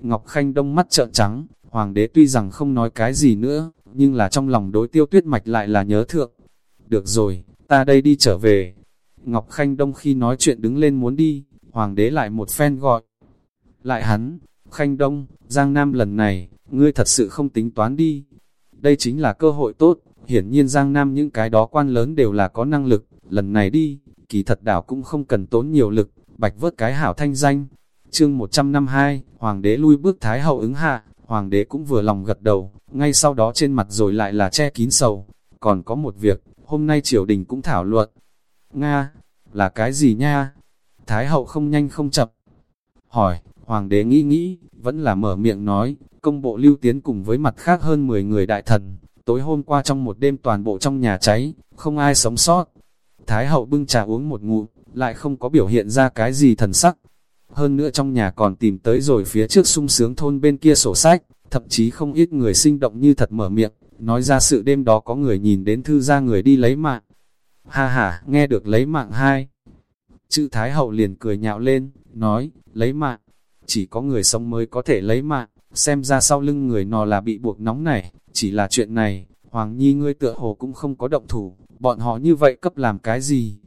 Ngọc Khanh Đông mắt trợn trắng, hoàng đế tuy rằng không nói cái gì nữa, nhưng là trong lòng đối tiêu tuyết mạch lại là nhớ thượng. Được rồi, ta đây đi trở về. Ngọc Khanh Đông khi nói chuyện đứng lên muốn đi, hoàng đế lại một phen gọi. Lại hắn, Khanh Đông, Giang Nam lần này, ngươi thật sự không tính toán đi. Đây chính là cơ hội tốt, hiển nhiên Giang Nam những cái đó quan lớn đều là có năng lực, lần này đi, kỳ thật đảo cũng không cần tốn nhiều lực, bạch vớt cái hảo thanh danh. Chương 152, Hoàng đế lui bước Thái hậu ứng hạ, Hoàng đế cũng vừa lòng gật đầu, ngay sau đó trên mặt rồi lại là che kín sầu. Còn có một việc, hôm nay triều đình cũng thảo luận. Nga, là cái gì nha? Thái hậu không nhanh không chậm. Hỏi, Hoàng đế nghĩ nghĩ, vẫn là mở miệng nói, công bộ lưu tiến cùng với mặt khác hơn 10 người đại thần, tối hôm qua trong một đêm toàn bộ trong nhà cháy, không ai sống sót. Thái hậu bưng trà uống một ngụm, lại không có biểu hiện ra cái gì thần sắc. Hơn nữa trong nhà còn tìm tới rồi phía trước sung sướng thôn bên kia sổ sách, thậm chí không ít người sinh động như thật mở miệng, nói ra sự đêm đó có người nhìn đến thư ra người đi lấy mạng. Ha ha, nghe được lấy mạng hai. Chữ Thái Hậu liền cười nhạo lên, nói, lấy mạng, chỉ có người sống mới có thể lấy mạng, xem ra sau lưng người nọ là bị buộc nóng này, chỉ là chuyện này, Hoàng Nhi ngươi tựa hồ cũng không có động thủ, bọn họ như vậy cấp làm cái gì?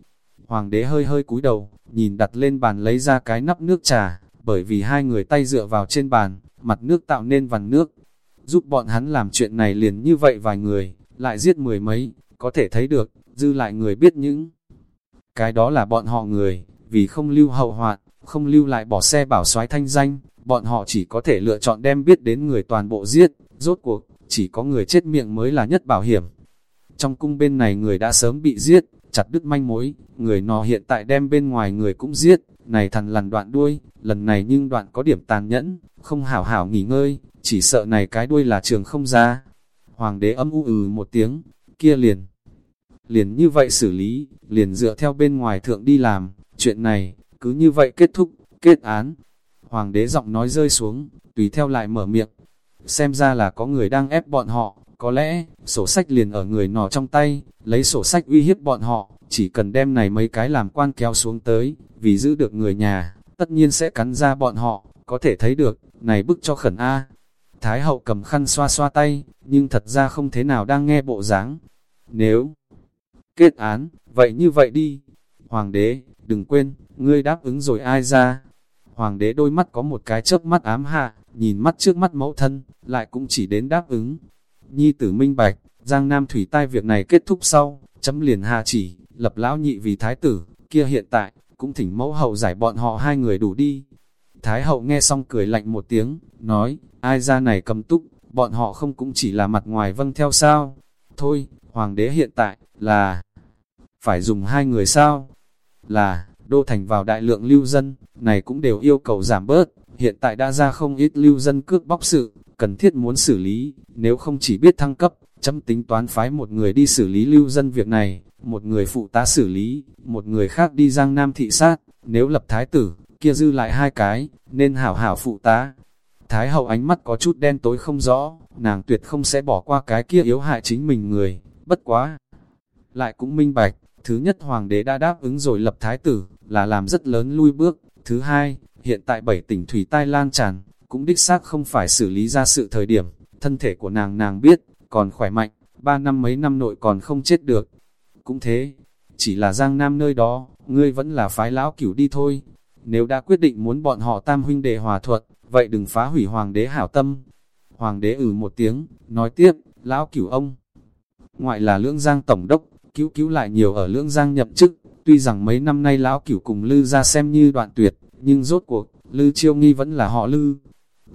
Hoàng đế hơi hơi cúi đầu, nhìn đặt lên bàn lấy ra cái nắp nước trà, bởi vì hai người tay dựa vào trên bàn, mặt nước tạo nên vằn nước. Giúp bọn hắn làm chuyện này liền như vậy vài người, lại giết mười mấy, có thể thấy được, dư lại người biết những. Cái đó là bọn họ người, vì không lưu hậu hoạn, không lưu lại bỏ xe bảo soái thanh danh, bọn họ chỉ có thể lựa chọn đem biết đến người toàn bộ giết, rốt cuộc, chỉ có người chết miệng mới là nhất bảo hiểm. Trong cung bên này người đã sớm bị giết, chặt đứt manh mối, người nò hiện tại đem bên ngoài người cũng giết, này thằn lằn đoạn đuôi, lần này nhưng đoạn có điểm tàn nhẫn, không hảo hảo nghỉ ngơi, chỉ sợ này cái đuôi là trường không ra. Hoàng đế âm u ừ một tiếng, kia liền. Liền như vậy xử lý, liền dựa theo bên ngoài thượng đi làm, chuyện này, cứ như vậy kết thúc, kết án. Hoàng đế giọng nói rơi xuống, tùy theo lại mở miệng. Xem ra là có người đang ép bọn họ, có lẽ, sổ sách liền ở người nọ trong tay, lấy sổ sách uy hiếp bọn họ, chỉ cần đem này mấy cái làm quan kéo xuống tới, vì giữ được người nhà, tất nhiên sẽ cắn ra bọn họ, có thể thấy được, này bức cho khẩn A. Thái hậu cầm khăn xoa xoa tay, nhưng thật ra không thế nào đang nghe bộ dáng. Nếu kết án, vậy như vậy đi. Hoàng đế, đừng quên, ngươi đáp ứng rồi ai ra. Hoàng đế đôi mắt có một cái chớp mắt ám hạ, nhìn mắt trước mắt mẫu thân, lại cũng chỉ đến đáp ứng. Nhi tử minh bạch, Giang Nam Thủy tai việc này kết thúc sau, chấm liền hạ chỉ, lập lão nhị vì thái tử, kia hiện tại, cũng thỉnh mẫu hậu giải bọn họ hai người đủ đi. Thái hậu nghe xong cười lạnh một tiếng, nói, ai ra này cầm túc, bọn họ không cũng chỉ là mặt ngoài vâng theo sao. Thôi, hoàng đế hiện tại, là, phải dùng hai người sao? Là, đô thành vào đại lượng lưu dân, này cũng đều yêu cầu giảm bớt, hiện tại đã ra không ít lưu dân cướp bóc sự, cần thiết muốn xử lý, nếu không chỉ biết thăng cấp, chấm tính toán phái một người đi xử lý lưu dân việc này, một người phụ tá xử lý, một người khác đi giang nam thị sát, nếu lập thái tử, kia dư lại hai cái, nên hảo hảo phụ tá. Thái hậu ánh mắt có chút đen tối không rõ, nàng tuyệt không sẽ bỏ qua cái kia yếu hại chính mình người, bất quá. Lại cũng minh bạch, thứ nhất hoàng đế đã đáp ứng rồi lập thái tử, là làm rất lớn lui bước. Thứ hai, hiện tại bảy tỉnh thủy tai lan tràn, cũng đích xác không phải xử lý ra sự thời điểm, thân thể của nàng nàng biết, còn khỏe mạnh, ba năm mấy năm nội còn không chết được. Cũng thế, chỉ là Giang Nam nơi đó, ngươi vẫn là phái lão cửu đi thôi. Nếu đã quyết định muốn bọn họ tam huynh đệ hòa thuận, vậy đừng phá hủy hoàng đế hảo tâm. Hoàng đế ử ừ một tiếng, nói tiếp, lão cửu ông. Ngoại là lưỡng giang tổng đốc, cứu cứu lại nhiều ở lưỡng giang nhậm chức, tuy rằng mấy năm nay lão cửu cùng lư ra xem như đoạn tuyệt, nhưng rốt cuộc, lư chiêu nghi vẫn là họ lư.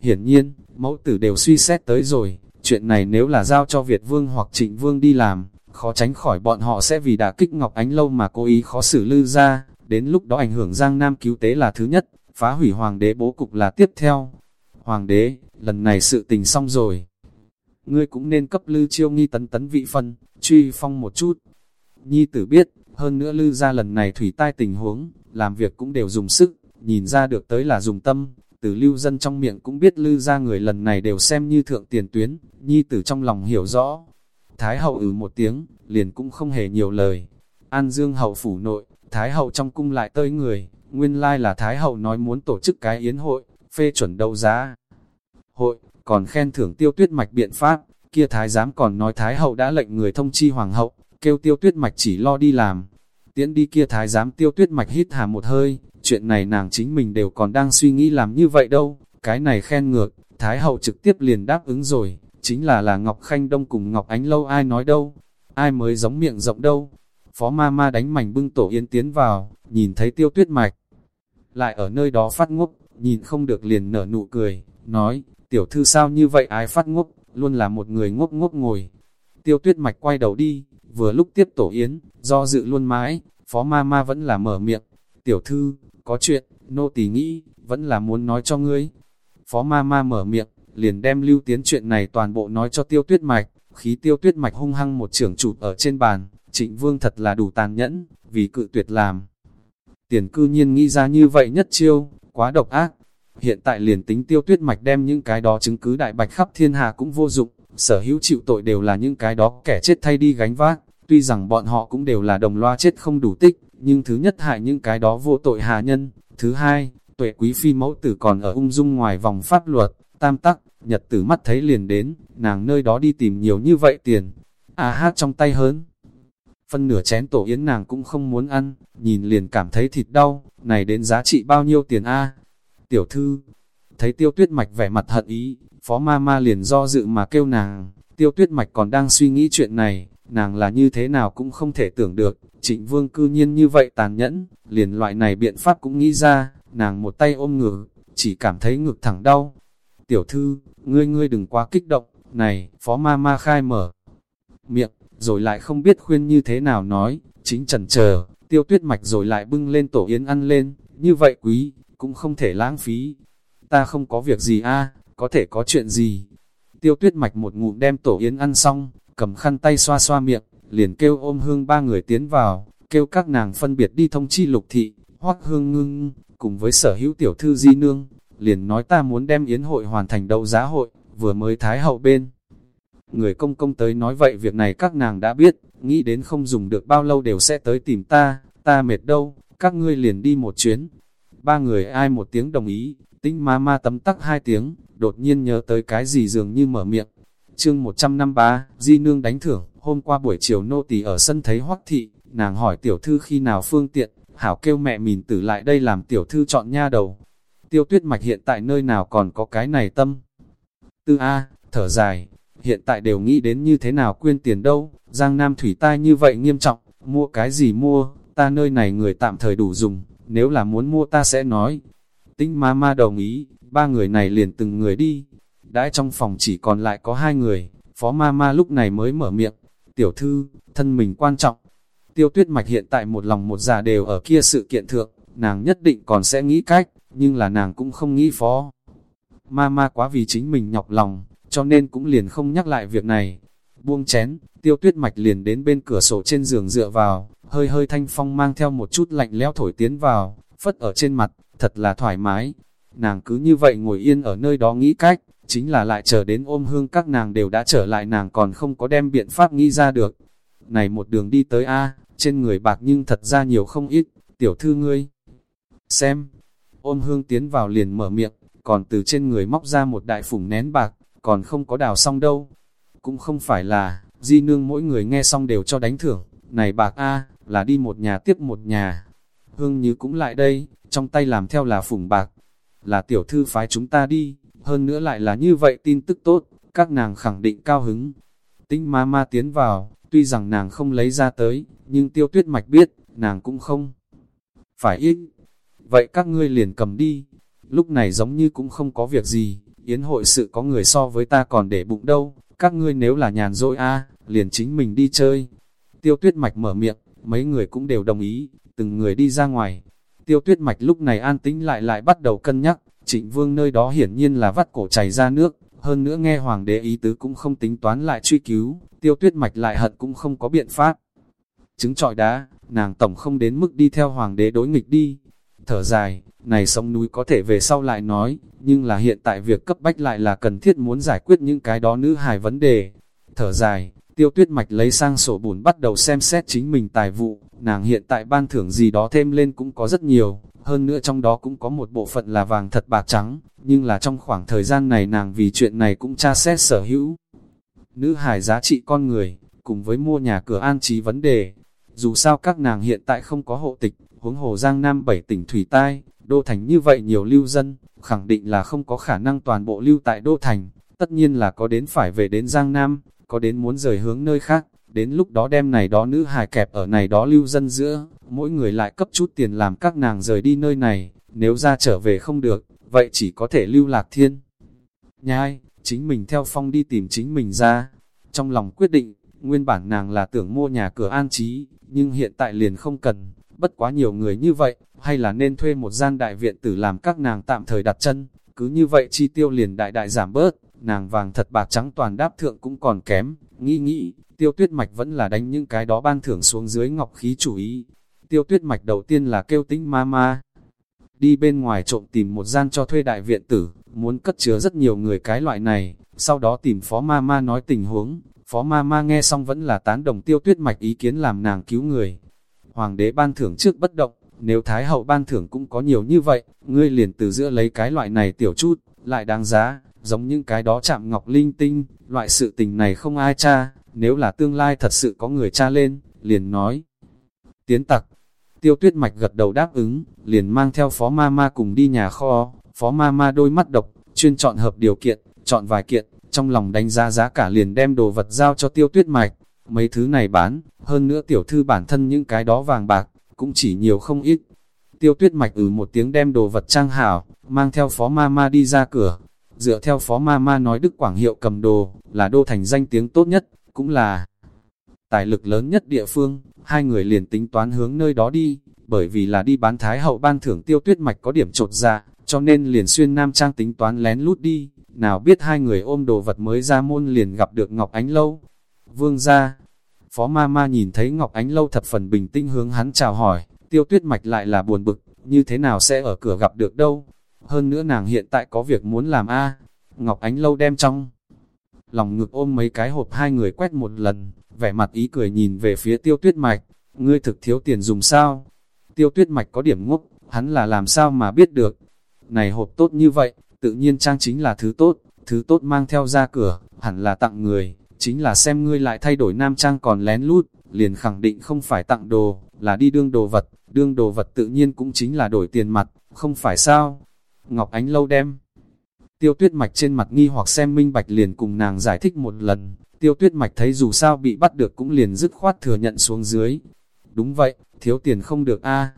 Hiển nhiên, mẫu tử đều suy xét tới rồi, chuyện này nếu là giao cho Việt Vương hoặc Trịnh Vương đi làm, khó tránh khỏi bọn họ sẽ vì đã kích Ngọc Ánh Lâu mà cố ý khó xử lư ra, đến lúc đó ảnh hưởng Giang Nam cứu tế là thứ nhất, phá hủy Hoàng đế bố cục là tiếp theo. Hoàng đế, lần này sự tình xong rồi. Ngươi cũng nên cấp lư chiêu nghi tấn tấn vị phân, truy phong một chút. Nhi tử biết, hơn nữa lư ra lần này thủy tai tình huống, làm việc cũng đều dùng sức, nhìn ra được tới là dùng tâm, từ lưu dân trong miệng cũng biết lư ra người lần này đều xem như thượng tiền tuyến, nhi tử trong lòng hiểu rõ. Thái hậu ừ một tiếng, liền cũng không hề nhiều lời. An dương hậu phủ nội, Thái hậu trong cung lại tơi người, nguyên lai là Thái hậu nói muốn tổ chức cái yến hội, phê chuẩn đấu giá. Hội, còn khen thưởng tiêu tuyết mạch biện pháp, kia Thái giám còn nói Thái hậu đã lệnh người thông chi hoàng hậu, kêu tiêu tuyết mạch chỉ lo đi làm. Tiễn đi kia Thái giám tiêu tuyết mạch hít hà một hơi, chuyện này nàng chính mình đều còn đang suy nghĩ làm như vậy đâu, cái này khen ngược, Thái hậu trực tiếp liền đáp ứng rồi, chính là là Ngọc Khanh Đông cùng Ngọc Ánh Lâu ai nói đâu, ai mới giống miệng rộng đâu. Phó ma ma đánh mảnh bưng tổ yến tiến vào, nhìn thấy tiêu tuyết mạch. Lại ở nơi đó phát ngốc, nhìn không được liền nở nụ cười, nói, tiểu thư sao như vậy ai phát ngốc, luôn là một người ngốc ngốc ngồi. Tiêu tuyết mạch quay đầu đi, vừa lúc tiếp tổ yến, do dự luôn mãi, phó ma ma vẫn là mở miệng, tiểu thư, có chuyện, nô tỳ nghĩ, vẫn là muốn nói cho ngươi. Phó ma ma mở miệng, liền đem lưu tiến chuyện này toàn bộ nói cho tiêu tuyết mạch, khí tiêu tuyết mạch hung hăng một trưởng chụp ở trên bàn, trịnh vương thật là đủ tàn nhẫn, vì cự tuyệt làm. Tiền cư nhiên nghĩ ra như vậy nhất chiêu, quá độc ác. Hiện tại liền tính tiêu tuyết mạch đem những cái đó chứng cứ đại bạch khắp thiên hà cũng vô dụng, sở hữu chịu tội đều là những cái đó kẻ chết thay đi gánh vác, tuy rằng bọn họ cũng đều là đồng loa chết không đủ tích, nhưng thứ nhất hại những cái đó vô tội hà nhân, thứ hai, tuệ quý phi mẫu tử còn ở ung dung ngoài vòng pháp luật, tam tắc, nhật tử mắt thấy liền đến, nàng nơi đó đi tìm nhiều như vậy tiền, à hát trong tay hớn. Phân nửa chén tổ yến nàng cũng không muốn ăn, nhìn liền cảm thấy thịt đau, này đến giá trị bao nhiêu tiền a? Tiểu thư, thấy tiêu tuyết mạch vẻ mặt hận ý, phó ma ma liền do dự mà kêu nàng, tiêu tuyết mạch còn đang suy nghĩ chuyện này, nàng là như thế nào cũng không thể tưởng được, trịnh vương cư nhiên như vậy tàn nhẫn, liền loại này biện pháp cũng nghĩ ra, nàng một tay ôm ngực, chỉ cảm thấy ngực thẳng đau. Tiểu thư, ngươi ngươi đừng quá kích động, này, phó ma ma khai mở miệng, rồi lại không biết khuyên như thế nào nói, chính trần chờ tiêu tuyết mạch rồi lại bưng lên tổ yến ăn lên, như vậy quý, cũng không thể lãng phí. Ta không có việc gì a có thể có chuyện gì. Tiêu tuyết mạch một ngụm đem tổ yến ăn xong, cầm khăn tay xoa xoa miệng, liền kêu ôm hương ba người tiến vào, kêu các nàng phân biệt đi thông chi lục thị, hoác hương ngưng, cùng với sở hữu tiểu thư di nương, liền nói ta muốn đem yến hội hoàn thành đấu giá hội, vừa mới thái hậu bên. Người công công tới nói vậy việc này các nàng đã biết, nghĩ đến không dùng được bao lâu đều sẽ tới tìm ta, ta mệt đâu, các ngươi liền đi một chuyến. Ba người ai một tiếng đồng ý, tính ma ma tấm tắc hai tiếng, đột nhiên nhớ tới cái gì dường như mở miệng. Chương 153, Di Nương đánh thưởng, hôm qua buổi chiều nô tỳ ở sân thấy hoắc thị, nàng hỏi tiểu thư khi nào phương tiện, hảo kêu mẹ mình tử lại đây làm tiểu thư chọn nha đầu. Tiêu tuyết mạch hiện tại nơi nào còn có cái này tâm. Tư A, thở dài, hiện tại đều nghĩ đến như thế nào quyên tiền đâu, Giang Nam thủy tai như vậy nghiêm trọng, mua cái gì mua, ta nơi này người tạm thời đủ dùng, nếu là muốn mua ta sẽ nói. Tinh ma ma đồng ý, ba người này liền từng người đi, đãi trong phòng chỉ còn lại có hai người, phó ma ma lúc này mới mở miệng, tiểu thư, thân mình quan trọng. Tiêu tuyết mạch hiện tại một lòng một già dạ đều ở kia sự kiện thượng, nàng nhất định còn sẽ nghĩ cách, nhưng là nàng cũng không nghĩ phó. Ma ma quá vì chính mình nhọc lòng, cho nên cũng liền không nhắc lại việc này. Buông chén, tiêu tuyết mạch liền đến bên cửa sổ trên giường dựa vào, hơi hơi thanh phong mang theo một chút lạnh lẽo thổi tiến vào, phất ở trên mặt, thật là thoải mái. Nàng cứ như vậy ngồi yên ở nơi đó nghĩ cách, chính là lại chờ đến ôm hương các nàng đều đã trở lại nàng còn không có đem biện pháp nghĩ ra được. Này một đường đi tới A, trên người bạc nhưng thật ra nhiều không ít, tiểu thư ngươi. Xem, ôm hương tiến vào liền mở miệng, còn từ trên người móc ra một đại phủng nén bạc, còn không có đào xong đâu. Cũng không phải là, di nương mỗi người nghe xong đều cho đánh thưởng, này bạc A, là đi một nhà tiếp một nhà. Hương như cũng lại đây, trong tay làm theo là phủng bạc, là tiểu thư phái chúng ta đi, hơn nữa lại là như vậy tin tức tốt, các nàng khẳng định cao hứng. Tinh ma ma tiến vào, tuy rằng nàng không lấy ra tới, nhưng tiêu tuyết mạch biết, nàng cũng không. Phải ít, vậy các ngươi liền cầm đi, lúc này giống như cũng không có việc gì, yến hội sự có người so với ta còn để bụng đâu, các ngươi nếu là nhàn rỗi a liền chính mình đi chơi. Tiêu tuyết mạch mở miệng, mấy người cũng đều đồng ý, từng người đi ra ngoài. Tiêu tuyết mạch lúc này an tĩnh lại lại bắt đầu cân nhắc, trịnh vương nơi đó hiển nhiên là vắt cổ chảy ra nước, hơn nữa nghe hoàng đế ý tứ cũng không tính toán lại truy cứu, tiêu tuyết mạch lại hận cũng không có biện pháp. Chứng trọi đá, nàng tổng không đến mức đi theo hoàng đế đối nghịch đi. Thở dài, này sông núi có thể về sau lại nói, nhưng là hiện tại việc cấp bách lại là cần thiết muốn giải quyết những cái đó nữ hài vấn đề. Thở dài, tiêu tuyết mạch lấy sang sổ bùn bắt đầu xem xét chính mình tài vụ, nàng hiện tại ban thưởng gì đó thêm lên cũng có rất nhiều, hơn nữa trong đó cũng có một bộ phận là vàng thật bạc trắng, nhưng là trong khoảng thời gian này nàng vì chuyện này cũng tra xét sở hữu. Nữ hải giá trị con người, cùng với mua nhà cửa an trí vấn đề, dù sao các nàng hiện tại không có hộ tịch, huống hồ Giang Nam bảy tỉnh Thủy Tai, Đô Thành như vậy nhiều lưu dân, khẳng định là không có khả năng toàn bộ lưu tại Đô Thành, tất nhiên là có đến phải về đến Giang Nam, có đến muốn rời hướng nơi khác, đến lúc đó đem này đó nữ hài kẹp ở này đó lưu dân giữa, mỗi người lại cấp chút tiền làm các nàng rời đi nơi này, nếu ra trở về không được, vậy chỉ có thể lưu lạc thiên. Nhai, chính mình theo phong đi tìm chính mình ra, trong lòng quyết định, nguyên bản nàng là tưởng mua nhà cửa an trí, nhưng hiện tại liền không cần, bất quá nhiều người như vậy, hay là nên thuê một gian đại viện tử làm các nàng tạm thời đặt chân, cứ như vậy chi tiêu liền đại đại giảm bớt, nàng vàng thật bạc trắng toàn đáp thượng cũng còn kém, nghĩ nghĩ, tiêu tuyết mạch vẫn là đánh những cái đó ban thưởng xuống dưới ngọc khí chủ ý. Tiêu tuyết mạch đầu tiên là kêu tính ma ma, đi bên ngoài trộm tìm một gian cho thuê đại viện tử, muốn cất chứa rất nhiều người cái loại này, sau đó tìm phó ma ma nói tình huống, phó ma ma nghe xong vẫn là tán đồng tiêu tuyết mạch ý kiến làm nàng cứu người. Hoàng đế ban thưởng trước bất động, nếu Thái hậu ban thưởng cũng có nhiều như vậy, ngươi liền từ giữa lấy cái loại này tiểu chút, lại đáng giá, giống những cái đó chạm ngọc linh tinh, loại sự tình này không ai cha, nếu là tương lai thật sự có người cha lên, liền nói. Tiến tặc, tiêu tuyết mạch gật đầu đáp ứng, liền mang theo phó ma ma cùng đi nhà kho, phó ma ma đôi mắt độc, chuyên chọn hợp điều kiện, chọn vài kiện, trong lòng đánh giá giá cả liền đem đồ vật giao cho tiêu tuyết mạch, mấy thứ này bán, hơn nữa tiểu thư bản thân những cái đó vàng bạc, cũng chỉ nhiều không ít. Tiêu tuyết mạch ừ một tiếng đem đồ vật trang hảo, mang theo phó ma ma đi ra cửa. Dựa theo phó ma ma nói Đức Quảng Hiệu cầm đồ, là đô thành danh tiếng tốt nhất, cũng là tài lực lớn nhất địa phương. Hai người liền tính toán hướng nơi đó đi, bởi vì là đi bán thái hậu ban thưởng tiêu tuyết mạch có điểm trột ra, cho nên liền xuyên nam trang tính toán lén lút đi. Nào biết hai người ôm đồ vật mới ra môn liền gặp được Ngọc Ánh Lâu. Vương ra, Phó ma ma nhìn thấy Ngọc Ánh Lâu thập phần bình tĩnh hướng hắn chào hỏi, tiêu tuyết mạch lại là buồn bực, như thế nào sẽ ở cửa gặp được đâu. Hơn nữa nàng hiện tại có việc muốn làm a Ngọc Ánh Lâu đem trong. Lòng ngực ôm mấy cái hộp hai người quét một lần, vẻ mặt ý cười nhìn về phía tiêu tuyết mạch, ngươi thực thiếu tiền dùng sao? Tiêu tuyết mạch có điểm ngốc, hắn là làm sao mà biết được. Này hộp tốt như vậy, tự nhiên trang chính là thứ tốt, thứ tốt mang theo ra cửa, hẳn là tặng người, chính là xem ngươi lại thay đổi nam trang còn lén lút, liền khẳng định không phải tặng đồ, là đi đương đồ vật, đương đồ vật tự nhiên cũng chính là đổi tiền mặt, không phải sao? Ngọc Ánh lâu đem. Tiêu tuyết mạch trên mặt nghi hoặc xem minh bạch liền cùng nàng giải thích một lần, tiêu tuyết mạch thấy dù sao bị bắt được cũng liền dứt khoát thừa nhận xuống dưới. Đúng vậy, thiếu tiền không được a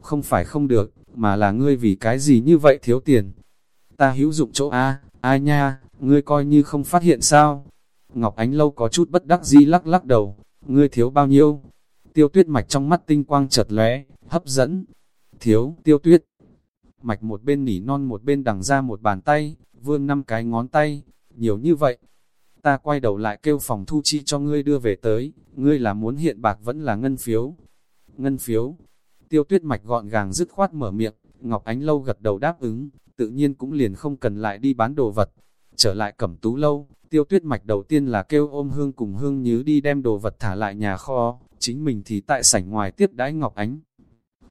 Không phải không được, mà là ngươi vì cái gì như vậy thiếu tiền. Ta hữu dụng chỗ a ai nha, ngươi coi như không phát hiện sao. Ngọc Ánh Lâu có chút bất đắc dĩ lắc lắc đầu, ngươi thiếu bao nhiêu? Tiêu tuyết mạch trong mắt tinh quang chợt lóe, hấp dẫn. Thiếu, tiêu tuyết. Mạch một bên nỉ non một bên đằng ra một bàn tay, vươn năm cái ngón tay, nhiều như vậy. Ta quay đầu lại kêu phòng thu chi cho ngươi đưa về tới, ngươi là muốn hiện bạc vẫn là ngân phiếu. Ngân phiếu. Tiêu tuyết mạch gọn gàng dứt khoát mở miệng, Ngọc Ánh Lâu gật đầu đáp ứng, tự nhiên cũng liền không cần lại đi bán đồ vật. Trở lại cẩm tú lâu, Tiêu tuyết mạch đầu tiên là kêu ôm hương cùng hương nhứ đi đem đồ vật thả lại nhà kho, chính mình thì tại sảnh ngoài tiếp đãi Ngọc Ánh.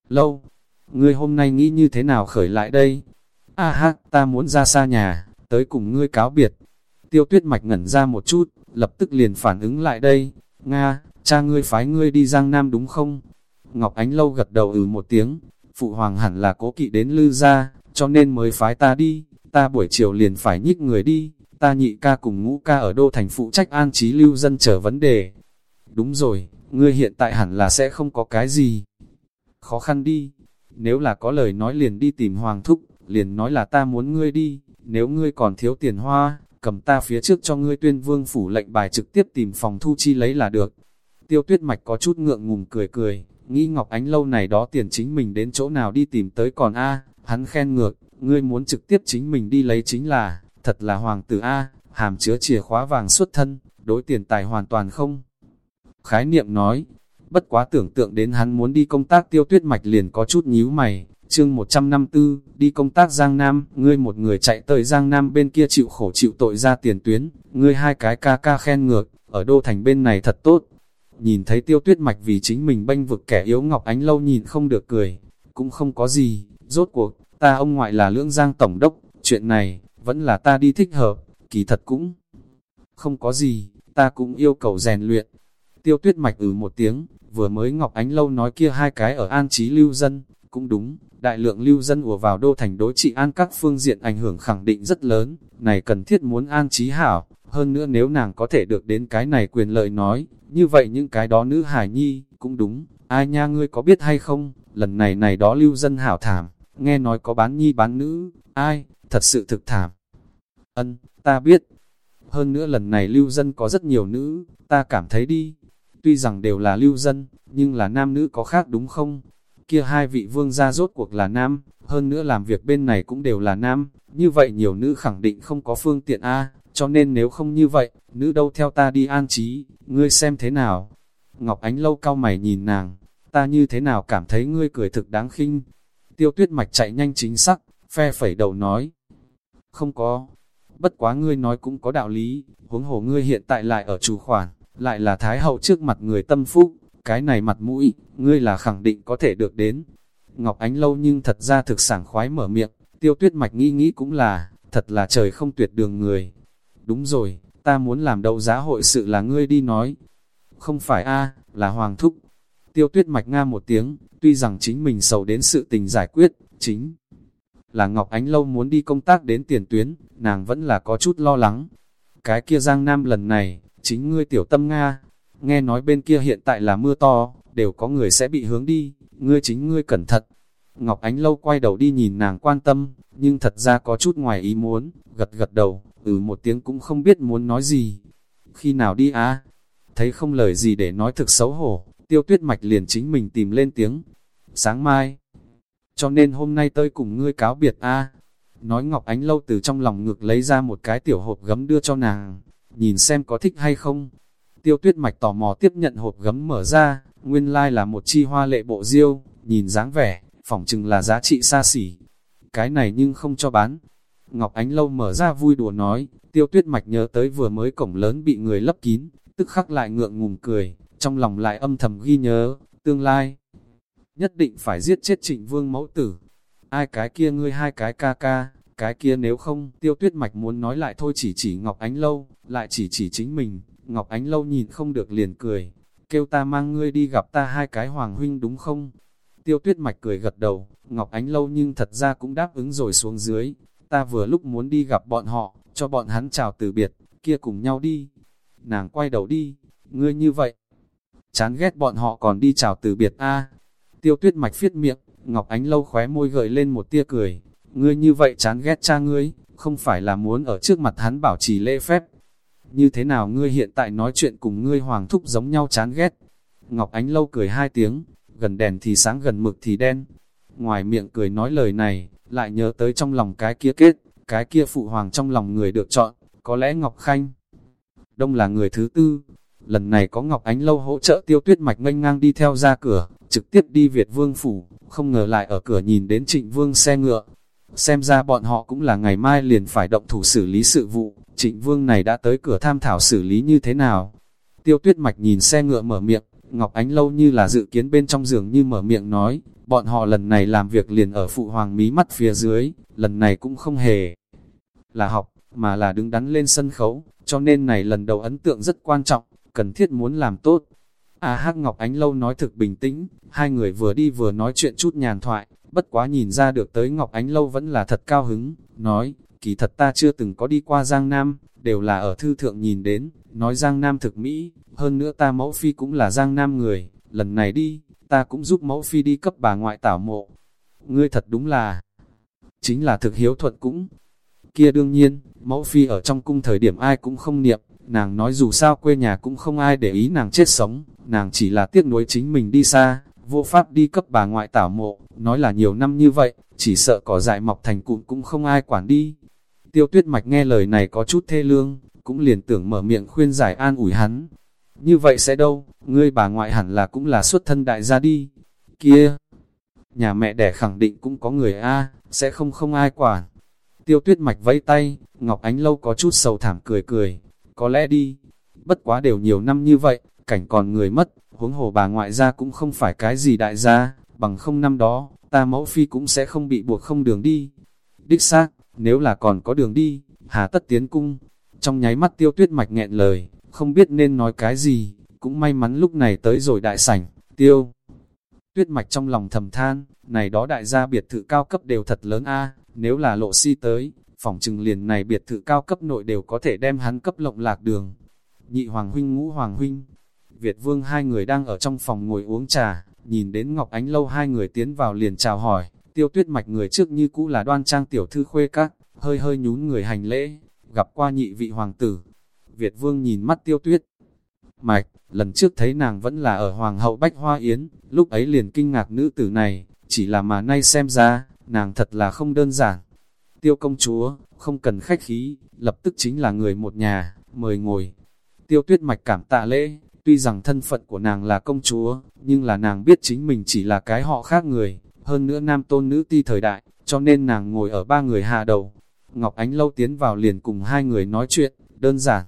Lâu, ngươi hôm nay nghĩ như thế nào khởi lại đây? A ha, ta muốn ra xa nhà, tới cùng ngươi cáo biệt. Tiêu tuyết mạch ngẩn ra một chút, lập tức liền phản ứng lại đây. Nga, cha ngươi phái ngươi đi Giang Nam đúng không? Ngọc Ánh Lâu gật đầu ừ một tiếng, phụ hoàng hẳn là cố kỵ đến lư ra, cho nên mới phái ta đi, ta buổi chiều liền phải nhích người đi, ta nhị ca cùng ngũ ca ở đô thành phụ trách an trí lưu dân chờ vấn đề. Đúng rồi, ngươi hiện tại hẳn là sẽ không có cái gì. Khó khăn đi, nếu là có lời nói liền đi tìm Hoàng Thúc, liền nói là ta muốn ngươi đi, nếu ngươi còn thiếu tiền hoa, cầm ta phía trước cho ngươi tuyên vương phủ lệnh bài trực tiếp tìm phòng thu chi lấy là được. Tiêu tuyết mạch có chút ngượng ngùng cười cười, nghĩ Ngọc Ánh lâu này đó tiền chính mình đến chỗ nào đi tìm tới còn a hắn khen ngược, ngươi muốn trực tiếp chính mình đi lấy chính là, thật là hoàng tử A, hàm chứa chìa khóa vàng xuất thân, đối tiền tài hoàn toàn không. Khái niệm nói, bất quá tưởng tượng đến hắn muốn đi công tác tiêu tuyết mạch liền có chút nhíu mày, chương 154, đi công tác Giang Nam, ngươi một người chạy tới Giang Nam bên kia chịu khổ chịu tội ra tiền tuyến, ngươi hai cái ca ca khen ngược, ở đô thành bên này thật tốt. Nhìn thấy tiêu tuyết mạch vì chính mình bênh vực kẻ yếu Ngọc Ánh lâu nhìn không được cười, cũng không có gì, rốt cuộc, ta ông ngoại là lưỡng giang tổng đốc, chuyện này, vẫn là ta đi thích hợp, kỳ thật cũng không có gì, ta cũng yêu cầu rèn luyện. Tiêu tuyết mạch ừ một tiếng, vừa mới Ngọc Ánh Lâu nói kia hai cái ở an trí lưu dân, cũng đúng, đại lượng lưu dân ùa vào đô thành đối trị an các phương diện ảnh hưởng khẳng định rất lớn, này cần thiết muốn an trí hảo, hơn nữa nếu nàng có thể được đến cái này quyền lợi nói, như vậy những cái đó nữ hải nhi, cũng đúng, ai nha ngươi có biết hay không, lần này này đó lưu dân hảo thảm, nghe nói có bán nhi bán nữ, ai, thật sự thực thảm. Ân, ta biết. Hơn nữa lần này lưu dân có rất nhiều nữ, ta cảm thấy đi. Tuy rằng đều là lưu dân, nhưng là nam nữ có khác đúng không? Kia hai vị vương gia rốt cuộc là nam, hơn nữa làm việc bên này cũng đều là nam, như vậy nhiều nữ khẳng định không có phương tiện A, cho nên nếu không như vậy, nữ đâu theo ta đi an trí, ngươi xem thế nào? Ngọc Ánh lâu cao mày nhìn nàng, ta như thế nào cảm thấy ngươi cười thực đáng khinh? Tiêu tuyết mạch chạy nhanh chính xác, phe phẩy đầu nói. Không có, bất quá ngươi nói cũng có đạo lý, huống hồ ngươi hiện tại lại ở chủ khoản, lại là thái hậu trước mặt người tâm phúc, cái này mặt mũi, ngươi là khẳng định có thể được đến. Ngọc Ánh lâu nhưng thật ra thực sảng khoái mở miệng, tiêu tuyết mạch nghĩ nghĩ cũng là, thật là trời không tuyệt đường người. Đúng rồi, ta muốn làm đầu giá hội sự là ngươi đi nói. Không phải a là Hoàng Thúc. Tiêu tuyết mạch nga một tiếng, tuy rằng chính mình sầu đến sự tình giải quyết, chính là Ngọc Ánh Lâu muốn đi công tác đến tiền tuyến, nàng vẫn là có chút lo lắng. Cái kia Giang Nam lần này, chính ngươi tiểu tâm Nga, nghe nói bên kia hiện tại là mưa to, đều có người sẽ bị hướng đi, ngươi chính ngươi cẩn thận. Ngọc Ánh Lâu quay đầu đi nhìn nàng quan tâm, nhưng thật ra có chút ngoài ý muốn, gật gật đầu, ừ một tiếng cũng không biết muốn nói gì. Khi nào đi á? Thấy không lời gì để nói thực xấu hổ, tiêu tuyết mạch liền chính mình tìm lên tiếng. Sáng mai, cho nên hôm nay tôi cùng ngươi cáo biệt a Nói Ngọc Ánh Lâu từ trong lòng ngực lấy ra một cái tiểu hộp gấm đưa cho nàng, nhìn xem có thích hay không. Tiêu tuyết mạch tò mò tiếp nhận hộp gấm mở ra, nguyên lai like là một chi hoa lệ bộ diêu, nhìn dáng vẻ, phỏng chừng là giá trị xa xỉ. Cái này nhưng không cho bán. Ngọc Ánh Lâu mở ra vui đùa nói, tiêu tuyết mạch nhớ tới vừa mới cổng lớn bị người lấp kín, tức khắc lại ngượng ngùng cười, trong lòng lại âm thầm ghi nhớ, tương lai. Nhất định phải giết chết trịnh vương mẫu tử. Ai cái kia ngươi hai cái ca ca, cái kia nếu không, tiêu tuyết mạch muốn nói lại thôi chỉ chỉ Ngọc Ánh Lâu, lại chỉ chỉ chính mình, Ngọc Ánh Lâu nhìn không được liền cười, kêu ta mang ngươi đi gặp ta hai cái hoàng huynh đúng không? Tiêu tuyết mạch cười gật đầu, Ngọc Ánh Lâu nhưng thật ra cũng đáp ứng rồi xuống dưới, ta vừa lúc muốn đi gặp bọn họ, cho bọn hắn chào từ biệt, kia cùng nhau đi. Nàng quay đầu đi, ngươi như vậy, chán ghét bọn họ còn đi chào từ biệt a. Tiêu tuyết mạch phiết miệng, Ngọc Ánh Lâu khóe môi gợi lên một tia cười, ngươi như vậy chán ghét cha ngươi, không phải là muốn ở trước mặt hắn bảo trì lễ phép. Như thế nào ngươi hiện tại nói chuyện cùng ngươi hoàng thúc giống nhau chán ghét? Ngọc Ánh Lâu cười hai tiếng, gần đèn thì sáng gần mực thì đen. Ngoài miệng cười nói lời này, lại nhớ tới trong lòng cái kia kết, cái kia phụ hoàng trong lòng người được chọn, có lẽ Ngọc Khanh. Đông là người thứ tư, lần này có Ngọc Ánh Lâu hỗ trợ tiêu tuyết mạch nganh ngang đi theo ra cửa, trực tiếp đi Việt Vương Phủ, không ngờ lại ở cửa nhìn đến trịnh Vương xe ngựa, Xem ra bọn họ cũng là ngày mai liền phải động thủ xử lý sự vụ, trịnh vương này đã tới cửa tham thảo xử lý như thế nào. Tiêu tuyết mạch nhìn xe ngựa mở miệng, Ngọc Ánh lâu như là dự kiến bên trong giường như mở miệng nói, bọn họ lần này làm việc liền ở phụ hoàng mí mắt phía dưới, lần này cũng không hề là học, mà là đứng đắn lên sân khấu, cho nên này lần đầu ấn tượng rất quan trọng, cần thiết muốn làm tốt. À Hắc Ngọc Ánh Lâu nói thực bình tĩnh, hai người vừa đi vừa nói chuyện chút nhàn thoại, bất quá nhìn ra được tới Ngọc Ánh Lâu vẫn là thật cao hứng, nói, kỳ thật ta chưa từng có đi qua Giang Nam, đều là ở thư thượng nhìn đến, nói Giang Nam thực Mỹ, hơn nữa ta mẫu phi cũng là Giang Nam người, lần này đi, ta cũng giúp mẫu phi đi cấp bà ngoại tảo mộ. Ngươi thật đúng là, chính là thực hiếu thuận cũng. Kia đương nhiên, mẫu phi ở trong cung thời điểm ai cũng không niệm, nàng nói dù sao quê nhà cũng không ai để ý nàng chết sống, nàng chỉ là tiếc nuối chính mình đi xa, vô pháp đi cấp bà ngoại tảo mộ, nói là nhiều năm như vậy, chỉ sợ cỏ dại mọc thành cụm cũng không ai quản đi. Tiêu tuyết mạch nghe lời này có chút thê lương, cũng liền tưởng mở miệng khuyên giải an ủi hắn. Như vậy sẽ đâu, ngươi bà ngoại hẳn là cũng là xuất thân đại gia đi. Kia, nhà mẹ đẻ khẳng định cũng có người A, sẽ không không ai quản. Tiêu tuyết mạch vẫy tay, Ngọc Ánh Lâu có chút sầu thảm cười cười, có lẽ đi. Bất quá đều nhiều năm như vậy, cảnh còn người mất, huống hồ bà ngoại gia cũng không phải cái gì đại gia, bằng không năm đó, ta mẫu phi cũng sẽ không bị buộc không đường đi. Đích xác, nếu là còn có đường đi, hà tất tiến cung. Trong nháy mắt tiêu tuyết mạch nghẹn lời, không biết nên nói cái gì, cũng may mắn lúc này tới rồi đại sảnh, tiêu. Tuyết mạch trong lòng thầm than, này đó đại gia biệt thự cao cấp đều thật lớn a nếu là lộ si tới, phòng trừng liền này biệt thự cao cấp nội đều có thể đem hắn cấp lộng lạc đường. Nhị hoàng huynh ngũ hoàng huynh, Việt Vương hai người đang ở trong phòng ngồi uống trà, nhìn đến Ngọc Ánh Lâu hai người tiến vào liền chào hỏi, tiêu tuyết mạch người trước như cũ là đoan trang tiểu thư khuê các, hơi hơi nhún người hành lễ, gặp qua nhị vị hoàng tử. Việt Vương nhìn mắt tiêu tuyết mạch, lần trước thấy nàng vẫn là ở Hoàng hậu Bách Hoa Yến, lúc ấy liền kinh ngạc nữ tử này, chỉ là mà nay xem ra, nàng thật là không đơn giản. Tiêu công chúa, không cần khách khí, lập tức chính là người một nhà, mời ngồi. Tiêu tuyết mạch cảm tạ lễ, Tuy rằng thân phận của nàng là công chúa, nhưng là nàng biết chính mình chỉ là cái họ khác người, hơn nữa nam tôn nữ ti thời đại, cho nên nàng ngồi ở ba người hạ đầu. Ngọc Ánh lâu tiến vào liền cùng hai người nói chuyện, đơn giản.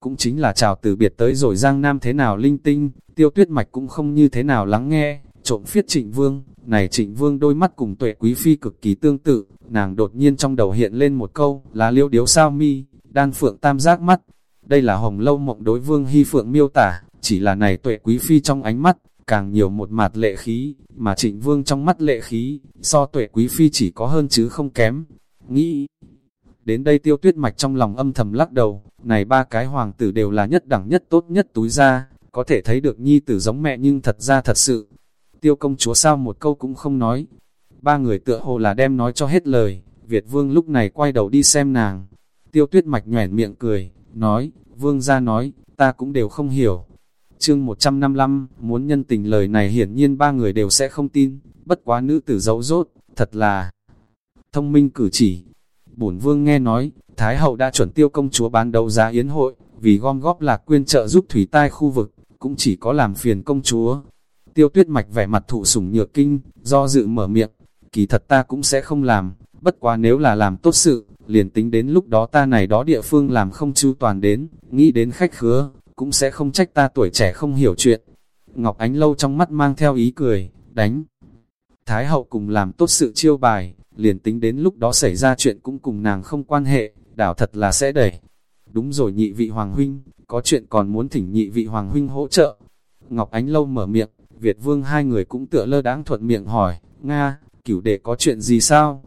Cũng chính là chào từ biệt tới rồi Giang Nam thế nào linh tinh, tiêu tuyết mạch cũng không như thế nào lắng nghe, trộm phiết trịnh vương, này trịnh vương đôi mắt cùng tuệ quý phi cực kỳ tương tự, nàng đột nhiên trong đầu hiện lên một câu, là liêu điếu sao mi, đan phượng tam giác mắt, đây là hồng lâu mộng đối vương hy phượng miêu tả, chỉ là này tuệ quý phi trong ánh mắt, càng nhiều một mặt lệ khí, mà trịnh vương trong mắt lệ khí, so tuệ quý phi chỉ có hơn chứ không kém. Nghĩ, đến đây tiêu tuyết mạch trong lòng âm thầm lắc đầu, này ba cái hoàng tử đều là nhất đẳng nhất tốt nhất túi ra, có thể thấy được nhi tử giống mẹ nhưng thật ra thật sự. Tiêu công chúa sao một câu cũng không nói. Ba người tựa hồ là đem nói cho hết lời, Việt vương lúc này quay đầu đi xem nàng. Tiêu tuyết mạch nhoẻn miệng cười, nói, vương gia nói, ta cũng đều không hiểu, Chương 155, muốn nhân tình lời này hiển nhiên ba người đều sẽ không tin, bất quá nữ tử giấu rốt, thật là thông minh cử chỉ. Bổn vương nghe nói, Thái hậu đã chuẩn tiêu công chúa bán đấu giá yến hội, vì gom góp lạc quyên trợ giúp thủy tai khu vực, cũng chỉ có làm phiền công chúa. Tiêu tuyết mạch vẻ mặt thụ sủng nhược kinh, do dự mở miệng, kỳ thật ta cũng sẽ không làm, bất quá nếu là làm tốt sự, liền tính đến lúc đó ta này đó địa phương làm không chu toàn đến, nghĩ đến khách khứa, cũng sẽ không trách ta tuổi trẻ không hiểu chuyện. Ngọc Ánh Lâu trong mắt mang theo ý cười, đánh. Thái hậu cùng làm tốt sự chiêu bài, liền tính đến lúc đó xảy ra chuyện cũng cùng nàng không quan hệ, đảo thật là sẽ đẩy. Đúng rồi nhị vị hoàng huynh, có chuyện còn muốn thỉnh nhị vị hoàng huynh hỗ trợ. Ngọc Ánh Lâu mở miệng, Việt Vương hai người cũng tựa lơ đáng thuận miệng hỏi, Nga, cửu đệ có chuyện gì sao?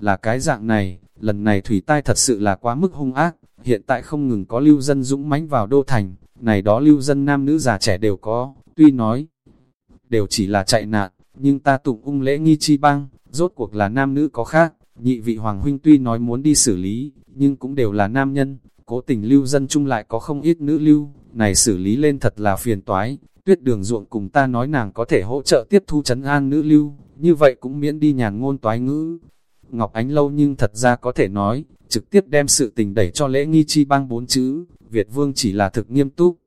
Là cái dạng này, lần này thủy tai thật sự là quá mức hung ác, hiện tại không ngừng có lưu dân dũng mãnh vào đô thành, này đó lưu dân nam nữ già trẻ đều có, tuy nói, đều chỉ là chạy nạn, nhưng ta tụng ung lễ nghi chi băng, rốt cuộc là nam nữ có khác, nhị vị hoàng huynh tuy nói muốn đi xử lý, nhưng cũng đều là nam nhân, cố tình lưu dân chung lại có không ít nữ lưu, này xử lý lên thật là phiền toái, tuyết đường ruộng cùng ta nói nàng có thể hỗ trợ tiếp thu chấn an nữ lưu, như vậy cũng miễn đi nhàn ngôn toái ngữ. Ngọc Ánh lâu nhưng thật ra có thể nói, trực tiếp đem sự tình đẩy cho lễ nghi chi băng bốn chữ, Việt Vương chỉ là thực nghiêm túc.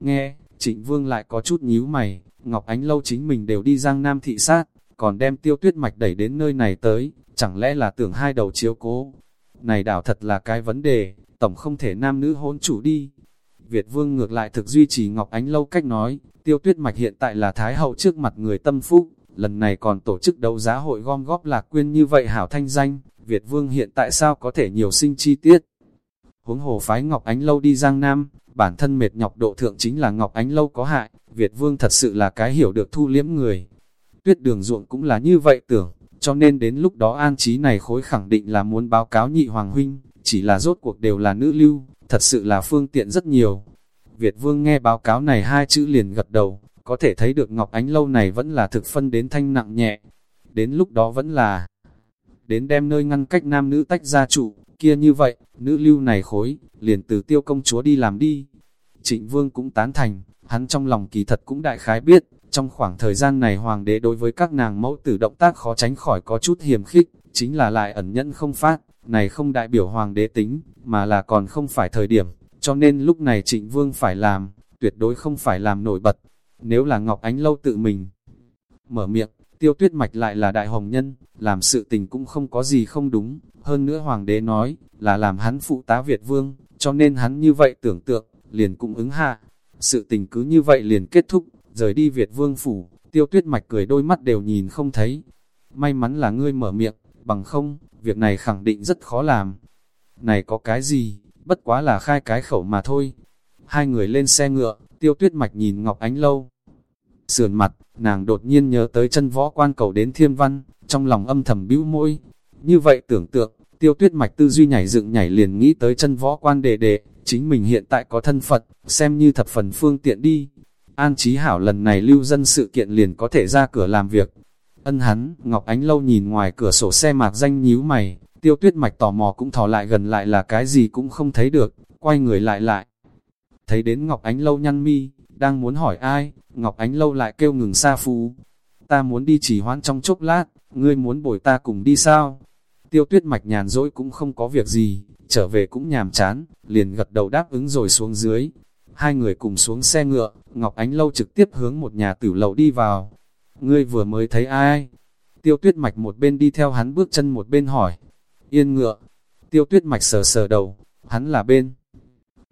Nghe, Trịnh Vương lại có chút nhíu mày, Ngọc Ánh Lâu chính mình đều đi Giang Nam thị sát, còn đem tiêu tuyết mạch đẩy đến nơi này tới, chẳng lẽ là tưởng hai đầu chiếu cố. Này đảo thật là cái vấn đề, tổng không thể nam nữ hôn chủ đi. Việt Vương ngược lại thực duy trì Ngọc Ánh Lâu cách nói, tiêu tuyết mạch hiện tại là Thái Hậu trước mặt người tâm phúc, lần này còn tổ chức đấu giá hội gom góp lạc quyên như vậy hảo thanh danh, Việt Vương hiện tại sao có thể nhiều sinh chi tiết huống hồ phái Ngọc Ánh Lâu đi Giang Nam, bản thân mệt nhọc độ thượng chính là Ngọc Ánh Lâu có hại, Việt Vương thật sự là cái hiểu được thu liếm người. Tuyết đường ruộng cũng là như vậy tưởng, cho nên đến lúc đó an trí này khối khẳng định là muốn báo cáo nhị hoàng huynh, chỉ là rốt cuộc đều là nữ lưu, thật sự là phương tiện rất nhiều. Việt Vương nghe báo cáo này hai chữ liền gật đầu, có thể thấy được Ngọc Ánh Lâu này vẫn là thực phân đến thanh nặng nhẹ. Đến lúc đó vẫn là đến đem nơi ngăn cách nam nữ tách ra trụ, kia như vậy, nữ lưu này khối, liền từ tiêu công chúa đi làm đi. Trịnh Vương cũng tán thành, hắn trong lòng kỳ thật cũng đại khái biết, trong khoảng thời gian này hoàng đế đối với các nàng mẫu tử động tác khó tránh khỏi có chút hiểm khích, chính là lại ẩn nhẫn không phát, này không đại biểu hoàng đế tính, mà là còn không phải thời điểm, cho nên lúc này trịnh vương phải làm, tuyệt đối không phải làm nổi bật. Nếu là Ngọc Ánh Lâu tự mình mở miệng, tiêu tuyết mạch lại là đại hồng nhân, làm sự tình cũng không có gì không đúng, hơn nữa hoàng đế nói, là làm hắn phụ tá Việt vương, cho nên hắn như vậy tưởng tượng, liền cũng ứng hạ. Sự tình cứ như vậy liền kết thúc, rời đi Việt vương phủ, tiêu tuyết mạch cười đôi mắt đều nhìn không thấy. May mắn là ngươi mở miệng, bằng không, việc này khẳng định rất khó làm. Này có cái gì, bất quá là khai cái khẩu mà thôi. Hai người lên xe ngựa, tiêu tuyết mạch nhìn Ngọc Ánh Lâu. Sườn mặt, nàng đột nhiên nhớ tới chân võ quan cầu đến thiên văn, trong lòng âm thầm bĩu môi. Như vậy tưởng tượng, tiêu tuyết mạch tư duy nhảy dựng nhảy liền nghĩ tới chân võ quan đề đệ, chính mình hiện tại có thân Phật, xem như thập phần phương tiện đi. An trí hảo lần này lưu dân sự kiện liền có thể ra cửa làm việc. Ân hắn, Ngọc Ánh Lâu nhìn ngoài cửa sổ xe mạc danh nhíu mày, tiêu tuyết mạch tò mò cũng thò lại gần lại là cái gì cũng không thấy được, quay người lại lại. Thấy đến Ngọc Ánh Lâu nhăn mi, đang muốn hỏi ai, Ngọc Ánh Lâu lại kêu ngừng xa phú. Ta muốn đi chỉ hoãn trong chốc lát, ngươi muốn bồi ta cùng đi sao? Tiêu tuyết mạch nhàn dỗi cũng không có việc gì, trở về cũng nhàm chán, liền gật đầu đáp ứng rồi xuống dưới. Hai người cùng xuống xe ngựa, Ngọc Ánh Lâu trực tiếp hướng một nhà tử lầu đi vào. Ngươi vừa mới thấy ai? Tiêu tuyết mạch một bên đi theo hắn bước chân một bên hỏi. Yên ngựa. Tiêu tuyết mạch sờ sờ đầu. Hắn là bên.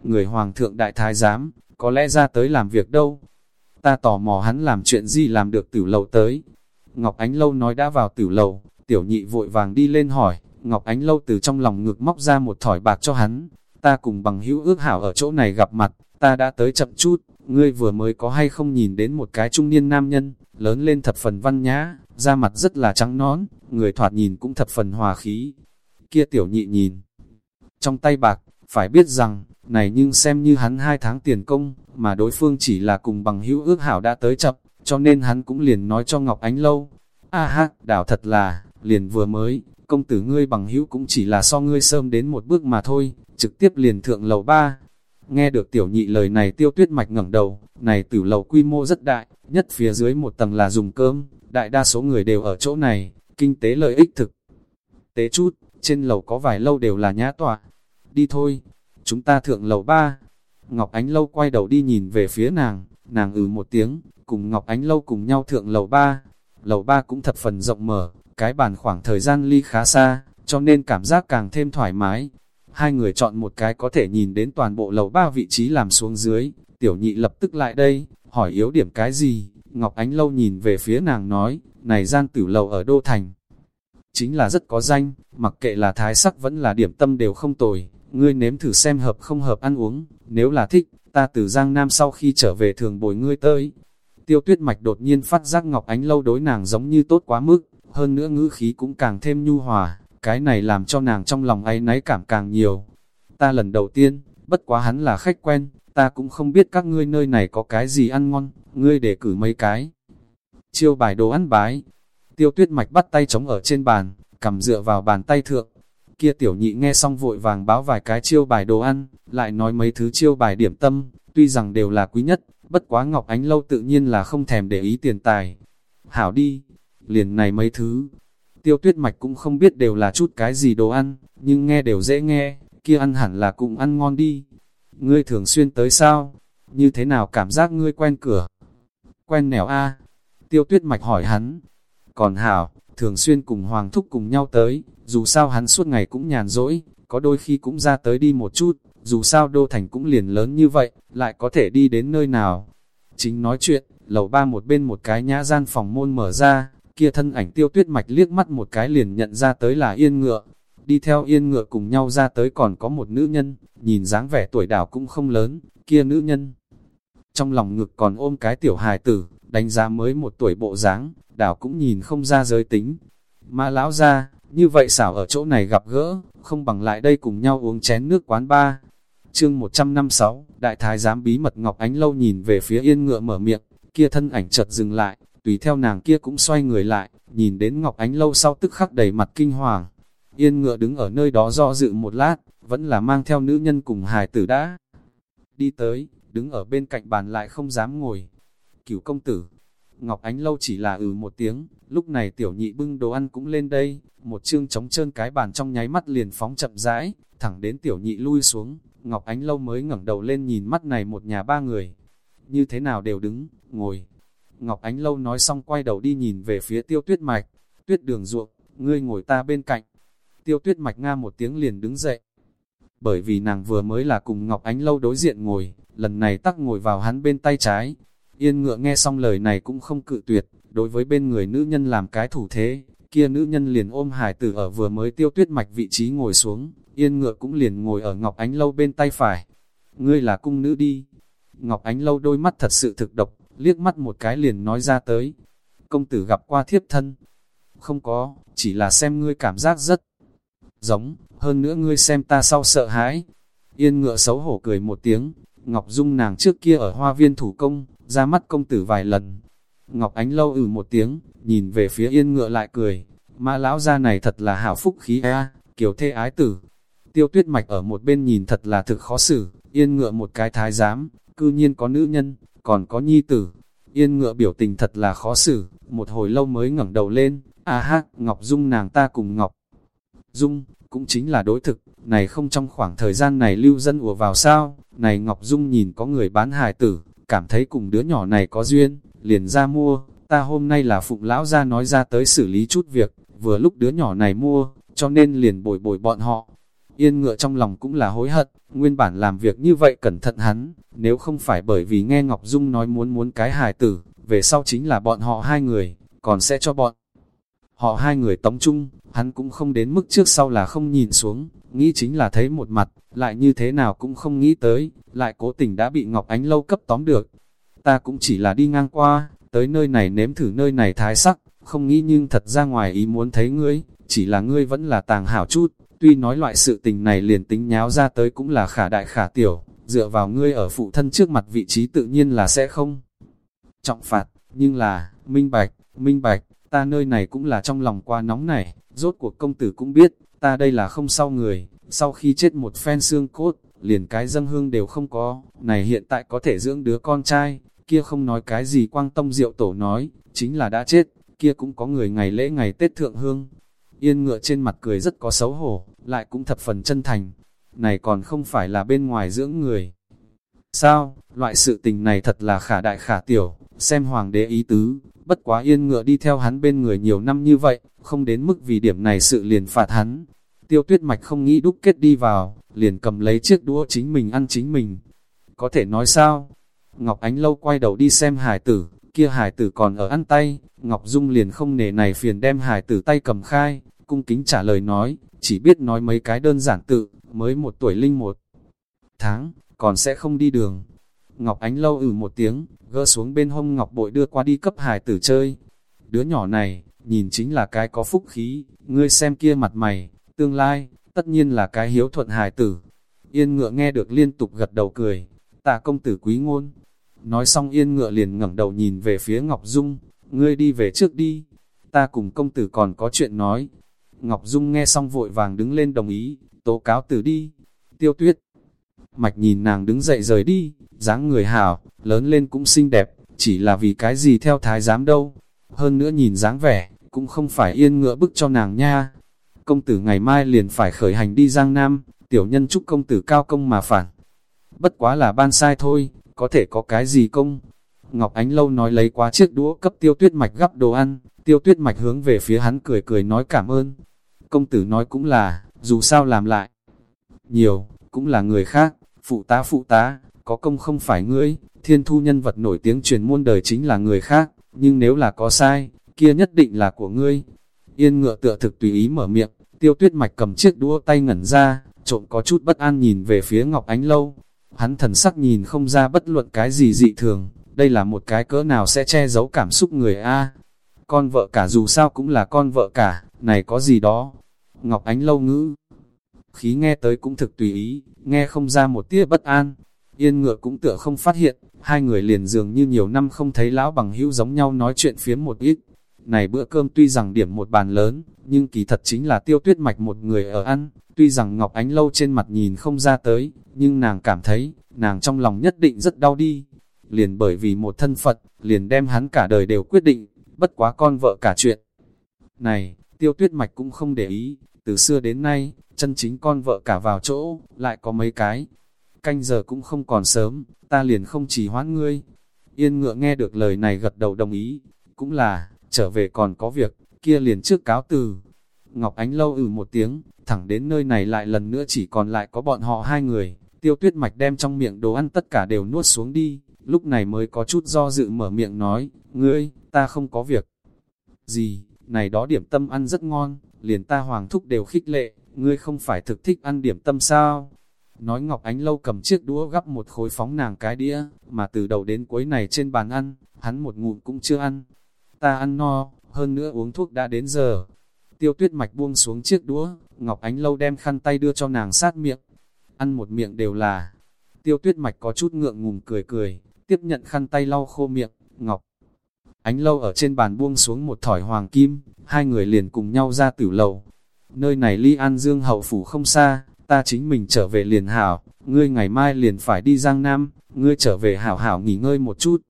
Người hoàng thượng đại thái giám, có lẽ ra tới làm việc đâu. Ta tò mò hắn làm chuyện gì làm được tử lầu tới. Ngọc Ánh Lâu nói đã vào tử lầu, tiểu nhị vội vàng đi lên hỏi, Ngọc Ánh Lâu từ trong lòng ngực móc ra một thỏi bạc cho hắn. Ta cùng bằng hữu ước hảo ở chỗ này gặp mặt, ta đã tới chậm chút, ngươi vừa mới có hay không nhìn đến một cái trung niên nam nhân, lớn lên thập phần văn nhã, da mặt rất là trắng nón, người thoạt nhìn cũng thập phần hòa khí. Kia tiểu nhị nhìn, trong tay bạc, phải biết rằng, này nhưng xem như hắn hai tháng tiền công, mà đối phương chỉ là cùng bằng hữu ước hảo đã tới chậm, cho nên hắn cũng liền nói cho Ngọc Ánh Lâu. A ha, đảo thật là, liền vừa mới, công tử ngươi bằng hữu cũng chỉ là so ngươi sớm đến một bước mà thôi, trực tiếp liền thượng lầu ba. Nghe được tiểu nhị lời này tiêu tuyết mạch ngẩng đầu, này tử lầu quy mô rất đại, nhất phía dưới một tầng là dùng cơm, đại đa số người đều ở chỗ này, kinh tế lợi ích thực. Tế chút, trên lầu có vài lâu đều là nhã tọa. Đi thôi, chúng ta thượng lầu ba. Ngọc Ánh Lâu quay đầu đi nhìn về phía nàng, nàng ừ một tiếng, cùng Ngọc Ánh Lâu cùng nhau thượng lầu ba. Lầu ba cũng thật phần rộng mở, cái bàn khoảng thời gian ly khá xa, cho nên cảm giác càng thêm thoải mái. Hai người chọn một cái có thể nhìn đến toàn bộ lầu ba vị trí làm xuống dưới, tiểu nhị lập tức lại đây, hỏi yếu điểm cái gì, Ngọc Ánh Lâu nhìn về phía nàng nói, này giang tử lầu ở Đô Thành. Chính là rất có danh, mặc kệ là thái sắc vẫn là điểm tâm đều không tồi, ngươi nếm thử xem hợp không hợp ăn uống, nếu là thích, ta từ Giang Nam sau khi trở về thường bồi ngươi tới. Tiêu tuyết mạch đột nhiên phát giác Ngọc Ánh Lâu đối nàng giống như tốt quá mức, hơn nữa ngữ khí cũng càng thêm nhu hòa, cái này làm cho nàng trong lòng ấy náy cảm càng nhiều. Ta lần đầu tiên, bất quá hắn là khách quen, ta cũng không biết các ngươi nơi này có cái gì ăn ngon, ngươi để cử mấy cái. Chiêu bài đồ ăn bái, tiêu tuyết mạch bắt tay chống ở trên bàn, cầm dựa vào bàn tay thượng. Kia tiểu nhị nghe xong vội vàng báo vài cái chiêu bài đồ ăn, lại nói mấy thứ chiêu bài điểm tâm, tuy rằng đều là quý nhất, bất quá Ngọc Ánh Lâu tự nhiên là không thèm để ý tiền tài. Hảo đi, liền này mấy thứ. Tiêu tuyết mạch cũng không biết đều là chút cái gì đồ ăn, nhưng nghe đều dễ nghe, kia ăn hẳn là cũng ăn ngon đi. Ngươi thường xuyên tới sao? Như thế nào cảm giác ngươi quen cửa? Quen nẻo a Tiêu tuyết mạch hỏi hắn. Còn hảo, thường xuyên cùng Hoàng Thúc cùng nhau tới, dù sao hắn suốt ngày cũng nhàn rỗi, có đôi khi cũng ra tới đi một chút, dù sao đô thành cũng liền lớn như vậy, lại có thể đi đến nơi nào. Chính nói chuyện, lầu ba một bên một cái nhã gian phòng môn mở ra, kia thân ảnh tiêu tuyết mạch liếc mắt một cái liền nhận ra tới là yên ngựa. Đi theo yên ngựa cùng nhau ra tới còn có một nữ nhân, nhìn dáng vẻ tuổi đảo cũng không lớn, kia nữ nhân. Trong lòng ngực còn ôm cái tiểu hài tử, đánh giá mới một tuổi bộ dáng, đảo cũng nhìn không ra giới tính. Mã lão ra, như vậy xảo ở chỗ này gặp gỡ, không bằng lại đây cùng nhau uống chén nước quán ba. Chương 156, Đại Thái giám bí mật Ngọc Ánh Lâu nhìn về phía yên ngựa mở miệng, kia thân ảnh chợt dừng lại, tùy theo nàng kia cũng xoay người lại, nhìn đến Ngọc Ánh lâu sau tức khắc đầy mặt kinh hoàng. Yên ngựa đứng ở nơi đó do dự một lát, vẫn là mang theo nữ nhân cùng hài tử đã. Đi tới, đứng ở bên cạnh bàn lại không dám ngồi. Cửu công tử, Ngọc Ánh lâu chỉ là ừ một tiếng, lúc này tiểu nhị bưng đồ ăn cũng lên đây, một chương trống trơn cái bàn trong nháy mắt liền phóng chậm rãi, thẳng đến tiểu nhị lui xuống, Ngọc Ánh lâu mới ngẩng đầu lên nhìn mắt này một nhà ba người. Như thế nào đều đứng, ngồi, Ngọc Ánh Lâu nói xong quay đầu đi nhìn về phía tiêu tuyết mạch, tuyết đường ruộng, ngươi ngồi ta bên cạnh. Tiêu tuyết mạch nga một tiếng liền đứng dậy. Bởi vì nàng vừa mới là cùng Ngọc Ánh Lâu đối diện ngồi, lần này tắc ngồi vào hắn bên tay trái. Yên ngựa nghe xong lời này cũng không cự tuyệt, đối với bên người nữ nhân làm cái thủ thế, kia nữ nhân liền ôm hải tử ở vừa mới tiêu tuyết mạch vị trí ngồi xuống, yên ngựa cũng liền ngồi ở Ngọc Ánh Lâu bên tay phải. Ngươi là cung nữ đi. Ngọc Ánh Lâu đôi mắt thật sự thực độc, liếc mắt một cái liền nói ra tới. Công tử gặp qua thiếp thân. Không có, chỉ là xem ngươi cảm giác rất giống, hơn nữa ngươi xem ta sau sợ hãi. Yên ngựa xấu hổ cười một tiếng, Ngọc Dung nàng trước kia ở hoa viên thủ công, ra mắt công tử vài lần. Ngọc Ánh lâu ừ một tiếng, nhìn về phía yên ngựa lại cười, ma lão gia này thật là hảo phúc khí a, kiểu thê ái tử. Tiêu tuyết mạch ở một bên nhìn thật là thực khó xử, yên ngựa một cái thái giám, cư nhiên có nữ nhân, còn có nhi tử. Yên ngựa biểu tình thật là khó xử, một hồi lâu mới ngẩng đầu lên, a ha, Ngọc Dung nàng ta cùng Ngọc Dung, cũng chính là đối thực, này không trong khoảng thời gian này lưu dân ùa vào sao, này Ngọc Dung nhìn có người bán hài tử, cảm thấy cùng đứa nhỏ này có duyên, liền ra mua, ta hôm nay là phụng lão ra nói ra tới xử lý chút việc, vừa lúc đứa nhỏ này mua, cho nên liền bồi bồi bọn họ. Yên ngựa trong lòng cũng là hối hận, nguyên bản làm việc như vậy cẩn thận hắn, nếu không phải bởi vì nghe Ngọc Dung nói muốn muốn cái hài tử, về sau chính là bọn họ hai người, còn sẽ cho bọn. Họ hai người tống chung, hắn cũng không đến mức trước sau là không nhìn xuống, nghĩ chính là thấy một mặt, lại như thế nào cũng không nghĩ tới, lại cố tình đã bị Ngọc Ánh lâu cấp tóm được. Ta cũng chỉ là đi ngang qua, tới nơi này nếm thử nơi này thái sắc, không nghĩ nhưng thật ra ngoài ý muốn thấy ngươi, chỉ là ngươi vẫn là tàng hảo chút, tuy nói loại sự tình này liền tính nháo ra tới cũng là khả đại khả tiểu, dựa vào ngươi ở phụ thân trước mặt vị trí tự nhiên là sẽ không trọng phạt, nhưng là, minh bạch, minh bạch, ta nơi này cũng là trong lòng qua nóng này, rốt cuộc công tử cũng biết, ta đây là không sau người, sau khi chết một phen xương cốt, liền cái dâng hương đều không có, này hiện tại có thể dưỡng đứa con trai, kia không nói cái gì quang tông diệu tổ nói, chính là đã chết, kia cũng có người ngày lễ ngày Tết thượng hương. Yên ngựa trên mặt cười rất có xấu hổ, lại cũng thập phần chân thành. Này còn không phải là bên ngoài dưỡng người. Sao, loại sự tình này thật là khả đại khả tiểu, xem hoàng đế ý tứ, bất quá yên ngựa đi theo hắn bên người nhiều năm như vậy, không đến mức vì điểm này sự liền phạt hắn. Tiêu tuyết mạch không nghĩ đúc kết đi vào, liền cầm lấy chiếc đũa chính mình ăn chính mình. Có thể nói sao? Ngọc Ánh Lâu quay đầu đi xem hải tử, kia hải tử còn ở ăn tay, Ngọc Dung liền không nề này phiền đem hải tử tay cầm khai, cung kính trả lời nói, chỉ biết nói mấy cái đơn giản tự, mới một tuổi linh một tháng, còn sẽ không đi đường. Ngọc Ánh Lâu ử ừ một tiếng, gỡ xuống bên hông Ngọc Bội đưa qua đi cấp hải tử chơi. Đứa nhỏ này, nhìn chính là cái có phúc khí, ngươi xem kia mặt mày, tương lai, tất nhiên là cái hiếu thuận hài tử. Yên ngựa nghe được liên tục gật đầu cười, tạ công tử quý ngôn, Nói xong yên ngựa liền ngẩng đầu nhìn về phía Ngọc Dung, ngươi đi về trước đi, ta cùng công tử còn có chuyện nói. Ngọc Dung nghe xong vội vàng đứng lên đồng ý, tố cáo tử đi. Tiêu tuyết, mạch nhìn nàng đứng dậy rời đi, dáng người hảo, lớn lên cũng xinh đẹp, chỉ là vì cái gì theo thái giám đâu. Hơn nữa nhìn dáng vẻ, cũng không phải yên ngựa bức cho nàng nha. Công tử ngày mai liền phải khởi hành đi Giang Nam, tiểu nhân chúc công tử cao công mà phản. Bất quá là ban sai thôi, có thể có cái gì công? Ngọc Ánh Lâu nói lấy quá chiếc đũa cấp tiêu tuyết mạch gắp đồ ăn, tiêu tuyết mạch hướng về phía hắn cười cười nói cảm ơn. Công tử nói cũng là, dù sao làm lại. Nhiều, cũng là người khác, phụ tá phụ tá, có công không phải ngươi, thiên thu nhân vật nổi tiếng truyền muôn đời chính là người khác, nhưng nếu là có sai, kia nhất định là của ngươi. Yên ngựa tựa thực tùy ý mở miệng, tiêu tuyết mạch cầm chiếc đũa tay ngẩn ra, trộm có chút bất an nhìn về phía Ngọc Ánh Lâu, Hắn thần sắc nhìn không ra bất luận cái gì dị thường, đây là một cái cỡ nào sẽ che giấu cảm xúc người A. Con vợ cả dù sao cũng là con vợ cả, này có gì đó. Ngọc Ánh lâu ngữ. Khí nghe tới cũng thực tùy ý, nghe không ra một tia bất an. Yên ngựa cũng tựa không phát hiện, hai người liền dường như nhiều năm không thấy lão bằng hữu giống nhau nói chuyện phiếm một ít. Này bữa cơm tuy rằng điểm một bàn lớn, nhưng kỳ thật chính là tiêu tuyết mạch một người ở ăn, Tuy rằng Ngọc Ánh Lâu trên mặt nhìn không ra tới, nhưng nàng cảm thấy, nàng trong lòng nhất định rất đau đi. Liền bởi vì một thân Phật, liền đem hắn cả đời đều quyết định, bất quá con vợ cả chuyện. Này, tiêu tuyết mạch cũng không để ý, từ xưa đến nay, chân chính con vợ cả vào chỗ, lại có mấy cái. Canh giờ cũng không còn sớm, ta liền không chỉ hoãn ngươi. Yên ngựa nghe được lời này gật đầu đồng ý, cũng là, trở về còn có việc, kia liền trước cáo từ. Ngọc Ánh lâu ừ một tiếng, thẳng đến nơi này lại lần nữa chỉ còn lại có bọn họ hai người, tiêu tuyết mạch đem trong miệng đồ ăn tất cả đều nuốt xuống đi, lúc này mới có chút do dự mở miệng nói, ngươi, ta không có việc. Gì, này đó điểm tâm ăn rất ngon, liền ta hoàng thúc đều khích lệ, ngươi không phải thực thích ăn điểm tâm sao? Nói Ngọc Ánh Lâu cầm chiếc đũa gắp một khối phóng nàng cái đĩa, mà từ đầu đến cuối này trên bàn ăn, hắn một ngụm cũng chưa ăn. Ta ăn no, hơn nữa uống thuốc đã đến giờ, Tiêu tuyết mạch buông xuống chiếc đũa, Ngọc Ánh Lâu đem khăn tay đưa cho nàng sát miệng. Ăn một miệng đều là. Tiêu tuyết mạch có chút ngượng ngùng cười cười, tiếp nhận khăn tay lau khô miệng, Ngọc. Ánh Lâu ở trên bàn buông xuống một thỏi hoàng kim, hai người liền cùng nhau ra tử lầu. Nơi này ly an dương hậu phủ không xa, ta chính mình trở về liền hảo, ngươi ngày mai liền phải đi Giang Nam, ngươi trở về hảo hảo nghỉ ngơi một chút.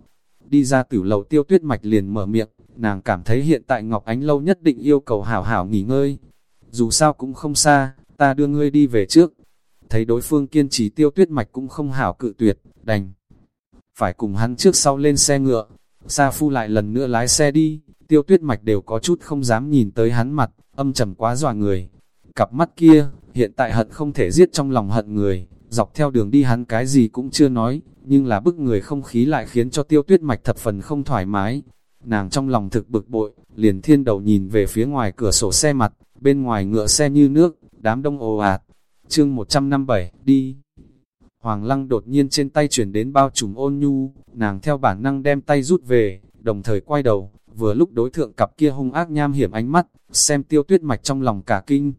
Đi ra tử lầu tiêu tuyết mạch liền mở miệng, nàng cảm thấy hiện tại Ngọc Ánh Lâu nhất định yêu cầu hảo hảo nghỉ ngơi. Dù sao cũng không xa, ta đưa ngươi đi về trước. Thấy đối phương kiên trì tiêu tuyết mạch cũng không hảo cự tuyệt, đành. Phải cùng hắn trước sau lên xe ngựa. Sa Phu lại lần nữa lái xe đi, tiêu tuyết mạch đều có chút không dám nhìn tới hắn mặt, âm trầm quá dọa người. Cặp mắt kia, hiện tại hận không thể giết trong lòng hận người, dọc theo đường đi hắn cái gì cũng chưa nói, nhưng là bức người không khí lại khiến cho tiêu tuyết mạch thập phần không thoải mái. Nàng trong lòng thực bực bội, liền thiên đầu nhìn về phía ngoài cửa sổ xe mặt, bên ngoài ngựa xe như nước, đám đông ồ ạt. Chương 157, đi. Hoàng lăng đột nhiên trên tay chuyển đến bao trùm ôn nhu, nàng theo bản năng đem tay rút về, đồng thời quay đầu, vừa lúc đối thượng cặp kia hung ác nham hiểm ánh mắt, xem tiêu tuyết mạch trong lòng cả kinh.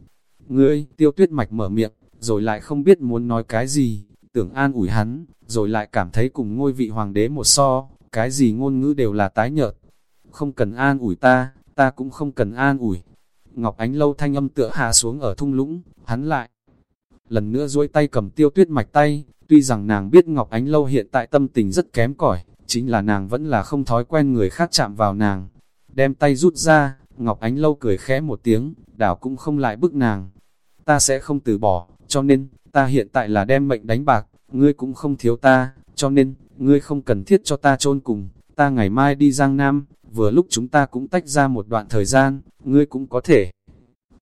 Ngươi, tiêu tuyết mạch mở miệng, rồi lại không biết muốn nói cái gì, tưởng an ủi hắn, rồi lại cảm thấy cùng ngôi vị hoàng đế một so, cái gì ngôn ngữ đều là tái nhợt. Không cần an ủi ta, ta cũng không cần an ủi. Ngọc Ánh lâu thanh âm tựa hạ xuống ở thung lũng, hắn lại. Lần nữa duỗi tay cầm tiêu tuyết mạch tay, tuy rằng nàng biết Ngọc Ánh lâu hiện tại tâm tình rất kém cỏi chính là nàng vẫn là không thói quen người khác chạm vào nàng. Đem tay rút ra, Ngọc Ánh lâu cười khẽ một tiếng, đảo cũng không lại bức nàng. Ta sẽ không từ bỏ, cho nên, ta hiện tại là đem mệnh đánh bạc, ngươi cũng không thiếu ta, cho nên, ngươi không cần thiết cho ta chôn cùng, ta ngày mai đi Giang Nam, vừa lúc chúng ta cũng tách ra một đoạn thời gian, ngươi cũng có thể.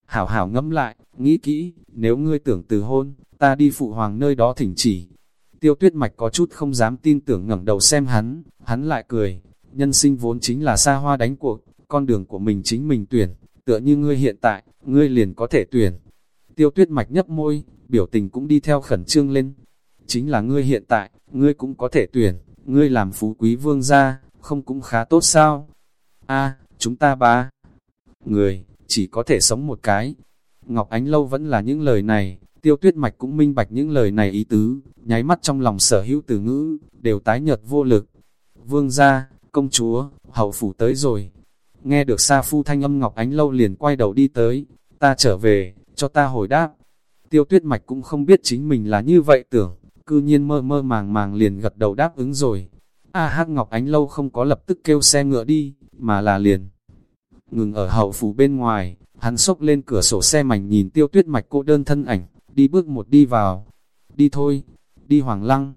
Hảo hảo ngẫm lại, nghĩ kỹ, nếu ngươi tưởng từ hôn, ta đi phụ hoàng nơi đó thỉnh chỉ. Tiêu tuyết mạch có chút không dám tin tưởng ngẩng đầu xem hắn, hắn lại cười, nhân sinh vốn chính là xa hoa đánh cuộc, con đường của mình chính mình tuyển, tựa như ngươi hiện tại, ngươi liền có thể tuyển. Tiêu tuyết mạch nhấp môi, biểu tình cũng đi theo khẩn trương lên. Chính là ngươi hiện tại, ngươi cũng có thể tuyển, ngươi làm phú quý vương gia, không cũng khá tốt sao? A chúng ta ba người, chỉ có thể sống một cái. Ngọc Ánh Lâu vẫn là những lời này, tiêu tuyết mạch cũng minh bạch những lời này ý tứ, nháy mắt trong lòng sở hữu từ ngữ, đều tái nhợt vô lực. Vương gia, công chúa, hậu phủ tới rồi. Nghe được xa Phu thanh âm Ngọc Ánh Lâu liền quay đầu đi tới, ta trở về, cho ta hồi đáp. Tiêu tuyết mạch cũng không biết chính mình là như vậy tưởng, cư nhiên mơ mơ màng màng liền gật đầu đáp ứng rồi. A hát Ngọc Ánh Lâu không có lập tức kêu xe ngựa đi, mà là liền. Ngừng ở hậu phủ bên ngoài, hắn sốc lên cửa sổ xe mảnh nhìn tiêu tuyết mạch cô đơn thân ảnh, đi bước một đi vào. Đi thôi, đi Hoàng Lăng.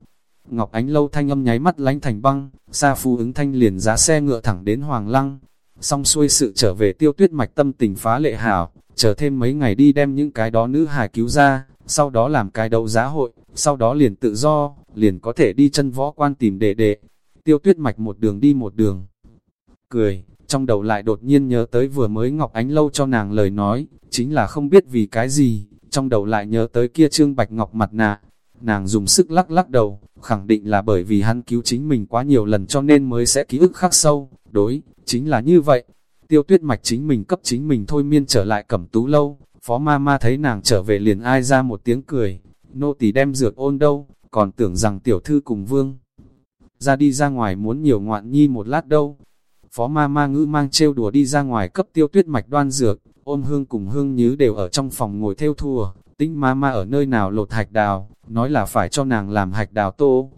Ngọc Ánh Lâu thanh âm nháy mắt lánh thành băng, xa phu ứng thanh liền giá xe ngựa thẳng đến Hoàng Lăng. Xong xuôi sự trở về tiêu tuyết mạch tâm tình phá lệ hảo, chờ thêm mấy ngày đi đem những cái đó nữ hài cứu ra, sau đó làm cái đấu giá hội, sau đó liền tự do, liền có thể đi chân võ quan tìm đệ đệ. Tiêu tuyết mạch một đường đi một đường. Cười, trong đầu lại đột nhiên nhớ tới vừa mới Ngọc Ánh Lâu cho nàng lời nói, chính là không biết vì cái gì, trong đầu lại nhớ tới kia trương bạch ngọc mặt nạ. Nàng dùng sức lắc lắc đầu, khẳng định là bởi vì hắn cứu chính mình quá nhiều lần cho nên mới sẽ ký ức khắc sâu, đối, chính là như vậy. Tiêu tuyết mạch chính mình cấp chính mình thôi miên trở lại cẩm tú lâu, phó ma ma thấy nàng trở về liền ai ra một tiếng cười, nô tỳ đem dược ôn đâu, còn tưởng rằng tiểu thư cùng vương. Ra đi ra ngoài muốn nhiều ngoạn nhi một lát đâu. Phó ma ma ngữ mang trêu đùa đi ra ngoài cấp tiêu tuyết mạch đoan dược, ôm hương cùng hương nhứ đều ở trong phòng ngồi theo thua tinh ma ma ở nơi nào lột hạch đào, nói là phải cho nàng làm hạch đào tô.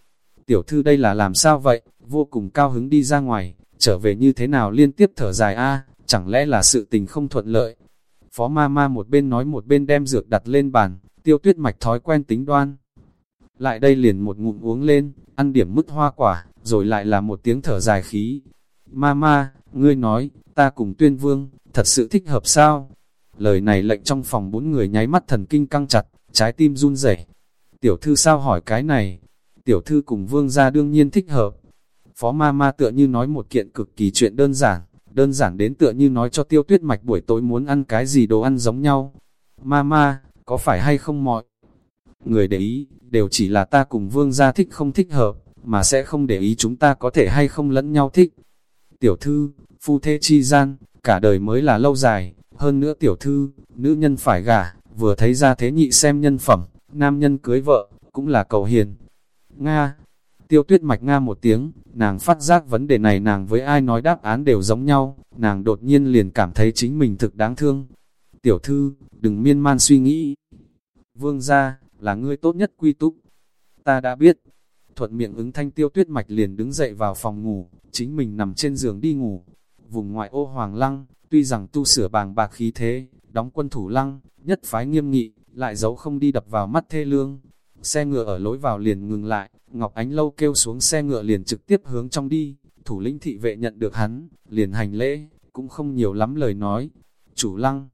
Tiểu thư đây là làm sao vậy, vô cùng cao hứng đi ra ngoài, trở về như thế nào liên tiếp thở dài a chẳng lẽ là sự tình không thuận lợi. Phó ma ma một bên nói một bên đem dược đặt lên bàn, tiêu tuyết mạch thói quen tính đoan. Lại đây liền một ngụm uống lên, ăn điểm mứt hoa quả, rồi lại là một tiếng thở dài khí mama, ngươi nói, ta cùng tuyên vương, thật sự thích hợp sao? Lời này lệnh trong phòng bốn người nháy mắt thần kinh căng chặt, trái tim run rẩy. Tiểu thư sao hỏi cái này? Tiểu thư cùng vương gia đương nhiên thích hợp. Phó mama tựa như nói một kiện cực kỳ chuyện đơn giản, đơn giản đến tựa như nói cho tiêu tuyết mạch buổi tối muốn ăn cái gì đồ ăn giống nhau. mama có phải hay không mọi? Người để ý, đều chỉ là ta cùng vương gia thích không thích hợp, mà sẽ không để ý chúng ta có thể hay không lẫn nhau thích. Tiểu thư, phu thế chi gian, cả đời mới là lâu dài, hơn nữa tiểu thư, nữ nhân phải gả, vừa thấy ra thế nhị xem nhân phẩm, nam nhân cưới vợ, cũng là cầu hiền. Nga, tiêu tuyết mạch Nga một tiếng, nàng phát giác vấn đề này nàng với ai nói đáp án đều giống nhau, nàng đột nhiên liền cảm thấy chính mình thực đáng thương. Tiểu thư, đừng miên man suy nghĩ. Vương gia, là ngươi tốt nhất quy túc. Ta đã biết. Thuận miệng ứng thanh tiêu tuyết mạch liền đứng dậy vào phòng ngủ, chính mình nằm trên giường đi ngủ. Vùng ngoại ô Hoàng Lăng, tuy rằng tu sửa bàng bạc khí thế, đóng quân thủ lăng, nhất phái nghiêm nghị, lại giấu không đi đập vào mắt thê lương. Xe ngựa ở lối vào liền ngừng lại, Ngọc Ánh Lâu kêu xuống xe ngựa liền trực tiếp hướng trong đi, thủ lĩnh thị vệ nhận được hắn, liền hành lễ, cũng không nhiều lắm lời nói. Chủ lăng,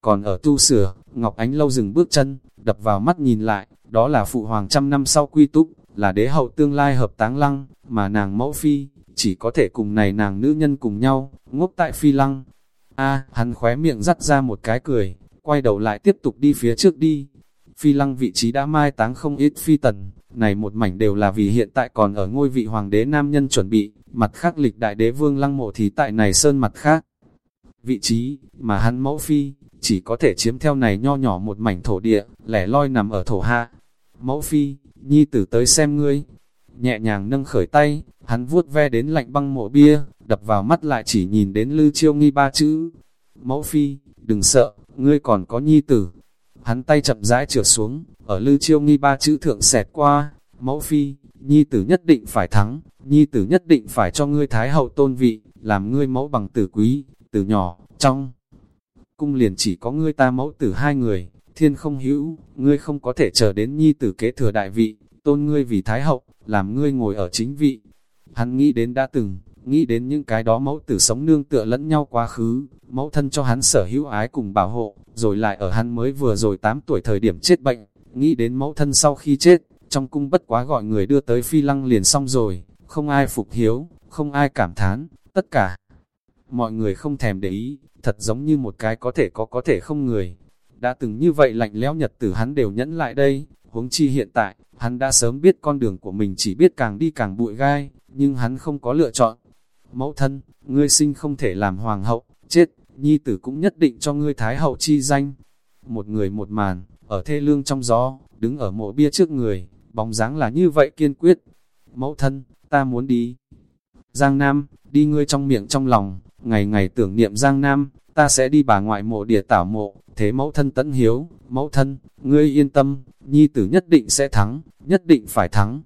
còn ở tu sửa, Ngọc Ánh lâu dừng bước chân, đập vào mắt nhìn lại, đó là phụ hoàng trăm năm sau quy túc, là đế hậu tương lai hợp táng lăng, mà nàng mẫu phi, chỉ có thể cùng này nàng nữ nhân cùng nhau, ngốc tại phi lăng. A, hắn khóe miệng dắt ra một cái cười, quay đầu lại tiếp tục đi phía trước đi. Phi lăng vị trí đã mai táng không ít phi tần, này một mảnh đều là vì hiện tại còn ở ngôi vị hoàng đế nam nhân chuẩn bị, mặt khác lịch đại đế vương lăng mộ thì tại này sơn mặt khác. Vị trí, mà hắn mẫu phi, chỉ có thể chiếm theo này nho nhỏ một mảnh thổ địa, lẻ loi nằm ở thổ hạ. Mẫu phi, nhi tử tới xem ngươi. Nhẹ nhàng nâng khởi tay, hắn vuốt ve đến lạnh băng mộ bia, đập vào mắt lại chỉ nhìn đến lư chiêu nghi ba chữ. Mẫu phi, đừng sợ, ngươi còn có nhi tử. Hắn tay chậm rãi trượt xuống, ở lư chiêu nghi ba chữ thượng xẹt qua. Mẫu phi, nhi tử nhất định phải thắng, nhi tử nhất định phải cho ngươi thái hậu tôn vị, làm ngươi mẫu bằng tử quý, từ nhỏ, trong cung liền chỉ có ngươi ta mẫu tử hai người, thiên không hữu, ngươi không có thể chờ đến nhi tử kế thừa đại vị, tôn ngươi vì thái hậu, làm ngươi ngồi ở chính vị. Hắn nghĩ đến đã từng, nghĩ đến những cái đó mẫu tử sống nương tựa lẫn nhau quá khứ, mẫu thân cho hắn sở hữu ái cùng bảo hộ, rồi lại ở hắn mới vừa rồi 8 tuổi thời điểm chết bệnh, nghĩ đến mẫu thân sau khi chết, trong cung bất quá gọi người đưa tới phi lăng liền xong rồi, không ai phục hiếu, không ai cảm thán, tất cả. Mọi người không thèm để ý, thật giống như một cái có thể có có thể không người. Đã từng như vậy lạnh lẽo nhật tử hắn đều nhẫn lại đây, huống chi hiện tại, hắn đã sớm biết con đường của mình chỉ biết càng đi càng bụi gai, nhưng hắn không có lựa chọn. Mẫu thân, ngươi sinh không thể làm hoàng hậu, chết, nhi tử cũng nhất định cho ngươi thái hậu chi danh. Một người một màn, ở thê lương trong gió, đứng ở mộ bia trước người, bóng dáng là như vậy kiên quyết. Mẫu thân, ta muốn đi. Giang Nam, đi ngươi trong miệng trong lòng, ngày ngày tưởng niệm Giang Nam, ta sẽ đi bà ngoại mộ địa tảo mộ, thế mẫu thân tấn hiếu, mẫu thân, ngươi yên tâm, nhi tử nhất định sẽ thắng, nhất định phải thắng.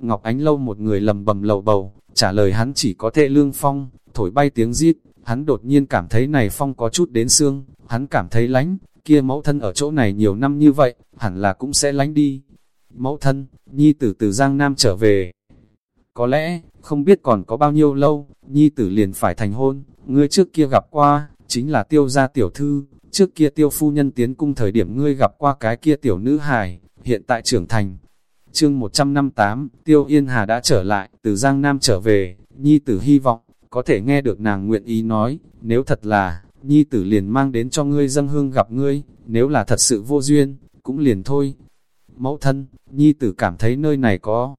Ngọc Ánh Lâu một người lầm bầm lầu bầu, trả lời hắn chỉ có thể lương phong, thổi bay tiếng rít, hắn đột nhiên cảm thấy này phong có chút đến xương, hắn cảm thấy lánh, kia mẫu thân ở chỗ này nhiều năm như vậy, hẳn là cũng sẽ lánh đi. Mẫu thân, nhi tử từ Giang Nam trở về. Có lẽ, không biết còn có bao nhiêu lâu, nhi tử liền phải thành hôn, ngươi trước kia gặp qua, chính là tiêu gia tiểu thư, trước kia tiêu phu nhân tiến cung thời điểm ngươi gặp qua cái kia tiểu nữ hài, hiện tại trưởng thành. Chương 158, Tiêu Yên Hà đã trở lại, từ Giang Nam trở về, Nhi tử hy vọng, có thể nghe được nàng nguyện ý nói, nếu thật là, Nhi tử liền mang đến cho ngươi dâng hương gặp ngươi, nếu là thật sự vô duyên, cũng liền thôi. Mẫu thân, Nhi tử cảm thấy nơi này có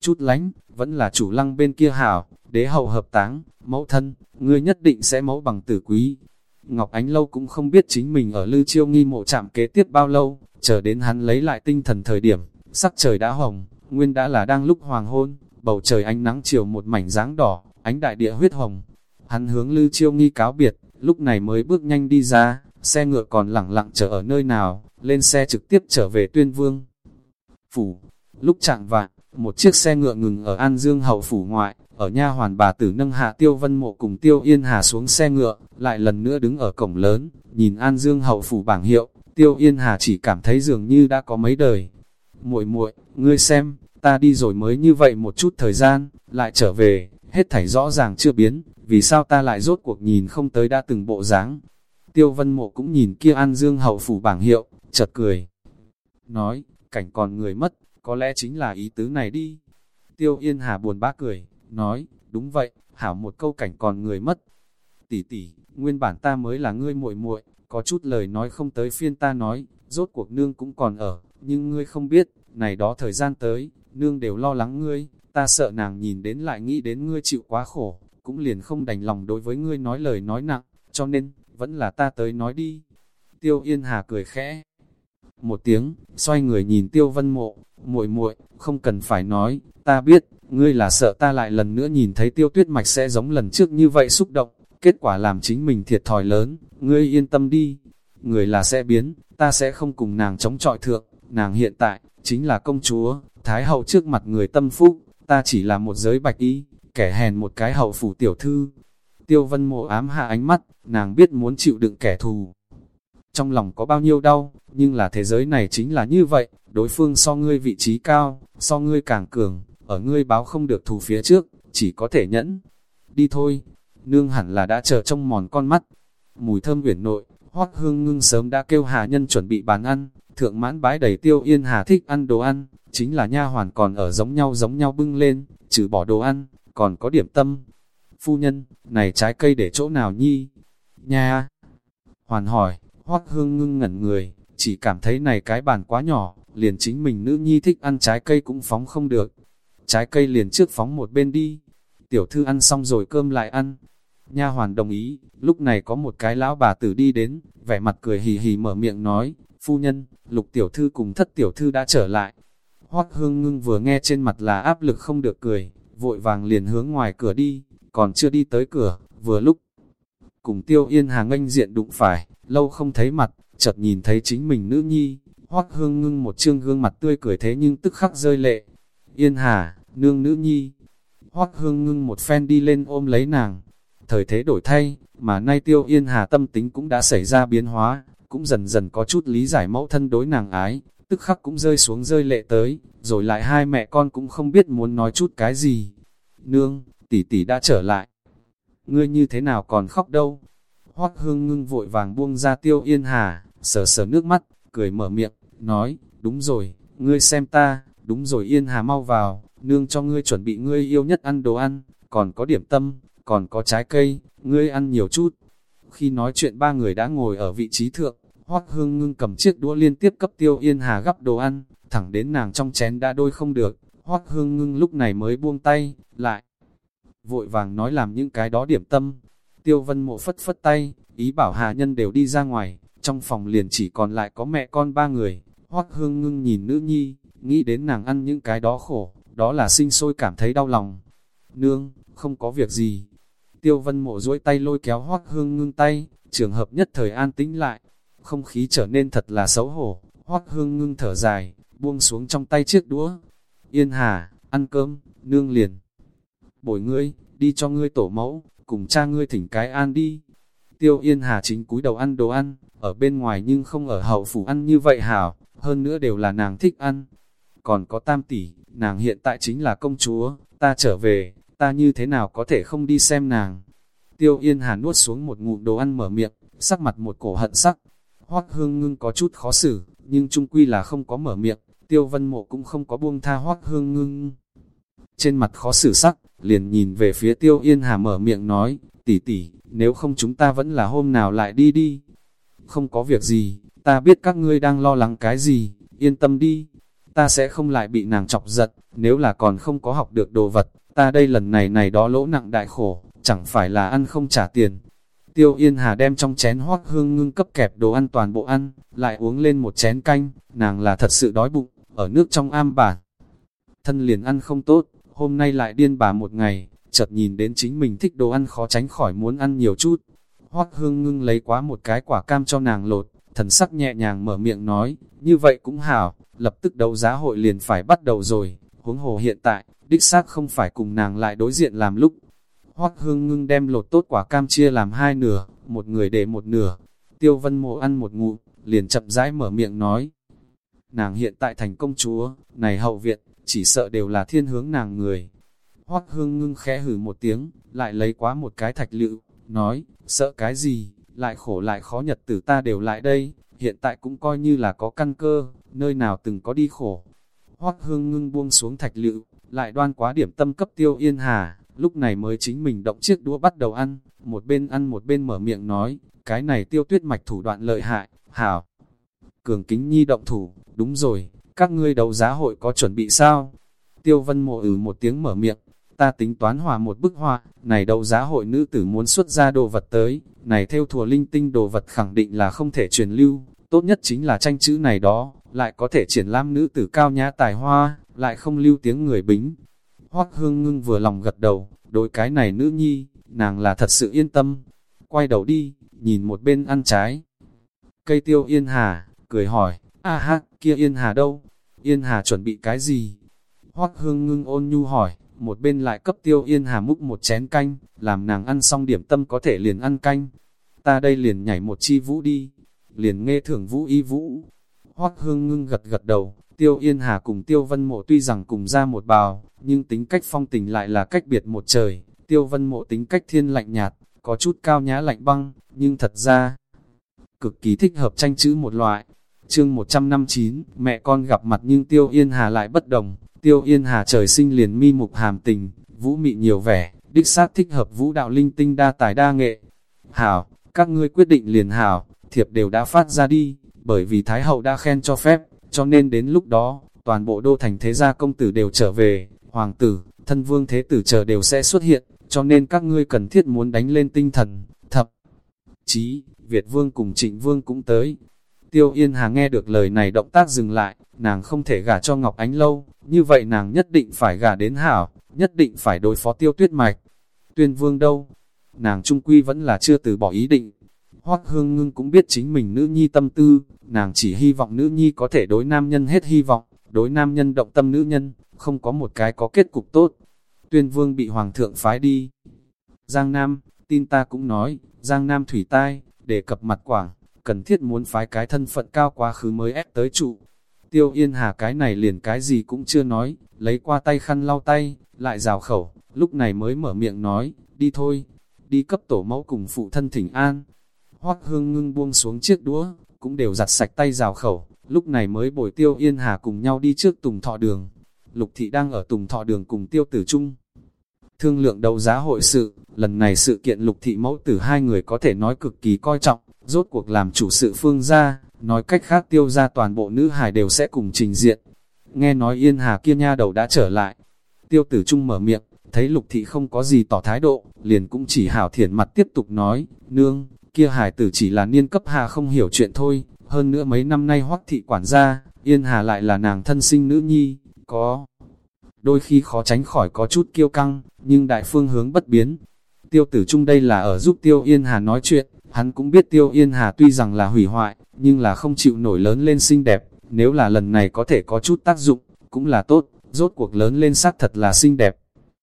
chút lánh, vẫn là chủ lăng bên kia hảo, đế hậu hợp táng, mẫu thân, ngươi nhất định sẽ mẫu bằng tử quý. Ngọc Ánh Lâu cũng không biết chính mình ở Lư Chiêu nghi mộ chạm kế tiếp bao lâu, chờ đến hắn lấy lại tinh thần thời điểm, sắc trời đã hồng, nguyên đã là đang lúc hoàng hôn, bầu trời ánh nắng chiều một mảnh dáng đỏ, ánh đại địa huyết hồng. Hắn hướng Lư Chiêu nghi cáo biệt, lúc này mới bước nhanh đi ra, xe ngựa còn lẳng lặng chờ ở nơi nào, lên xe trực tiếp trở về tuyên vương. Phủ, lúc trạng vạn, một chiếc xe ngựa ngừng ở An Dương hậu phủ ngoại, ở nha hoàn bà tử nâng hạ tiêu vân mộ cùng tiêu yên hà xuống xe ngựa, lại lần nữa đứng ở cổng lớn, nhìn An Dương hậu phủ bảng hiệu, tiêu yên hà chỉ cảm thấy dường như đã có mấy đời. muội muội ngươi xem, ta đi rồi mới như vậy một chút thời gian, lại trở về, hết thảy rõ ràng chưa biến, vì sao ta lại rốt cuộc nhìn không tới đã từng bộ dáng. Tiêu vân mộ cũng nhìn kia An Dương hậu phủ bảng hiệu, chợt cười. Nói, cảnh còn người mất, có lẽ chính là ý tứ này đi. Tiêu Yên Hà buồn bã cười, nói, đúng vậy, hảo một câu cảnh còn người mất. Tỷ tỷ, nguyên bản ta mới là ngươi muội muội, có chút lời nói không tới phiên ta nói, rốt cuộc nương cũng còn ở, nhưng ngươi không biết, này đó thời gian tới, nương đều lo lắng ngươi, ta sợ nàng nhìn đến lại nghĩ đến ngươi chịu quá khổ, cũng liền không đành lòng đối với ngươi nói lời nói nặng, cho nên, vẫn là ta tới nói đi. Tiêu Yên Hà cười khẽ, một tiếng, xoay người nhìn tiêu vân mộ, muội muội không cần phải nói, ta biết, ngươi là sợ ta lại lần nữa nhìn thấy tiêu tuyết mạch sẽ giống lần trước như vậy xúc động, kết quả làm chính mình thiệt thòi lớn, ngươi yên tâm đi, người là sẽ biến, ta sẽ không cùng nàng chống chọi thượng, nàng hiện tại, chính là công chúa, thái hậu trước mặt người tâm phúc, ta chỉ là một giới bạch y, kẻ hèn một cái hậu phủ tiểu thư. Tiêu vân mộ ám hạ ánh mắt, nàng biết muốn chịu đựng kẻ thù, trong lòng có bao nhiêu đau, nhưng là thế giới này chính là như vậy, đối phương so ngươi vị trí cao, so ngươi càng cường, ở ngươi báo không được thù phía trước, chỉ có thể nhẫn. Đi thôi, nương hẳn là đã chờ trong mòn con mắt. Mùi thơm uyển nội, hoác hương ngưng sớm đã kêu hà nhân chuẩn bị bàn ăn, thượng mãn bái đầy tiêu yên hà thích ăn đồ ăn, chính là nha hoàn còn ở giống nhau giống nhau bưng lên, trừ bỏ đồ ăn, còn có điểm tâm. Phu nhân, này trái cây để chỗ nào nhi? Nha! Hoàn hỏi, hoác hương ngưng ngẩn người, chỉ cảm thấy này cái bàn quá nhỏ, liền chính mình nữ nhi thích ăn trái cây cũng phóng không được. Trái cây liền trước phóng một bên đi. Tiểu thư ăn xong rồi cơm lại ăn. Nha hoàn đồng ý, lúc này có một cái lão bà tử đi đến, vẻ mặt cười hì hì mở miệng nói, phu nhân, lục tiểu thư cùng thất tiểu thư đã trở lại. Hoắc hương ngưng vừa nghe trên mặt là áp lực không được cười, vội vàng liền hướng ngoài cửa đi, còn chưa đi tới cửa, vừa lúc. Cùng tiêu yên hà nganh diện đụng phải, lâu không thấy mặt, chợt nhìn thấy chính mình nữ nhi, hoắc hương ngưng một trương gương mặt tươi cười thế nhưng tức khắc rơi lệ. Yên hà, nương nữ nhi. hoắc hương ngưng một phen đi lên ôm lấy nàng. Thời thế đổi thay, mà nay tiêu yên hà tâm tính cũng đã xảy ra biến hóa, cũng dần dần có chút lý giải mẫu thân đối nàng ái, tức khắc cũng rơi xuống rơi lệ tới, rồi lại hai mẹ con cũng không biết muốn nói chút cái gì. Nương, tỷ tỷ đã trở lại. Ngươi như thế nào còn khóc đâu? Hoắc hương ngưng vội vàng buông ra tiêu yên hà, sờ sờ nước mắt, cười mở miệng, nói, đúng rồi, ngươi xem ta, đúng rồi yên hà mau vào, nương cho ngươi chuẩn bị ngươi yêu nhất ăn đồ ăn, còn có điểm tâm, còn có trái cây, ngươi ăn nhiều chút. Khi nói chuyện ba người đã ngồi ở vị trí thượng, Hoác hương ngưng cầm chiếc đũa liên tiếp cấp tiêu yên hà gắp đồ ăn, thẳng đến nàng trong chén đã đôi không được. Hoác hương ngưng lúc này mới buông tay, lại. Vội vàng nói làm những cái đó điểm tâm. Tiêu vân mộ phất phất tay, ý bảo hà nhân đều đi ra ngoài, trong phòng liền chỉ còn lại có mẹ con ba người. Hoác hương ngưng nhìn nữ nhi, nghĩ đến nàng ăn những cái đó khổ, đó là sinh sôi cảm thấy đau lòng. Nương, không có việc gì. Tiêu vân mộ duỗi tay lôi kéo hoác hương ngưng tay, trường hợp nhất thời an tĩnh lại, không khí trở nên thật là xấu hổ, hoác hương ngưng thở dài, buông xuống trong tay chiếc đũa. Yên hà, ăn cơm, nương liền. Bồi ngươi, đi cho ngươi tổ mẫu, cùng cha ngươi thỉnh cái an đi. Tiêu Yên Hà chính cúi đầu ăn đồ ăn, ở bên ngoài nhưng không ở hậu phủ ăn như vậy hảo, hơn nữa đều là nàng thích ăn. Còn có tam tỷ, nàng hiện tại chính là công chúa, ta trở về, ta như thế nào có thể không đi xem nàng. Tiêu Yên Hà nuốt xuống một ngụm đồ ăn mở miệng, sắc mặt một cổ hận sắc, Hoác hương ngưng có chút khó xử, nhưng trung quy là không có mở miệng, tiêu vân mộ cũng không có buông tha hoác hương ngưng. Trên mặt khó xử sắc, liền nhìn về phía tiêu yên hà mở miệng nói, tỷ tỷ, nếu không chúng ta vẫn là hôm nào lại đi đi. Không có việc gì, ta biết các ngươi đang lo lắng cái gì, yên tâm đi. Ta sẽ không lại bị nàng chọc giật, nếu là còn không có học được đồ vật, ta đây lần này này đó lỗ nặng đại khổ, chẳng phải là ăn không trả tiền, Tiêu Yên Hà đem trong chén hoác hương ngưng cấp kẹp đồ ăn toàn bộ ăn, lại uống lên một chén canh, nàng là thật sự đói bụng, ở nước trong am bản. Thân liền ăn không tốt, hôm nay lại điên bà một ngày, chợt nhìn đến chính mình thích đồ ăn khó tránh khỏi muốn ăn nhiều chút. Hoác hương ngưng lấy quá một cái quả cam cho nàng lột, thần sắc nhẹ nhàng mở miệng nói, như vậy cũng hảo, lập tức đấu giá hội liền phải bắt đầu rồi, huống hồ hiện tại, đích xác không phải cùng nàng lại đối diện làm lúc, Hoác hương ngưng đem lột tốt quả cam chia làm hai nửa, một người để một nửa. Tiêu vân mộ ăn một ngụ liền chậm rãi mở miệng nói. Nàng hiện tại thành công chúa, này hậu viện, chỉ sợ đều là thiên hướng nàng người. Hoác hương ngưng khẽ hử một tiếng, lại lấy quá một cái thạch lựu, nói, sợ cái gì, lại khổ lại khó nhật tử ta đều lại đây, hiện tại cũng coi như là có căn cơ, nơi nào từng có đi khổ. Hoác hương ngưng buông xuống thạch lựu, lại đoan quá điểm tâm cấp tiêu yên hà, lúc này mới chính mình động chiếc đũa bắt đầu ăn, một bên ăn một bên mở miệng nói, cái này tiêu tuyết mạch thủ đoạn lợi hại, hảo. Cường kính nhi động thủ, đúng rồi, các ngươi đấu giá hội có chuẩn bị sao? Tiêu vân mộ ử một tiếng mở miệng, ta tính toán hòa một bức họa, này đấu giá hội nữ tử muốn xuất ra đồ vật tới, này theo thùa linh tinh đồ vật khẳng định là không thể truyền lưu, tốt nhất chính là tranh chữ này đó, lại có thể triển lãm nữ tử cao nhã tài hoa, lại không lưu tiếng người bính, Hoắc hương ngưng vừa lòng gật đầu, đối cái này nữ nhi, nàng là thật sự yên tâm. Quay đầu đi, nhìn một bên ăn trái. Cây tiêu yên hà, cười hỏi, a ha, kia yên hà đâu? Yên hà chuẩn bị cái gì? Hoắc hương ngưng ôn nhu hỏi, một bên lại cấp tiêu yên hà múc một chén canh, làm nàng ăn xong điểm tâm có thể liền ăn canh. Ta đây liền nhảy một chi vũ đi, liền nghe thưởng vũ y vũ. Hoắc hương ngưng gật gật đầu, Tiêu Yên Hà cùng Tiêu Vân Mộ tuy rằng cùng ra một bào, nhưng tính cách phong tình lại là cách biệt một trời. Tiêu Vân Mộ tính cách thiên lạnh nhạt, có chút cao nhã lạnh băng, nhưng thật ra cực kỳ thích hợp tranh chữ một loại. Chương 159, mẹ con gặp mặt nhưng Tiêu Yên Hà lại bất đồng. Tiêu Yên Hà trời sinh liền mi mục hàm tình, vũ mị nhiều vẻ, đích xác thích hợp vũ đạo linh tinh đa tài đa nghệ. Hảo, các ngươi quyết định liền hảo, thiệp đều đã phát ra đi, bởi vì Thái Hậu đã khen cho phép, cho nên đến lúc đó, toàn bộ đô thành thế gia công tử đều trở về, hoàng tử, thân vương thế tử chờ đều sẽ xuất hiện, cho nên các ngươi cần thiết muốn đánh lên tinh thần, thập. Chí, Việt vương cùng trịnh vương cũng tới. Tiêu Yên Hà nghe được lời này động tác dừng lại, nàng không thể gả cho Ngọc Ánh lâu, như vậy nàng nhất định phải gả đến hảo, nhất định phải đối phó tiêu tuyết mạch. Tuyên vương đâu? Nàng trung quy vẫn là chưa từ bỏ ý định. Hoắc Hương Ngưng cũng biết chính mình nữ nhi tâm tư, nàng chỉ hy vọng nữ nhi có thể đối nam nhân hết hy vọng, đối nam nhân động tâm nữ nhân, không có một cái có kết cục tốt. Tuyên vương bị hoàng thượng phái đi. Giang Nam, tin ta cũng nói, Giang Nam thủy tai, để cập mặt quảng, cần thiết muốn phái cái thân phận cao quá khứ mới ép tới trụ. Tiêu Yên Hà cái này liền cái gì cũng chưa nói, lấy qua tay khăn lau tay, lại rào khẩu, lúc này mới mở miệng nói, đi thôi, đi cấp tổ mẫu cùng phụ thân thỉnh an. Hoắc hương ngưng buông xuống chiếc đũa, cũng đều giặt sạch tay rào khẩu, lúc này mới bồi Tiêu Yên Hà cùng nhau đi trước Tùng Thọ Đường. Lục Thị đang ở Tùng Thọ Đường cùng Tiêu Tử Trung. Thương lượng đấu giá hội sự, lần này sự kiện Lục Thị mẫu tử hai người có thể nói cực kỳ coi trọng, rốt cuộc làm chủ sự phương gia, nói cách khác tiêu ra toàn bộ nữ hài đều sẽ cùng trình diện. Nghe nói Yên Hà kia nha đầu đã trở lại. Tiêu tử trung mở miệng, thấy lục thị không có gì tỏ thái độ, liền cũng chỉ hảo thiển mặt tiếp tục nói, nương, kia hài tử chỉ là niên cấp hà không hiểu chuyện thôi, hơn nữa mấy năm nay hoắc thị quản gia, Yên Hà lại là nàng thân sinh nữ nhi, có đôi khi khó tránh khỏi có chút kiêu căng, nhưng đại phương hướng bất biến. Tiêu tử trung đây là ở giúp Tiêu Yên Hà nói chuyện, Hắn cũng biết Tiêu Yên Hà tuy rằng là hủy hoại, nhưng là không chịu nổi lớn lên xinh đẹp, nếu là lần này có thể có chút tác dụng, cũng là tốt, rốt cuộc lớn lên sắc thật là xinh đẹp.